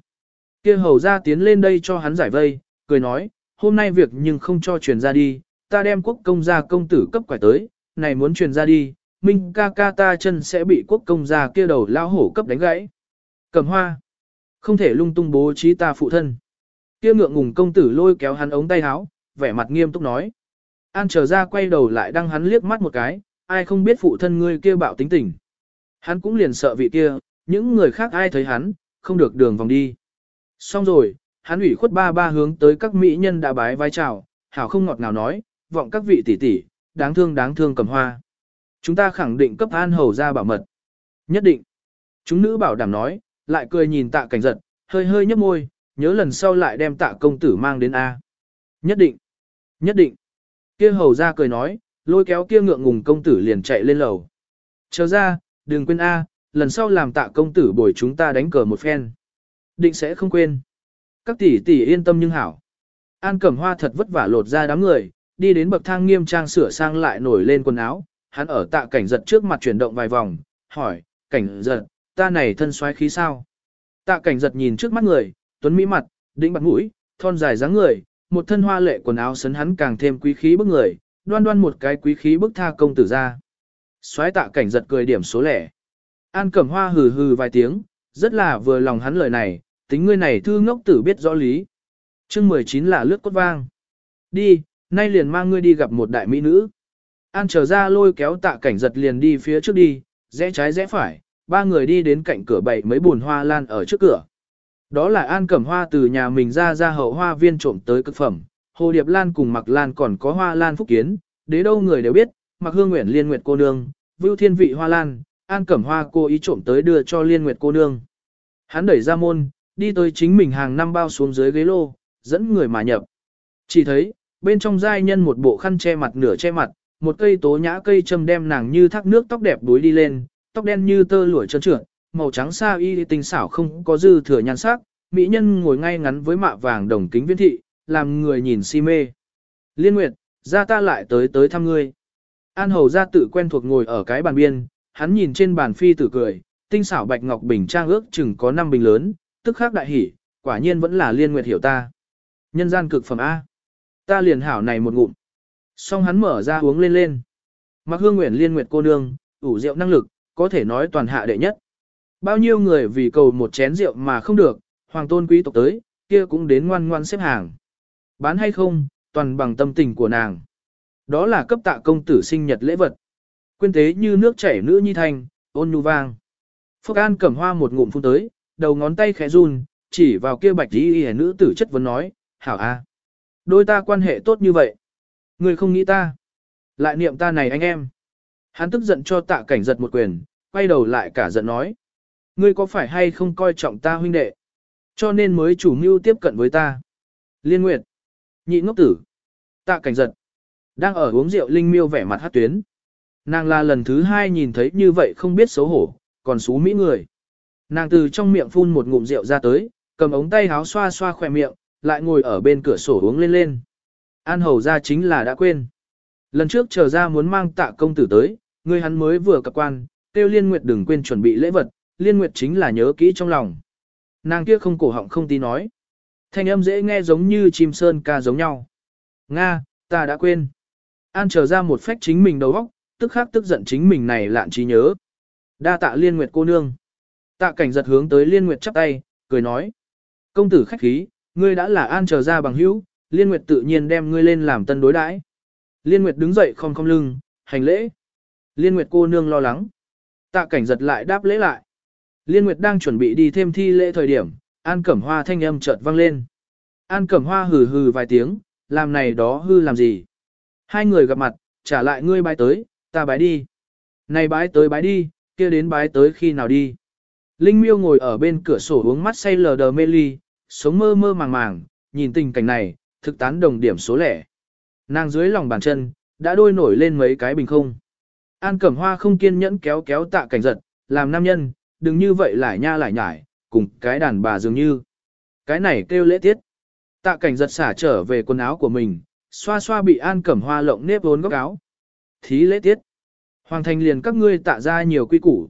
Kia hầu ra tiến lên đây cho hắn giải vây, cười nói, hôm nay việc nhưng không cho truyền ra đi, ta đem quốc công gia công tử cấp quải tới, này muốn truyền ra đi, minh ca ca ta chân sẽ bị quốc công gia kia đầu lao hổ cấp đánh gãy. Cầm hoa, không thể lung tung bố trí ta phụ thân. Kia ngượng ngùng công tử lôi kéo hắn ống tay áo, vẻ mặt nghiêm túc nói. An trở ra quay đầu lại đăng hắn liếc mắt một cái, ai không biết phụ thân ngươi kia bạo tính tình. Hắn cũng liền sợ vị kia, những người khác ai thấy hắn, không được đường vòng đi. Xong rồi, hắn ủy khuất ba ba hướng tới các mỹ nhân đã bái vai chào, hảo không ngọt ngào nói, vọng các vị tỷ tỷ, đáng thương đáng thương cầm hoa. Chúng ta khẳng định cấp an hầu ra bảo mật. Nhất định. Chúng nữ bảo đảm nói, lại cười nhìn tạ cảnh giật, hơi hơi nhấp môi, nhớ lần sau lại đem tạ công tử mang đến A. Nhất định. Nhất định. Kia hầu ra cười nói, lôi kéo kia ngượng ngùng công tử liền chạy lên lầu. Chờ ra, đừng quên A, lần sau làm tạ công tử bồi chúng ta đánh cờ một phen. Định sẽ không quên. Các tỷ tỷ yên tâm nhưng hảo. An Cẩm Hoa thật vất vả lột ra đám người, đi đến bậc thang nghiêm trang sửa sang lại nổi lên quần áo, hắn ở tạ cảnh giật trước mặt chuyển động vài vòng, hỏi, cảnh giật, ta này thân xoáy khí sao? Tạ cảnh giật nhìn trước mắt người, tuấn mỹ mặt, đĩnh mặt mũi, thon dài dáng người, một thân hoa lệ quần áo sấn hắn càng thêm quý khí bức người, đoan đoan một cái quý khí bức tha công tử ra. Xoáy tạ cảnh giật cười điểm số lẻ. An Cẩm Hoa hừ hừ vài tiếng, rất là vừa lòng hắn lời này, tính ngươi này thư ngốc tử biết rõ lý. chương 19 là lướt cốt vang. Đi, nay liền mang ngươi đi gặp một đại mỹ nữ. An trở ra lôi kéo tạ cảnh giật liền đi phía trước đi, rẽ trái rẽ phải, ba người đi đến cạnh cửa bảy mấy bùn hoa lan ở trước cửa. Đó là An Cẩm Hoa từ nhà mình ra ra hậu hoa viên trộm tới cực phẩm, Hồ Điệp Lan cùng Mặc Lan còn có hoa lan phúc kiến, đế đâu người đều biết, Mặc Hương Nguyện Liên Nguyệt cô nương, Vưu Thiên Vị hoa lan, An Cẩm Hoa cô ý trộm tới đưa cho Liên Nguyệt cô nương. Hắn đẩy ra môn, đi tới chính mình hàng năm bao xuống dưới ghế lô, dẫn người mà nhập. Chỉ thấy, bên trong giai nhân một bộ khăn che mặt nửa che mặt, một cây tố nhã cây châm đem nàng như thác nước tóc đẹp đuối đi lên, tóc đen như tơ lụa trơn trượt, màu trắng sa y tinh xảo không có dư thừa nhan sắc, mỹ nhân ngồi ngay ngắn với mạ vàng đồng kính viên thị, làm người nhìn si mê. Liên Nguyệt, ra ta lại tới tới thăm ngươi. An hầu gia tự quen thuộc ngồi ở cái bàn biên, hắn nhìn trên bàn phi tử cười, tinh xảo bạch ngọc bình trang ước chừng có 5 bình lớn, tức khắc đại hỉ, quả nhiên vẫn là Liên Nguyệt hiểu ta. Nhân gian cực phẩm A. Ta liền hảo này một ngụm. Xong hắn mở ra uống lên lên. Mặc hương nguyện Liên Nguyệt cô nương, ủ rượu năng lực, có thể nói toàn hạ đệ nhất. Bao nhiêu người vì cầu một chén rượu mà không được, hoàng tôn quý tộc tới, kia cũng đến ngoan ngoan xếp hàng. Bán hay không, toàn bằng tâm tình của nàng. Đó là cấp tạ công tử sinh nhật lễ vật. Quyên tế như nước chảy nữ nhi thanh, ôn nhu vang. Phúc An cầm hoa một ngụm phun tới, đầu ngón tay khẽ run, chỉ vào kia bạch y y nữ tử chất vấn nói, hảo a, đôi ta quan hệ tốt như vậy. Người không nghĩ ta. Lại niệm ta này anh em. Hắn tức giận cho tạ cảnh giật một quyền, quay đầu lại cả giận nói. Ngươi có phải hay không coi trọng ta huynh đệ? Cho nên mới chủ mưu tiếp cận với ta. Liên Nguyệt. Nhị ngốc tử. Tạ cảnh giật. Đang ở uống rượu Linh miêu vẻ mặt hát tuyến. Nàng là lần thứ hai nhìn thấy như vậy không biết xấu hổ, còn xú mỹ người. Nàng từ trong miệng phun một ngụm rượu ra tới, cầm ống tay háo xoa xoa khỏe miệng, lại ngồi ở bên cửa sổ uống lên lên. An hầu ra chính là đã quên. Lần trước chờ ra muốn mang tạ công tử tới, người hắn mới vừa cập quan, kêu Liên Nguyệt đừng quên chuẩn bị lễ vật, Liên Nguyệt chính là nhớ kỹ trong lòng. Nàng kia không cổ họng không tí nói. Thanh âm dễ nghe giống như chim sơn ca giống nhau. Nga, ta đã quên. An chờ ra một phách chính mình đầu óc, tức khắc tức giận chính mình này lạn trí nhớ. Đa tạ Liên Nguyệt cô nương. Tạ cảnh giật hướng tới Liên Nguyệt chắp tay, cười nói. Công tử khách khí, ngươi đã là An trở ra bằng hữu, Liên Nguyệt tự nhiên đem ngươi lên làm tân đối đãi. Liên Nguyệt đứng dậy không không lưng, hành lễ. Liên Nguyệt cô nương lo lắng. Tạ cảnh giật lại đáp lễ lại. Liên Nguyệt đang chuẩn bị đi thêm thi lễ thời điểm, An Cẩm Hoa thanh âm chợt vang lên. An Cẩm Hoa hừ hừ vài tiếng, làm này đó hư làm gì. Hai người gặp mặt, trả lại ngươi bái tới, ta bái đi. Này bái tới bái đi, kia đến bái tới khi nào đi. Linh miêu ngồi ở bên cửa sổ uống mắt say lờ đờ mê ly, sống mơ mơ màng màng, nhìn tình cảnh này, thực tán đồng điểm số lẻ. Nàng dưới lòng bàn chân, đã đôi nổi lên mấy cái bình không. An Cẩm Hoa không kiên nhẫn kéo kéo tạ cảnh giật, làm nam nhân, đừng như vậy lại nha lại nhải, cùng cái đàn bà dường như. Cái này kêu lễ tiết. Tạ cảnh giật xả trở về quần áo của mình, xoa xoa bị An Cẩm Hoa lộng nếp vốn góc áo. Thí lễ tiết. Hoàng thành liền các ngươi tạ ra nhiều quy củ.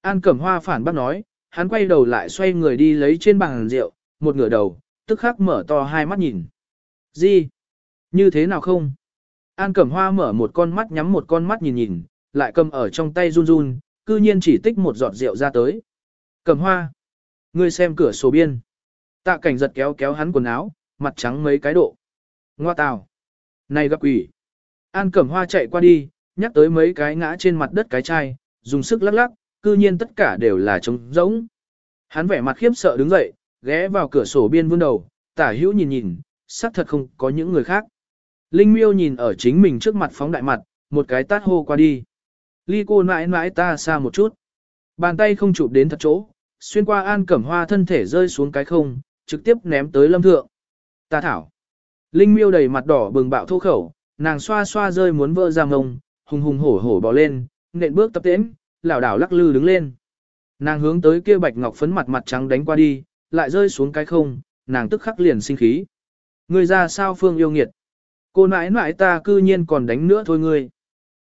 An Cẩm Hoa phản bác nói, hắn quay đầu lại xoay người đi lấy trên bàn rượu, một ngửa đầu, tức khắc mở to hai mắt nhìn. Gì? Như thế nào không? An Cẩm Hoa mở một con mắt nhắm một con mắt nhìn nhìn, lại cầm ở trong tay run run, cư nhiên chỉ tích một giọt rượu ra tới. Cẩm Hoa. Ngươi xem cửa sổ biên. Tạ cảnh giật kéo kéo hắn quần áo, mặt trắng mấy cái độ. Ngoa tào. Này gặp quỷ. An Cẩm Hoa chạy qua đi, nhắc tới mấy cái ngã trên mặt đất cái chai, dùng sức lắc lắc, cư nhiên tất cả đều là trống rỗng. Hắn vẻ mặt khiếp sợ đứng dậy, ghé vào cửa sổ biên vươn đầu, tả hữu nhìn nhìn, xác thật không có những người khác. Linh miêu nhìn ở chính mình trước mặt phóng đại mặt, một cái tát hô qua đi. Ly cô mãi mãi ta xa một chút. Bàn tay không chụp đến thật chỗ, xuyên qua an cẩm hoa thân thể rơi xuống cái không, trực tiếp ném tới lâm thượng. Ta thảo. Linh miêu đầy mặt đỏ bừng bạo thô khẩu, nàng xoa xoa rơi muốn vỡ ra ngông, hùng hùng hổ hổ bò lên, nện bước tập tễnh, lảo đảo lắc lư đứng lên. Nàng hướng tới kia bạch ngọc phấn mặt mặt trắng đánh qua đi, lại rơi xuống cái không, nàng tức khắc liền sinh khí. Ngươi ra sao phương yêu nghiệt? Cô nãi nãi ta cư nhiên còn đánh nữa thôi ngươi.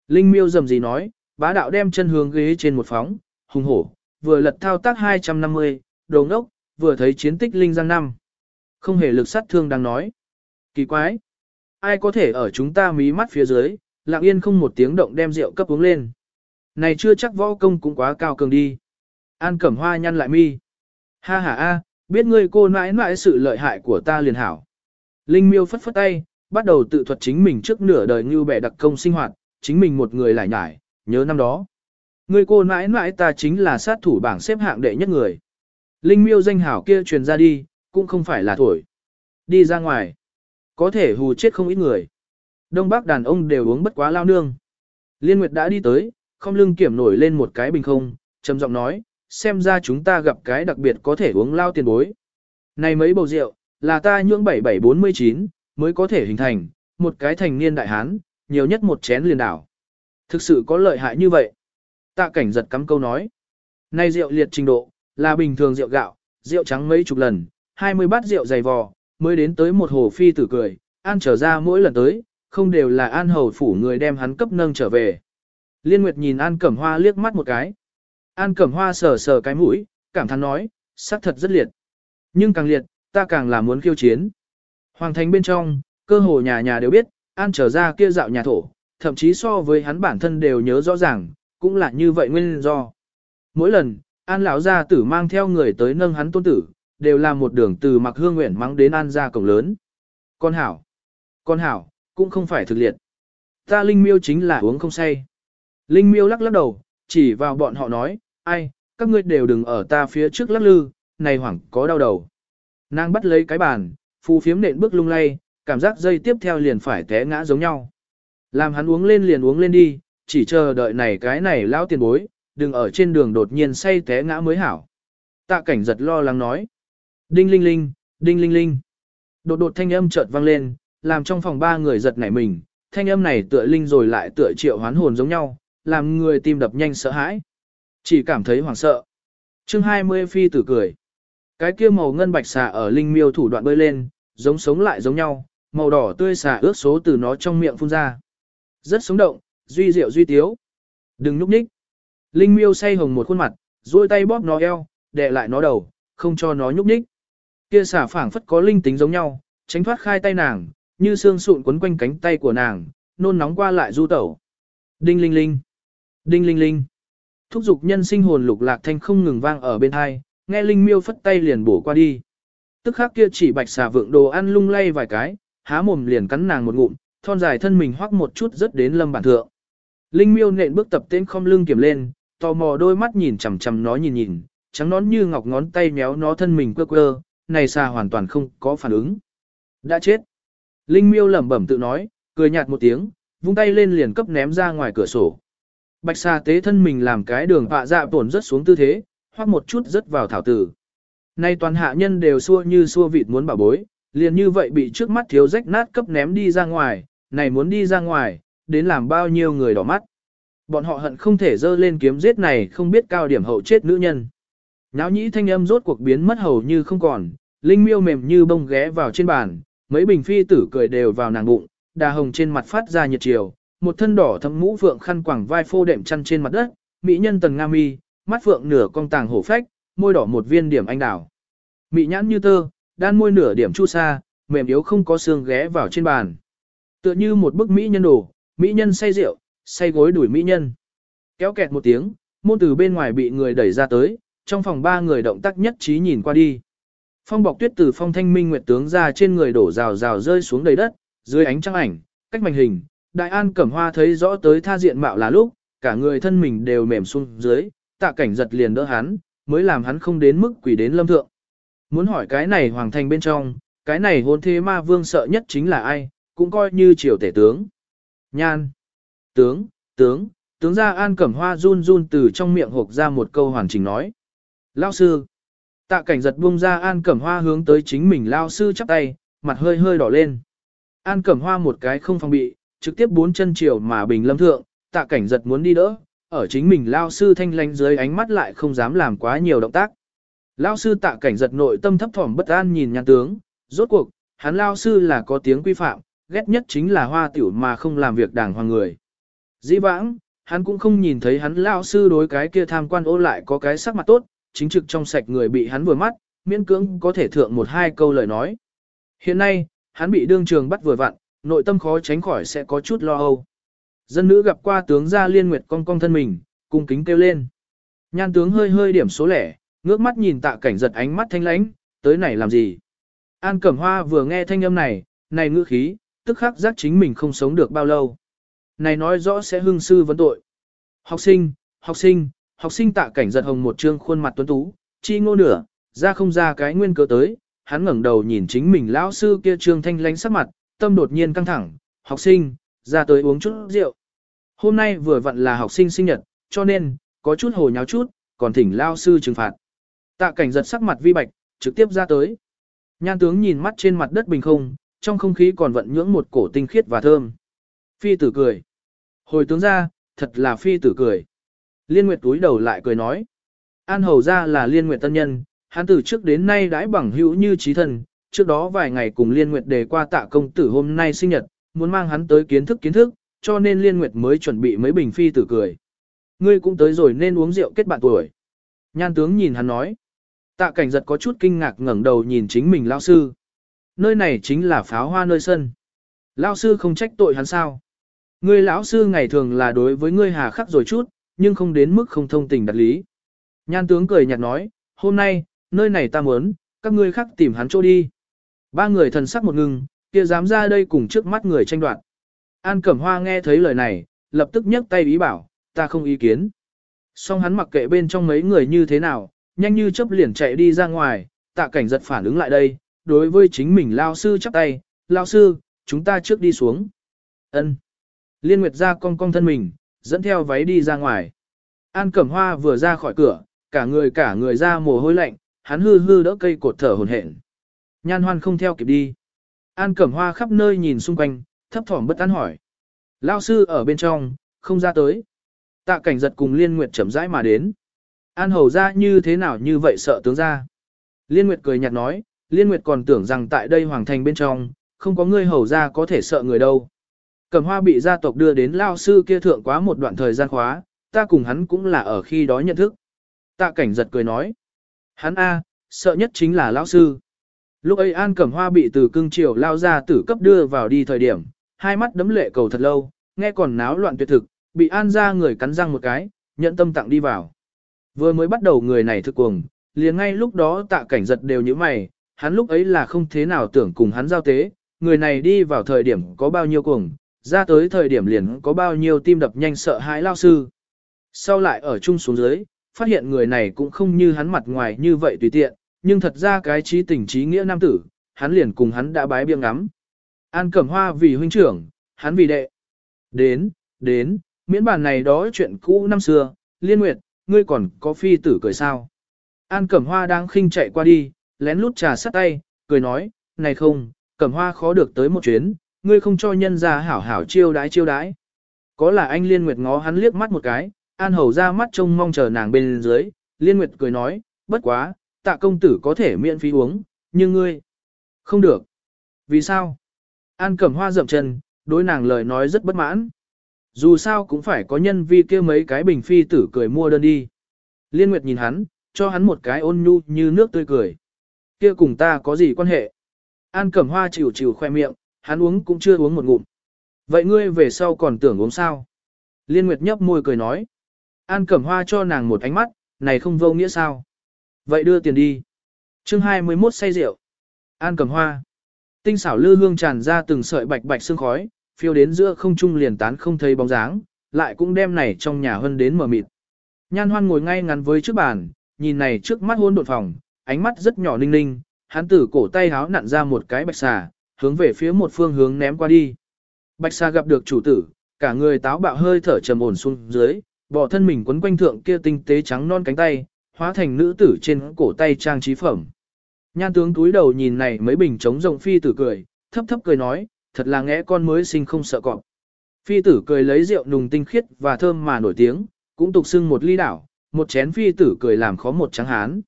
Linh miêu dầm gì nói, bá đạo đem chân hướng ghế trên một phóng, hùng hổ, vừa lật thao tác 250, đồ ngốc, vừa thấy chiến tích Linh Giang năm. Không hề lực sát thương đang nói. Kỳ quái! Ai có thể ở chúng ta mí mắt phía dưới, lặng yên không một tiếng động đem rượu cấp uống lên. Này chưa chắc võ công cũng quá cao cường đi. An cẩm hoa nhăn lại mi. Ha ha a, biết ngươi cô nãi nãi sự lợi hại của ta liền hảo. Linh miêu phất phất tay, bắt đầu tự thuật chính mình trước nửa đời như bẻ đặc công sinh hoạt, chính mình một người lại nhải, nhớ năm đó. Người cô nãi nãi ta chính là sát thủ bảng xếp hạng đệ nhất người. Linh miêu danh hảo kia truyền ra đi, cũng không phải là thổi. Đi ra ngoài, có thể hù chết không ít người. Đông Bắc đàn ông đều uống bất quá lao nương. Liên Nguyệt đã đi tới, không lưng kiểm nổi lên một cái bình không, trầm giọng nói, xem ra chúng ta gặp cái đặc biệt có thể uống lao tiền bối. Này mấy bầu rượu, là ta nhưỡng 7749, mới có thể hình thành, một cái thành niên đại hán, nhiều nhất một chén liền đảo. Thực sự có lợi hại như vậy. Tạ cảnh giật cắm câu nói. Này rượu liệt trình độ, là bình thường rượu gạo, rượu trắng mấy chục lần, 20 bát rượu dày vò, mới đến tới một hồ phi tử cười, an trở ra mỗi lần tới, không đều là an hầu phủ người đem hắn cấp nâng trở về. Liên Nguyệt nhìn An Cẩm Hoa liếc mắt một cái. An Cẩm Hoa sờ sờ cái mũi, cảm thán nói, sắc thật rất liệt. Nhưng càng liệt, ta càng là muốn khiêu chiến. Hoàng thành bên trong, cơ hồ nhà nhà đều biết, An trở ra kia dạo nhà thổ, thậm chí so với hắn bản thân đều nhớ rõ ràng, cũng là như vậy nguyên do. Mỗi lần, An lão gia tử mang theo người tới nâng hắn tôn tử, đều là một đường từ mặc hương nguyện mắng đến An gia cổng lớn. Con hảo, con hảo, cũng không phải thực liệt. Ta linh miêu chính là uống không say. Linh miêu lắc lắc đầu, chỉ vào bọn họ nói, ai, các ngươi đều đừng ở ta phía trước lắc lư, này hoảng có đau đầu. Nàng bắt lấy cái bàn, phù phiếm nện bước lung lay, cảm giác dây tiếp theo liền phải té ngã giống nhau. Làm hắn uống lên liền uống lên đi, chỉ chờ đợi này cái này lão tiền bối, đừng ở trên đường đột nhiên say té ngã mới hảo. Tạ cảnh giật lo lắng nói. Đinh linh linh, đinh linh linh. Đột đột thanh âm chợt vang lên, làm trong phòng ba người giật nảy mình, thanh âm này tựa linh rồi lại tựa triệu hoán hồn giống nhau, làm người tim đập nhanh sợ hãi. Chỉ cảm thấy hoảng sợ. chương 20 phi tử cười. Cái kia màu ngân bạch xà ở linh miêu thủ đoạn bơi lên, giống sống lại giống nhau, màu đỏ tươi xà ướt số từ nó trong miệng phun ra. Rất sống động, duy diệu duy tiếu. Đừng núp nhích. Linh miêu say hồng một khuôn mặt, duỗi tay bóp nó eo, đè lại nó đầu, không cho nó nhúc nhích. Kia xà phảng phất có linh tính giống nhau, tránh thoát khai tay nàng, như xương sụn quấn quanh cánh tay của nàng, nôn nóng qua lại du tẩu. Đinh linh linh. Đinh linh linh. Thúc dục nhân sinh hồn lục lạc thanh không ngừng vang ở bên hai, nghe linh miêu phất tay liền bổ qua đi. Tức khắc kia chỉ bạch xà vượng đồ ăn lung lay vài cái, há mồm liền cắn nàng một ngụm, thon dài thân mình hoắc một chút rất đến lâm bản thượng. Linh miêu nện bước tập tên không lưng kiểm lên, tò mò đôi mắt nhìn chằm chằm nó nhìn nhìn, trắng nón như ngọc ngón tay méo nó thân mình quơ quơ, này xà hoàn toàn không có phản ứng. Đã chết. Linh miêu lẩm bẩm tự nói, cười nhạt một tiếng, vung tay lên liền cấp ném ra ngoài cửa sổ. Bạch xà tế thân mình làm cái đường họa dạ tổn rất xuống tư thế, hoặc một chút rất vào thảo tử. Nay toàn hạ nhân đều xua như xua vịt muốn bảo bối, liền như vậy bị trước mắt thiếu rách nát cấp ném đi ra ngoài, này muốn đi ra ngoài, đến làm bao nhiêu người đỏ mắt. Bọn họ hận không thể dơ lên kiếm giết này không biết cao điểm hậu chết nữ nhân. Náo nhĩ thanh âm rốt cuộc biến mất hầu như không còn, linh miêu mềm như bông ghé vào trên bàn, mấy bình phi tử cười đều vào nàng bụng, đà hồng trên mặt phát ra nhiệt chiều, một thân đỏ thâm mũ phượng khăn quàng vai phô đệm chăn trên mặt đất, mỹ nhân tần nga mi, mắt phượng nửa cong tàng hổ phách, môi đỏ một viên điểm anh đào. Mỹ nhãn như tơ, đan môi nửa điểm chu sa, mềm yếu không có xương ghé vào trên bàn. Tựa như một bức mỹ nhân đồ, mỹ nhân say rượu, say gối đuổi mỹ nhân. Kéo kẹt một tiếng, môn từ bên ngoài bị người đẩy ra tới, trong phòng ba người động tác nhất trí nhìn qua đi. Phong bọc tuyết từ phong thanh minh nguyệt tướng ra trên người đổ rào rào rơi xuống đầy đất, dưới ánh trăng ảnh, cách mảnh hình, đại an cẩm hoa thấy rõ tới tha diện mạo là lúc, cả người thân mình đều mềm xuống dưới, tạ cảnh giật liền đỡ hắn, mới làm hắn không đến mức quỷ đến lâm thượng. Muốn hỏi cái này hoàng thành bên trong, cái này hôn thế ma vương sợ nhất chính là ai, cũng coi như triều tể tướng. Nhan, tướng, tướng, tướng ra an cẩm hoa run run từ trong miệng hộp ra một câu hoàn chỉnh nói. Lao sư, tạ cảnh giật buông ra an cẩm hoa hướng tới chính mình lao sư chắp tay, mặt hơi hơi đỏ lên. An cẩm hoa một cái không phòng bị, trực tiếp bốn chân chiều mà bình lâm thượng, tạ cảnh giật muốn đi đỡ, ở chính mình lao sư thanh lanh dưới ánh mắt lại không dám làm quá nhiều động tác. Lao sư tạ cảnh giật nội tâm thấp thỏm bất an nhìn nhan tướng, rốt cuộc, hắn lao sư là có tiếng quy phạm, ghét nhất chính là hoa tiểu mà không làm việc đàng hoàng người. Dĩ vãng, hắn cũng không nhìn thấy hắn lao sư đối cái kia tham quan ô lại có cái sắc mặt tốt, chính trực trong sạch người bị hắn vừa mắt, miễn cưỡng có thể thượng một hai câu lời nói. Hiện nay, hắn bị đương trường bắt vừa vặn, nội tâm khó tránh khỏi sẽ có chút lo âu. Dân nữ gặp qua tướng gia liên nguyệt cong cong thân mình, cung kính kêu lên. Nhan tướng hơi hơi điểm số lẻ, ngước mắt nhìn tạ cảnh giật ánh mắt thanh lãnh, tới này làm gì? An Cẩm Hoa vừa nghe thanh âm này, này ngữ khí, tức khắc giác chính mình không sống được bao lâu. Này nói rõ sẽ hưng sư vấn tội. Học sinh, học sinh, học sinh tạ cảnh giật hồng một trương khuôn mặt tuấn tú, chi ngô nửa, ra không ra cái nguyên cớ tới, hắn ngẩng đầu nhìn chính mình lão sư kia trương thanh lánh sắc mặt, tâm đột nhiên căng thẳng, học sinh, ra tới uống chút rượu. Hôm nay vừa vặn là học sinh sinh nhật, cho nên, có chút hồ nháo chút, còn thỉnh lao sư trừng phạt. Tạ cảnh giật sắc mặt vi bạch, trực tiếp ra tới. Nhan tướng nhìn mắt trên mặt đất bình không, trong không khí còn vận nhưỡng một cổ tinh khiết và thơm. Phi tử cười. Hồi tướng ra, thật là phi tử cười. Liên Nguyệt túi đầu lại cười nói. An hầu ra là Liên Nguyệt tân nhân, hắn từ trước đến nay đãi bằng hữu như trí thần, trước đó vài ngày cùng Liên Nguyệt đề qua tạ công tử hôm nay sinh nhật, muốn mang hắn tới kiến thức kiến thức, cho nên Liên Nguyệt mới chuẩn bị mấy bình phi tử cười. Ngươi cũng tới rồi nên uống rượu kết bạn tuổi. Nhan tướng nhìn hắn nói. Tạ cảnh giật có chút kinh ngạc ngẩng đầu nhìn chính mình lao sư. Nơi này chính là pháo hoa nơi sân. Lao sư không trách tội hắn sao. Ngươi lão sư ngày thường là đối với ngươi hà khắc rồi chút, nhưng không đến mức không thông tình đặt lý. Nhan tướng cười nhạt nói, hôm nay, nơi này ta muốn, các ngươi khác tìm hắn chỗ đi. Ba người thần sắc một ngưng, kia dám ra đây cùng trước mắt người tranh đoạt. An Cẩm Hoa nghe thấy lời này, lập tức nhấc tay ý bảo, ta không ý kiến. Song hắn mặc kệ bên trong mấy người như thế nào, nhanh như chớp liền chạy đi ra ngoài, tạ cảnh giật phản ứng lại đây, đối với chính mình lao sư chắp tay, lao sư, chúng ta trước đi xuống. ân Liên Nguyệt ra cong cong thân mình, dẫn theo váy đi ra ngoài. An Cẩm Hoa vừa ra khỏi cửa, cả người cả người ra mồ hôi lạnh, hắn hư hư đỡ cây cột thở hồn hển. Nhan Hoan không theo kịp đi. An Cẩm Hoa khắp nơi nhìn xung quanh, thấp thỏm bất an hỏi. Lao sư ở bên trong, không ra tới. Tạ cảnh giật cùng Liên Nguyệt chậm rãi mà đến. An hầu ra như thế nào như vậy sợ tướng ra. Liên Nguyệt cười nhạt nói, Liên Nguyệt còn tưởng rằng tại đây hoàng thành bên trong, không có người hầu ra có thể sợ người đâu. Cẩm hoa bị gia tộc đưa đến lao sư kia thượng quá một đoạn thời gian khóa, ta cùng hắn cũng là ở khi đó nhận thức. Tạ cảnh giật cười nói. Hắn A, sợ nhất chính là lao sư. Lúc ấy An Cẩm Hoa bị từ cưng triều lao ra tử cấp đưa vào đi thời điểm, hai mắt đấm lệ cầu thật lâu, nghe còn náo loạn tuyệt thực, bị An ra người cắn răng một cái, nhận tâm tặng đi vào. Vừa mới bắt đầu người này thực cuồng, liền ngay lúc đó tạ cảnh giật đều như mày, hắn lúc ấy là không thế nào tưởng cùng hắn giao tế, người này đi vào thời điểm có bao nhiêu cuồng, ra tới thời điểm liền có bao nhiêu tim đập nhanh sợ hãi lao sư. Sau lại ở chung xuống dưới, phát hiện người này cũng không như hắn mặt ngoài như vậy tùy tiện, nhưng thật ra cái trí tình trí nghĩa nam tử, hắn liền cùng hắn đã bái biếng ngắm. An Cẩm Hoa vì huynh trưởng, hắn vì đệ. Đến, đến, miễn bản này đó chuyện cũ năm xưa, liên nguyệt, ngươi còn có phi tử cười sao. An Cẩm Hoa đang khinh chạy qua đi, lén lút trà sắt tay, cười nói, này không, Cẩm Hoa khó được tới một chuyến, ngươi không cho nhân ra hảo hảo chiêu đái chiêu đái. Có là anh Liên Nguyệt ngó hắn liếc mắt một cái, An Hầu ra mắt trông mong chờ nàng bên dưới, Liên Nguyệt cười nói, bất quá, tạ công tử có thể miễn phí uống, nhưng ngươi, không được. Vì sao? An Cẩm Hoa dậm chân, đối nàng lời nói rất bất mãn. Dù sao cũng phải có nhân vi kia mấy cái bình phi tử cười mua đơn đi. Liên Nguyệt nhìn hắn, cho hắn một cái ôn nhu như nước tươi cười. Kia cùng ta có gì quan hệ? An Cẩm Hoa chịu chịu khoe miệng, hắn uống cũng chưa uống một ngụm. Vậy ngươi về sau còn tưởng uống sao? Liên Nguyệt nhấp môi cười nói. An Cẩm Hoa cho nàng một ánh mắt, này không vô nghĩa sao? Vậy đưa tiền đi. chương 21 say rượu. An Cẩm Hoa. Tinh xảo lư hương tràn ra từng sợi bạch bạch sương khói, phiêu đến giữa không trung liền tán không thấy bóng dáng, lại cũng đem này trong nhà hơn đến mờ mịt. Nhan hoan ngồi ngay ngắn với trước bàn, nhìn này trước mắt hôn đột phòng, ánh mắt rất nhỏ ninh ninh, hắn tử cổ tay háo nặn ra một cái bạch xà, hướng về phía một phương hướng ném qua đi. Bạch xà gặp được chủ tử, cả người táo bạo hơi thở trầm ổn xuống dưới, bỏ thân mình quấn quanh thượng kia tinh tế trắng non cánh tay, hóa thành nữ tử trên cổ tay trang trí phẩm. Nhan tướng túi đầu nhìn này mấy bình trống rộng phi tử cười, thấp thấp cười nói, thật là ngẽ con mới sinh không sợ cọp. Phi tử cười lấy rượu nùng tinh khiết và thơm mà nổi tiếng, cũng tục xưng một ly đảo, một chén phi tử cười làm khó một trắng hán.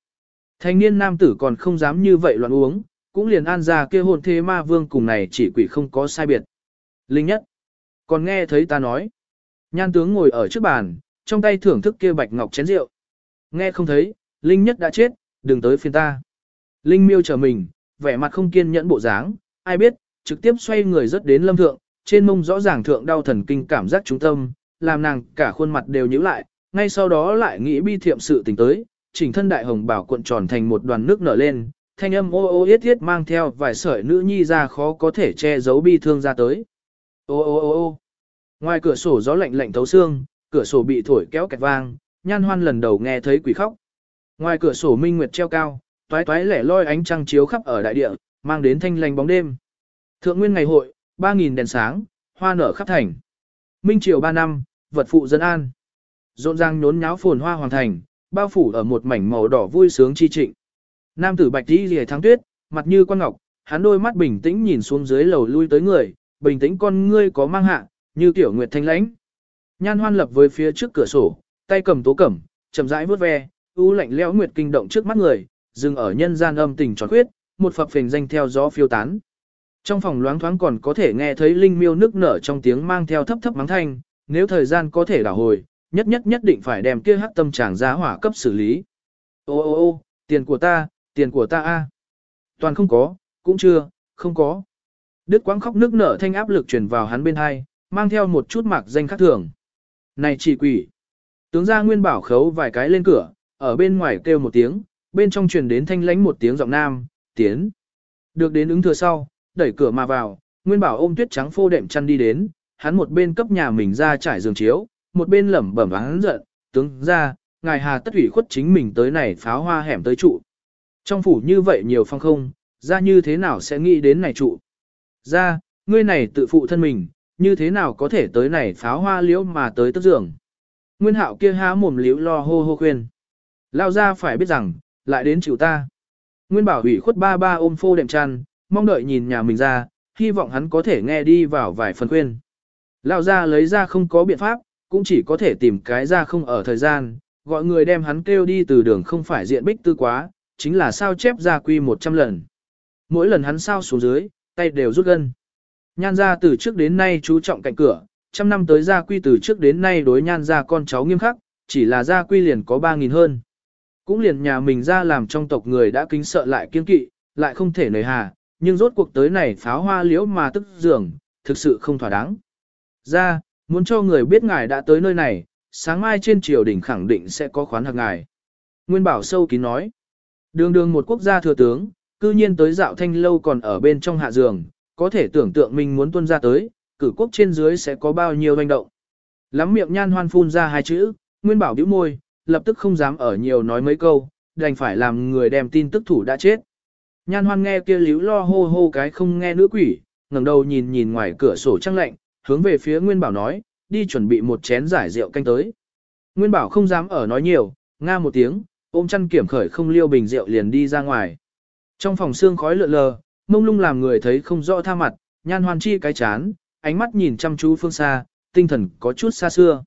Thanh niên nam tử còn không dám như vậy loạn uống, cũng liền an ra kia hồn thế ma vương cùng này chỉ quỷ không có sai biệt. Linh nhất, còn nghe thấy ta nói. Nhan tướng ngồi ở trước bàn, trong tay thưởng thức kia bạch ngọc chén rượu. Nghe không thấy, Linh nhất đã chết, đừng tới phiền ta. Linh miêu chờ mình, vẻ mặt không kiên nhẫn bộ dáng, ai biết, trực tiếp xoay người rất đến lâm thượng, trên mông rõ ràng thượng đau thần kinh cảm giác trung tâm, làm nàng cả khuôn mặt đều nhíu lại, ngay sau đó lại nghĩ bi thiệm sự tình tới, chỉnh thân đại hồng bảo cuộn tròn thành một đoàn nước nở lên, thanh âm ô ô yết yết mang theo vài sợi nữ nhi ra khó có thể che giấu bi thương ra tới. Ô ô ô ô ngoài cửa sổ gió lạnh lạnh thấu xương, cửa sổ bị thổi kéo kẹt vang, nhan hoan lần đầu nghe thấy quỷ khóc. Ngoài cửa sổ minh nguyệt treo cao, toái toái lẻ loi ánh trăng chiếu khắp ở đại địa, mang đến thanh lành bóng đêm. Thượng nguyên ngày hội, 3.000 đèn sáng, hoa nở khắp thành. Minh triều 3 năm, vật phụ dân an. Rộn ràng nhốn nháo phồn hoa hoàng thành, bao phủ ở một mảnh màu đỏ vui sướng chi trịnh. Nam tử bạch đi lìa tháng tuyết, mặt như quan ngọc, hắn đôi mắt bình tĩnh nhìn xuống dưới lầu lui tới người, bình tĩnh con ngươi có mang hạ, như tiểu nguyệt thanh lãnh. Nhan hoan lập với phía trước cửa sổ, tay cầm tố cẩm, chậm rãi vuốt ve, u lạnh lẽo nguyệt kinh động trước mắt người, dừng ở nhân gian âm tình tròn khuyết, một phập phình danh theo gió phiêu tán. Trong phòng loáng thoáng còn có thể nghe thấy linh miêu nức nở trong tiếng mang theo thấp thấp mắng thanh, nếu thời gian có thể đảo hồi, nhất nhất nhất định phải đem kia hắc tâm trạng giá hỏa cấp xử lý. Ô ô ô, tiền của ta, tiền của ta a. Toàn không có, cũng chưa, không có. Đức quãng khóc nước nở thanh áp lực truyền vào hắn bên hai, mang theo một chút mạc danh khác thường. Này chỉ quỷ. Tướng gia Nguyên Bảo khấu vài cái lên cửa, ở bên ngoài kêu một tiếng, bên trong truyền đến thanh lãnh một tiếng giọng nam, tiến. Được đến ứng thừa sau, đẩy cửa mà vào, Nguyên Bảo ôm tuyết trắng phô đệm chăn đi đến, hắn một bên cấp nhà mình ra trải giường chiếu, một bên lẩm bẩm hắn giận, tướng ra, ngài hà tất ủy khuất chính mình tới này pháo hoa hẻm tới trụ. Trong phủ như vậy nhiều phong không, ra như thế nào sẽ nghĩ đến này trụ. Ra, ngươi này tự phụ thân mình, như thế nào có thể tới này pháo hoa liễu mà tới tức giường. Nguyên hạo kia há mồm liễu lo hô hô khuyên. Lao ra phải biết rằng, lại đến chịu ta. Nguyên bảo ủy khuất ba ba ôm phô đệm chăn, mong đợi nhìn nhà mình ra, hy vọng hắn có thể nghe đi vào vài phần khuyên. Lao ra lấy ra không có biện pháp, cũng chỉ có thể tìm cái ra không ở thời gian, gọi người đem hắn kêu đi từ đường không phải diện bích tư quá, chính là sao chép ra quy 100 lần. Mỗi lần hắn sao xuống dưới, tay đều rút gân. Nhan ra từ trước đến nay chú trọng cạnh cửa, trăm năm tới gia quy từ trước đến nay đối nhan ra con cháu nghiêm khắc, chỉ là gia quy liền có 3.000 hơn. Cũng liền nhà mình ra làm trong tộc người đã kính sợ lại kiên kỵ, lại không thể nời hà, nhưng rốt cuộc tới này pháo hoa liễu mà tức dường, thực sự không thỏa đáng. Ra, muốn cho người biết ngài đã tới nơi này, sáng mai trên triều đình khẳng định sẽ có khoán hạc ngài. Nguyên bảo sâu kín nói. Đường đường một quốc gia thừa tướng, cư nhiên tới dạo thanh lâu còn ở bên trong hạ giường, có thể tưởng tượng mình muốn tuân ra tới, cử quốc trên dưới sẽ có bao nhiêu doanh động. Lắm miệng nhan hoan phun ra hai chữ, Nguyên bảo bĩu môi, lập tức không dám ở nhiều nói mấy câu, đành phải làm người đem tin tức thủ đã chết. Nhan hoan nghe kia líu lo hô hô cái không nghe nữ quỷ, ngẩng đầu nhìn nhìn ngoài cửa sổ trăng lạnh, hướng về phía Nguyên Bảo nói, đi chuẩn bị một chén giải rượu canh tới. Nguyên Bảo không dám ở nói nhiều, nga một tiếng, ôm chăn kiểm khởi không liêu bình rượu liền đi ra ngoài. Trong phòng xương khói lượn lờ, mông lung làm người thấy không rõ tha mặt, nhan hoan chi cái chán, ánh mắt nhìn chăm chú phương xa, tinh thần có chút xa xưa.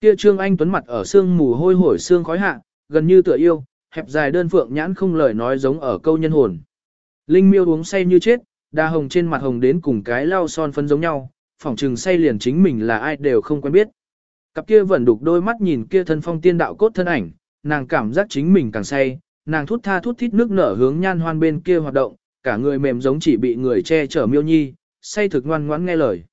Kia Trương Anh Tuấn mặt ở sương mù hôi hổi sương khói hạ, gần như tựa yêu, hẹp dài đơn phượng nhãn không lời nói giống ở câu nhân hồn. Linh miêu uống say như chết, đa hồng trên mặt hồng đến cùng cái lau son phấn giống nhau, phỏng trừng say liền chính mình là ai đều không quen biết. Cặp kia vẫn đục đôi mắt nhìn kia thân phong tiên đạo cốt thân ảnh, nàng cảm giác chính mình càng say, nàng thút tha thút thít nước nở hướng nhan hoan bên kia hoạt động, cả người mềm giống chỉ bị người che chở miêu nhi, say thực ngoan ngoãn nghe lời.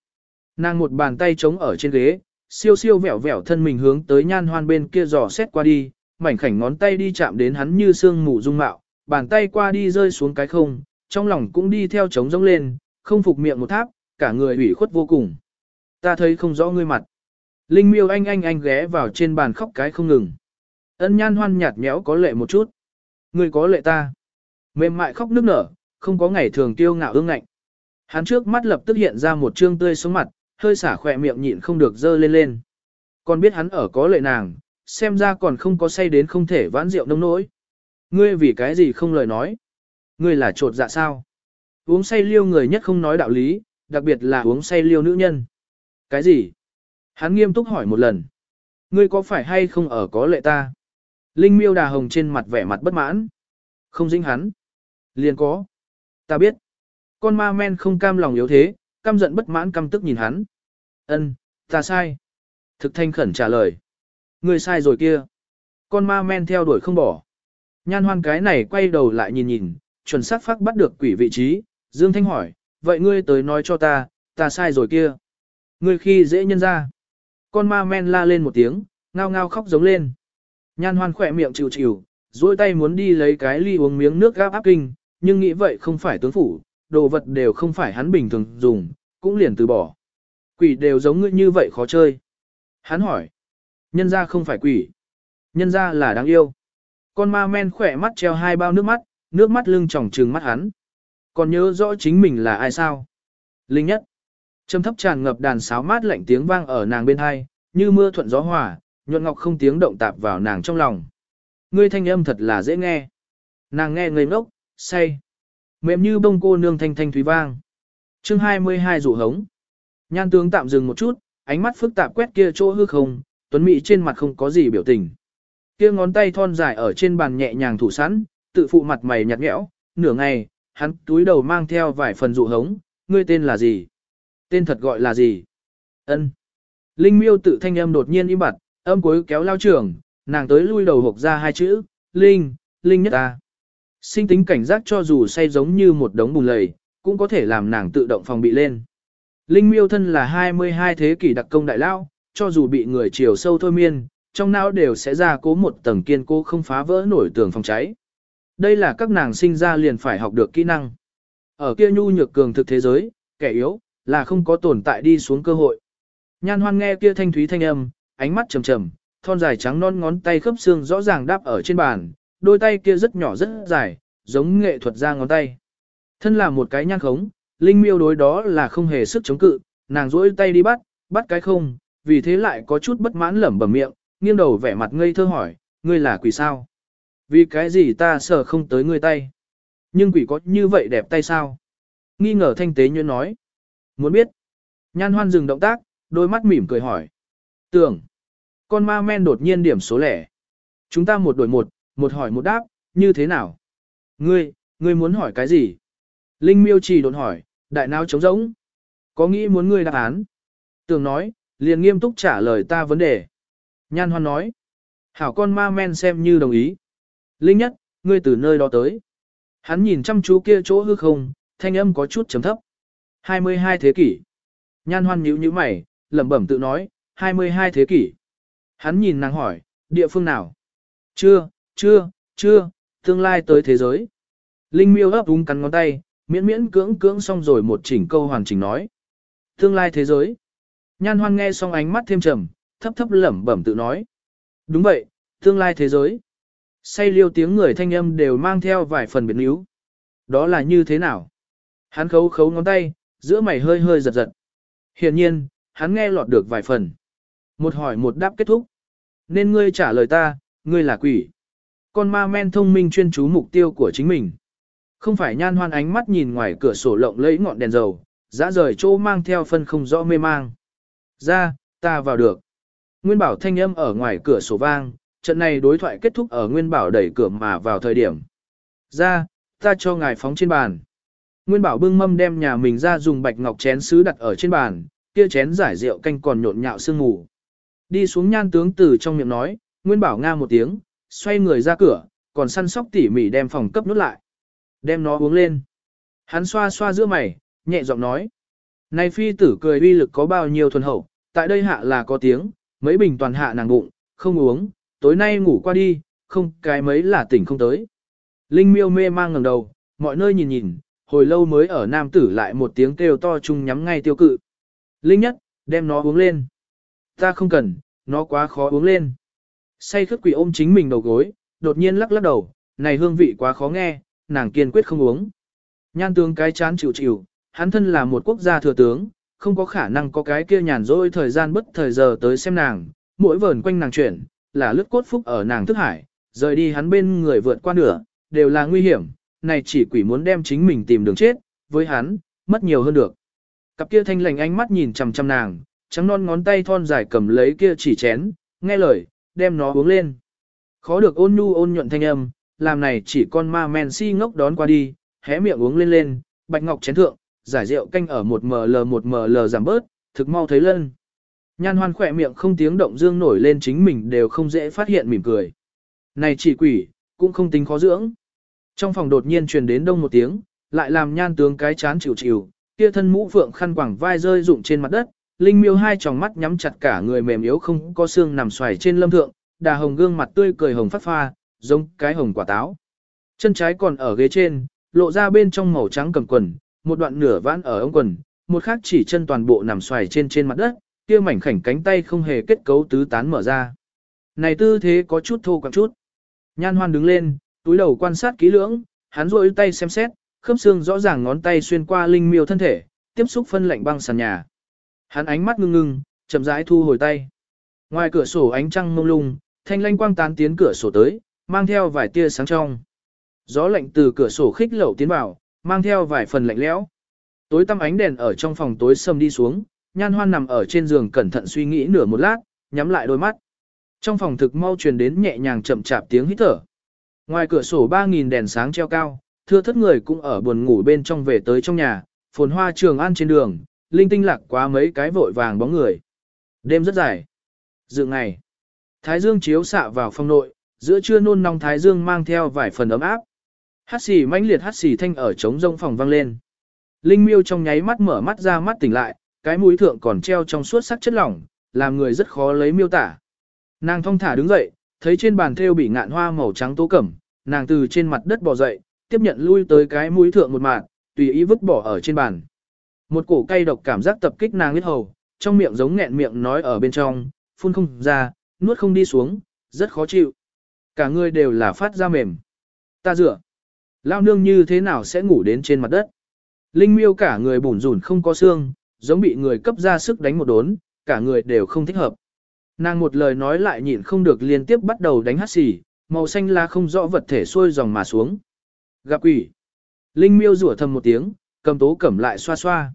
Nàng một bàn tay trống ở trên ghế, siêu siêu vẹo vẹo thân mình hướng tới nhan hoan bên kia dò xét qua đi, mảnh khảnh ngón tay đi chạm đến hắn như xương mù dung mạo, bàn tay qua đi rơi xuống cái không, trong lòng cũng đi theo trống rỗng lên, không phục miệng một tháp, cả người ủy khuất vô cùng. Ta thấy không rõ ngươi mặt. Linh miêu anh anh anh ghé vào trên bàn khóc cái không ngừng. Ân nhan hoan nhạt nhẽo có lệ một chút. Ngươi có lệ ta. Mềm mại khóc nức nở, không có ngày thường tiêu ngạo ương ngạnh. Hắn trước mắt lập tức hiện ra một trương tươi sống mặt, hơi xả khỏe miệng nhịn không được dơ lên lên. Còn biết hắn ở có lợi nàng, xem ra còn không có say đến không thể vãn rượu nông nỗi. Ngươi vì cái gì không lời nói? Ngươi là trột dạ sao? Uống say liêu người nhất không nói đạo lý, đặc biệt là uống say liêu nữ nhân. Cái gì? Hắn nghiêm túc hỏi một lần. Ngươi có phải hay không ở có lệ ta? Linh miêu đà hồng trên mặt vẻ mặt bất mãn. Không dính hắn. Liền có. Ta biết. Con ma men không cam lòng yếu thế, căm giận bất mãn căm tức nhìn hắn. Ân, ta sai. Thực thanh khẩn trả lời. Ngươi sai rồi kia. Con ma men theo đuổi không bỏ. Nhan hoan cái này quay đầu lại nhìn nhìn, chuẩn xác phát bắt được quỷ vị trí. Dương Thanh hỏi, vậy ngươi tới nói cho ta, ta sai rồi kia. Ngươi khi dễ nhân ra. Con ma men la lên một tiếng, ngao ngao khóc giống lên. Nhan hoan khỏe miệng chịu chịu, duỗi tay muốn đi lấy cái ly uống miếng nước gáp áp kinh, nhưng nghĩ vậy không phải tướng phủ, đồ vật đều không phải hắn bình thường dùng, cũng liền từ bỏ. Quỷ đều giống ngươi như vậy khó chơi. Hắn hỏi, nhân ra không phải quỷ, nhân ra là đáng yêu. Con ma men khỏe mắt treo hai bao nước mắt, nước mắt lưng tròng trừng mắt hắn. Còn nhớ rõ chính mình là ai sao? Linh nhất. Trầm thấp tràn ngập đàn sáo mát lạnh tiếng vang ở nàng bên hai, như mưa thuận gió hòa, nhuận ngọc không tiếng động tạp vào nàng trong lòng. Ngươi thanh âm thật là dễ nghe. Nàng nghe ngây ngốc, say. Mềm như bông cô nương thanh thanh thúy vang. chương 22 dụ hống. Nhan tướng tạm dừng một chút, ánh mắt phức tạp quét kia chỗ hư không, tuấn mỹ trên mặt không có gì biểu tình. Kia ngón tay thon dài ở trên bàn nhẹ nhàng thủ sẵn, tự phụ mặt mày nhạt nhẽo, nửa ngày, hắn túi đầu mang theo vài phần dụ hống, ngươi tên là gì? Tên thật gọi là gì? Ân. Linh miêu tự thanh âm đột nhiên im bặt, âm cuối kéo lao trưởng, nàng tới lui đầu hộp ra hai chữ, Linh, Linh nhất ta. Sinh tính cảnh giác cho dù say giống như một đống bùn lầy, cũng có thể làm nàng tự động phòng bị lên. Linh miêu thân là 22 thế kỷ đặc công đại lao, cho dù bị người chiều sâu thôi miên, trong não đều sẽ ra cố một tầng kiên cố không phá vỡ nổi tường phòng cháy. Đây là các nàng sinh ra liền phải học được kỹ năng. Ở kia nhu nhược cường thực thế giới, kẻ yếu, là không có tồn tại đi xuống cơ hội. Nhan hoan nghe kia thanh thúy thanh âm, ánh mắt trầm trầm, thon dài trắng non ngón tay khớp xương rõ ràng đáp ở trên bàn, đôi tay kia rất nhỏ rất dài, giống nghệ thuật ra ngón tay. Thân là một cái nhan khống, linh miêu đối đó là không hề sức chống cự, nàng duỗi tay đi bắt, bắt cái không, vì thế lại có chút bất mãn lẩm bẩm miệng, nghiêng đầu vẻ mặt ngây thơ hỏi, ngươi là quỷ sao? Vì cái gì ta sợ không tới ngươi tay? Nhưng quỷ có như vậy đẹp tay sao? Nghi ngờ thanh tế nhuyễn nói. Muốn biết? Nhan hoan dừng động tác, đôi mắt mỉm cười hỏi. Tưởng. Con ma men đột nhiên điểm số lẻ. Chúng ta một đổi một, một hỏi một đáp, như thế nào? Ngươi, ngươi muốn hỏi cái gì? Linh miêu trì đột hỏi, đại não trống rỗng. Có nghĩ muốn ngươi đáp án? Tưởng nói, liền nghiêm túc trả lời ta vấn đề. Nhan hoan nói. Hảo con ma men xem như đồng ý. Linh nhất, ngươi từ nơi đó tới. Hắn nhìn chăm chú kia chỗ hư không, thanh âm có chút chấm thấp. 22 thế kỷ. Nhan hoan nhíu nhíu mày, lẩm bẩm tự nói, 22 thế kỷ. Hắn nhìn nàng hỏi, địa phương nào? Chưa, chưa, chưa, tương lai tới thế giới. Linh miêu ấp úng cắn ngón tay, miễn miễn cưỡng cưỡng xong rồi một chỉnh câu hoàn chỉnh nói. Tương lai thế giới. Nhan hoan nghe xong ánh mắt thêm trầm, thấp thấp lẩm bẩm tự nói. Đúng vậy, tương lai thế giới. Say liêu tiếng người thanh âm đều mang theo vài phần biến yếu. Đó là như thế nào? Hắn khấu khấu ngón tay, giữa mày hơi hơi giật giật. Hiển nhiên, hắn nghe lọt được vài phần. Một hỏi một đáp kết thúc. Nên ngươi trả lời ta, ngươi là quỷ. Con ma men thông minh chuyên chú mục tiêu của chính mình. Không phải nhan hoan ánh mắt nhìn ngoài cửa sổ lộng lẫy ngọn đèn dầu, dã rời chỗ mang theo phân không rõ mê mang. Ra, ta vào được. Nguyên bảo thanh âm ở ngoài cửa sổ vang, trận này đối thoại kết thúc ở Nguyên bảo đẩy cửa mà vào thời điểm. Ra, ta cho ngài phóng trên bàn. Nguyên bảo bưng mâm đem nhà mình ra dùng bạch ngọc chén sứ đặt ở trên bàn, kia chén giải rượu canh còn nhộn nhạo sương ngủ. Đi xuống nhan tướng từ trong miệng nói, Nguyên bảo nga một tiếng, xoay người ra cửa, còn săn sóc tỉ mỉ đem phòng cấp nút lại. Đem nó uống lên. Hắn xoa xoa giữa mày, nhẹ giọng nói. Này phi tử cười uy lực có bao nhiêu thuần hậu, tại đây hạ là có tiếng, mấy bình toàn hạ nàng bụng, không uống, tối nay ngủ qua đi, không cái mấy là tỉnh không tới. Linh miêu mê mang ngẩng đầu, mọi nơi nhìn nhìn, hồi lâu mới ở nam tử lại một tiếng kêu to chung nhắm ngay tiêu cự. Linh nhất, đem nó uống lên. Ta không cần, nó quá khó uống lên. Say khướt quỷ ôm chính mình đầu gối, đột nhiên lắc lắc đầu, này hương vị quá khó nghe, nàng kiên quyết không uống. Nhan tướng cái chán chịu chịu, hắn thân là một quốc gia thừa tướng, không có khả năng có cái kia nhàn rỗi thời gian bất thời giờ tới xem nàng, mỗi vờn quanh nàng chuyển, là lướt cốt phúc ở nàng thức hải, rời đi hắn bên người vượt qua nửa, đều là nguy hiểm, này chỉ quỷ muốn đem chính mình tìm đường chết, với hắn, mất nhiều hơn được. Cặp kia thanh lành ánh mắt nhìn chằm chằm nàng, trắng non ngón tay thon dài cầm lấy kia chỉ chén, nghe lời, đem nó uống lên. Khó được ôn nhu ôn nhuận thanh âm, làm này chỉ con ma men si ngốc đón qua đi, hé miệng uống lên lên, bạch ngọc chén thượng, giải rượu canh ở một ml một ml giảm bớt, thực mau thấy lân. Nhan hoan khỏe miệng không tiếng động dương nổi lên chính mình đều không dễ phát hiện mỉm cười. Này chỉ quỷ, cũng không tính khó dưỡng. Trong phòng đột nhiên truyền đến đông một tiếng, lại làm nhan tướng cái chán chịu chịu, kia thân mũ phượng khăn quẳng vai rơi rụng trên mặt đất, linh miêu hai tròng mắt nhắm chặt cả người mềm yếu không có xương nằm xoài trên lâm thượng, đà hồng gương mặt tươi cười hồng phát pha, giống cái hồng quả táo. Chân trái còn ở ghế trên, lộ ra bên trong màu trắng cầm quần, một đoạn nửa vãn ở ống quần, một khác chỉ chân toàn bộ nằm xoài trên trên mặt đất, kia mảnh khảnh cánh tay không hề kết cấu tứ tán mở ra. Này tư thế có chút thô quặng chút. Nhan hoan đứng lên, túi đầu quan sát kỹ lưỡng, hắn rôi tay xem xét, khớp xương rõ ràng ngón tay xuyên qua linh miêu thân thể, tiếp xúc phân lạnh băng sàn nhà. Hắn ánh mắt ngưng ngưng, chậm rãi thu hồi tay. Ngoài cửa sổ ánh trăng mông lung, thanh lanh quang tán tiến cửa sổ tới, mang theo vài tia sáng trong. Gió lạnh từ cửa sổ khích lậu tiến vào, mang theo vài phần lạnh lẽo. Tối tăm ánh đèn ở trong phòng tối sầm đi xuống, Nhan Hoan nằm ở trên giường cẩn thận suy nghĩ nửa một lát, nhắm lại đôi mắt. Trong phòng thực mau truyền đến nhẹ nhàng chậm chạp tiếng hít thở. Ngoài cửa sổ 3000 đèn sáng treo cao, thưa thất người cũng ở buồn ngủ bên trong về tới trong nhà, phồn hoa trường an trên đường, linh tinh lạc quá mấy cái vội vàng bóng người. Đêm rất dài. Dự ngày. Thái dương chiếu xạ vào phòng nội, giữa trưa nôn nóng thái dương mang theo vài phần ấm áp. Hát xì mãnh liệt hát xì thanh ở trống rông phòng vang lên. Linh miêu trong nháy mắt mở mắt ra mắt tỉnh lại, cái mũi thượng còn treo trong suốt sắc chất lỏng, làm người rất khó lấy miêu tả. Nàng thong thả đứng dậy, thấy trên bàn thêu bị ngạn hoa màu trắng tố cẩm, nàng từ trên mặt đất bò dậy, tiếp nhận lui tới cái mũi thượng một mạng, tùy ý vứt bỏ ở trên bàn. Một cổ cay độc cảm giác tập kích nàng huyết hầu, trong miệng giống nghẹn miệng nói ở bên trong, phun không ra, nuốt không đi xuống, rất khó chịu. Cả người đều là phát ra mềm. Ta dựa. Lao nương như thế nào sẽ ngủ đến trên mặt đất? Linh miêu cả người bủn rủn không có xương, giống bị người cấp ra sức đánh một đốn, cả người đều không thích hợp. Nàng một lời nói lại nhịn không được liên tiếp bắt đầu đánh hát xì, màu xanh lá không rõ vật thể xuôi dòng mà xuống. Gặp quỷ. Linh miêu rủa thầm một tiếng, cầm tố cẩm lại xoa xoa.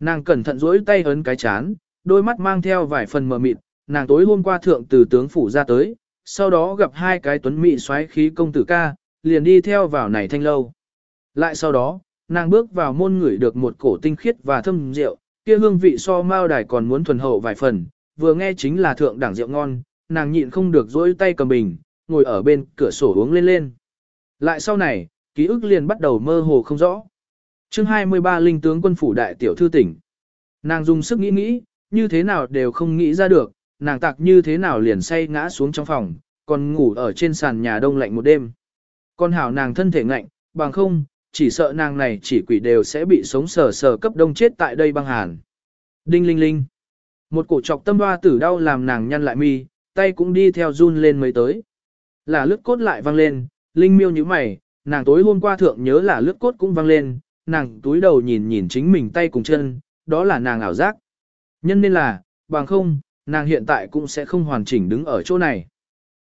Nàng cẩn thận duỗi tay ấn cái chán, đôi mắt mang theo vài phần mờ mịt, nàng tối hôm qua thượng từ tướng phủ ra tới, sau đó gặp hai cái tuấn mị xoáy khí công tử ca, liền đi theo vào này thanh lâu. Lại sau đó, nàng bước vào môn ngửi được một cổ tinh khiết và thâm rượu, kia hương vị so mao đài còn muốn thuần hậu vài phần, vừa nghe chính là thượng đẳng rượu ngon, nàng nhịn không được dỗi tay cầm bình, ngồi ở bên cửa sổ uống lên lên. Lại sau này, ký ức liền bắt đầu mơ hồ không rõ chương 23 linh tướng quân phủ đại tiểu thư tỉnh. Nàng dùng sức nghĩ nghĩ, như thế nào đều không nghĩ ra được, nàng tạc như thế nào liền say ngã xuống trong phòng, còn ngủ ở trên sàn nhà đông lạnh một đêm. Con hảo nàng thân thể ngạnh, bằng không, chỉ sợ nàng này chỉ quỷ đều sẽ bị sống sờ sờ cấp đông chết tại đây băng hàn. Đinh linh linh. Một cổ trọc tâm hoa tử đau làm nàng nhăn lại mi, tay cũng đi theo run lên mới tới. Là lướt cốt lại vang lên, linh miêu như mày, nàng tối hôm qua thượng nhớ là lướt cốt cũng vang lên, nàng túi đầu nhìn nhìn chính mình tay cùng chân, đó là nàng ảo giác. Nhân nên là, bằng không, nàng hiện tại cũng sẽ không hoàn chỉnh đứng ở chỗ này.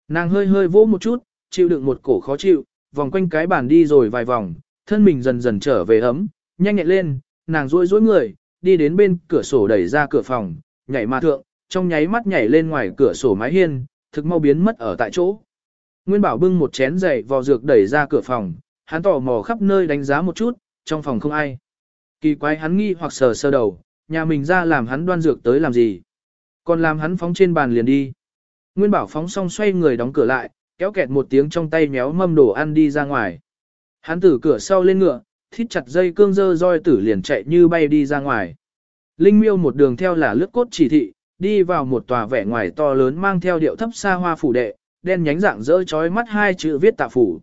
Nàng hơi hơi vỗ một chút, chịu đựng một cổ khó chịu, vòng quanh cái bàn đi rồi vài vòng, thân mình dần dần trở về ấm, nhanh nhẹn lên, nàng rối rối người, đi đến bên cửa sổ đẩy ra cửa phòng, nhảy mà thượng, trong nháy mắt nhảy lên ngoài cửa sổ mái hiên, thực mau biến mất ở tại chỗ. Nguyên Bảo bưng một chén dày vò dược đẩy ra cửa phòng, hắn tò mò khắp nơi đánh giá một chút, trong phòng không ai. Kỳ quái hắn nghi hoặc sờ sơ đầu, nhà mình ra làm hắn đoan dược tới làm gì. Còn làm hắn phóng trên bàn liền đi. Nguyên Bảo phóng xong xoay người đóng cửa lại, kéo kẹt một tiếng trong tay méo mâm đồ ăn đi ra ngoài. Hắn từ cửa sau lên ngựa, thít chặt dây cương dơ roi tử liền chạy như bay đi ra ngoài. Linh miêu một đường theo là lướt cốt chỉ thị, đi vào một tòa vẻ ngoài to lớn mang theo điệu thấp xa hoa phủ đệ, đen nhánh dạng dỡ chói mắt hai chữ viết tạ phủ.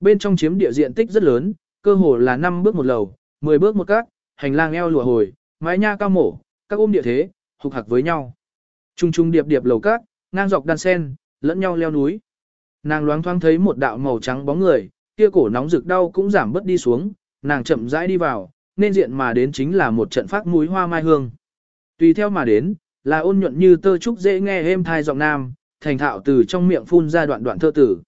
Bên trong chiếm địa diện tích rất lớn, cơ hồ là 5 bước một lầu, 10 bước một cát, hành lang eo lùa hồi, mái nha cao mổ, các ôm địa thế, hục hạc với nhau. Trung trung điệp điệp lầu cát, ngang dọc đan sen, lẫn nhau leo núi. Nàng loáng thoáng thấy một đạo màu trắng bóng người, kia cổ nóng rực đau cũng giảm bớt đi xuống, nàng chậm rãi đi vào, nên diện mà đến chính là một trận phát mũi hoa mai hương. Tùy theo mà đến, là ôn nhuận như tơ trúc dễ nghe êm thai giọng nam, thành thạo từ trong miệng phun ra đoạn đoạn thơ tử.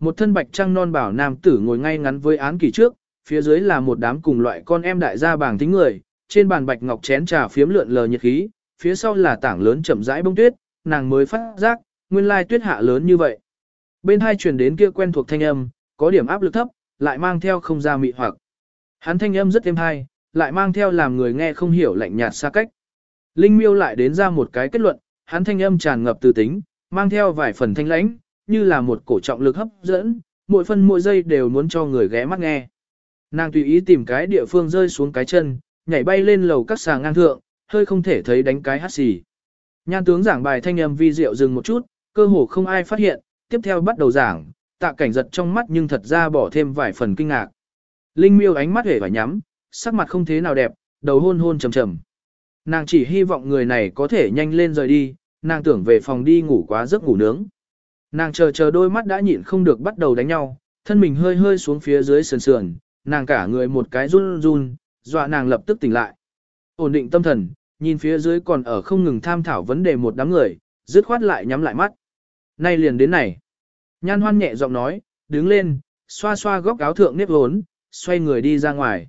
Một thân bạch trăng non bảo nam tử ngồi ngay ngắn với án kỳ trước, phía dưới là một đám cùng loại con em đại gia bảng tính người, trên bàn bạch ngọc chén trà phiếm lượn lờ nhiệt khí, phía sau là tảng lớn chậm rãi bông tuyết, nàng mới phát giác, nguyên lai tuyết hạ lớn như vậy. Bên hai truyền đến kia quen thuộc thanh âm, có điểm áp lực thấp, lại mang theo không ra mị hoặc. Hắn thanh âm rất êm hay, lại mang theo làm người nghe không hiểu lạnh nhạt xa cách. Linh miêu lại đến ra một cái kết luận, hắn thanh âm tràn ngập từ tính, mang theo vài phần thanh lãnh, như là một cổ trọng lực hấp dẫn, mỗi phân mỗi giây đều muốn cho người ghé mắt nghe. Nàng tùy ý tìm cái địa phương rơi xuống cái chân, nhảy bay lên lầu các sàng ngang thượng, hơi không thể thấy đánh cái hát xì. Nhan tướng giảng bài thanh âm vi diệu dừng một chút, cơ hồ không ai phát hiện, tiếp theo bắt đầu giảng, tạ cảnh giật trong mắt nhưng thật ra bỏ thêm vài phần kinh ngạc. Linh miêu ánh mắt hể và nhắm, sắc mặt không thế nào đẹp, đầu hôn hôn trầm trầm. Nàng chỉ hy vọng người này có thể nhanh lên rời đi, nàng tưởng về phòng đi ngủ quá giấc ngủ nướng. Nàng chờ chờ đôi mắt đã nhịn không được bắt đầu đánh nhau, thân mình hơi hơi xuống phía dưới sườn sườn, nàng cả người một cái run run, dọa nàng lập tức tỉnh lại. Ổn định tâm thần, nhìn phía dưới còn ở không ngừng tham thảo vấn đề một đám người, dứt khoát lại nhắm lại mắt. Nay liền đến này. Nhan hoan nhẹ giọng nói, đứng lên, xoa xoa góc áo thượng nếp hốn, xoay người đi ra ngoài.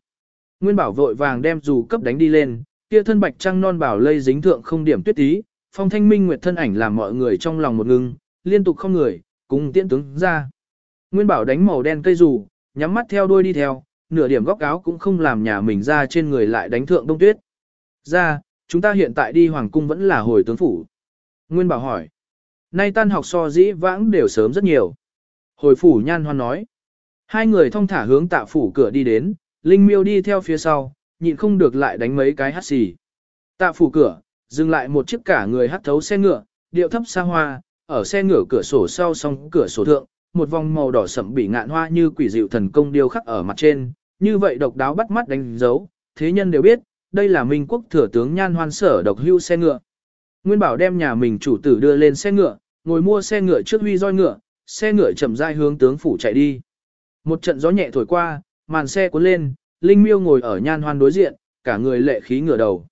Nguyên bảo vội vàng đem dù cấp đánh đi lên, kia thân bạch trăng non bảo lây dính thượng không điểm tuyết tí, phong thanh minh nguyệt thân ảnh làm mọi người trong lòng một ngưng, liên tục không người, cùng tiễn tướng ra. Nguyên bảo đánh màu đen cây dù, nhắm mắt theo đuôi đi theo, nửa điểm góc áo cũng không làm nhà mình ra trên người lại đánh thượng đông tuyết. Ra, chúng ta hiện tại đi hoàng cung vẫn là hồi tướng phủ. Nguyên bảo hỏi. Nay tan học so dĩ vãng đều sớm rất nhiều. Hồi phủ nhan hoan nói. Hai người thong thả hướng tạ phủ cửa đi đến, Linh miêu đi theo phía sau, nhịn không được lại đánh mấy cái hát xì. Tạ phủ cửa, dừng lại một chiếc cả người hát thấu xe ngựa, điệu thấp xa hoa, ở xe ngựa cửa sổ sau song cửa sổ thượng, một vòng màu đỏ sậm bị ngạn hoa như quỷ dịu thần công điêu khắc ở mặt trên, như vậy độc đáo bắt mắt đánh dấu, thế nhân đều biết, đây là Minh quốc thừa tướng Nhan Hoan sở độc hưu xe ngựa. Nguyên Bảo đem nhà mình chủ tử đưa lên xe ngựa, ngồi mua xe ngựa trước huy roi ngựa, xe ngựa chậm rãi hướng tướng phủ chạy đi. Một trận gió nhẹ thổi qua, màn xe cuốn lên, Linh Miêu ngồi ở Nhan Hoan đối diện, cả người lệ khí ngửa đầu.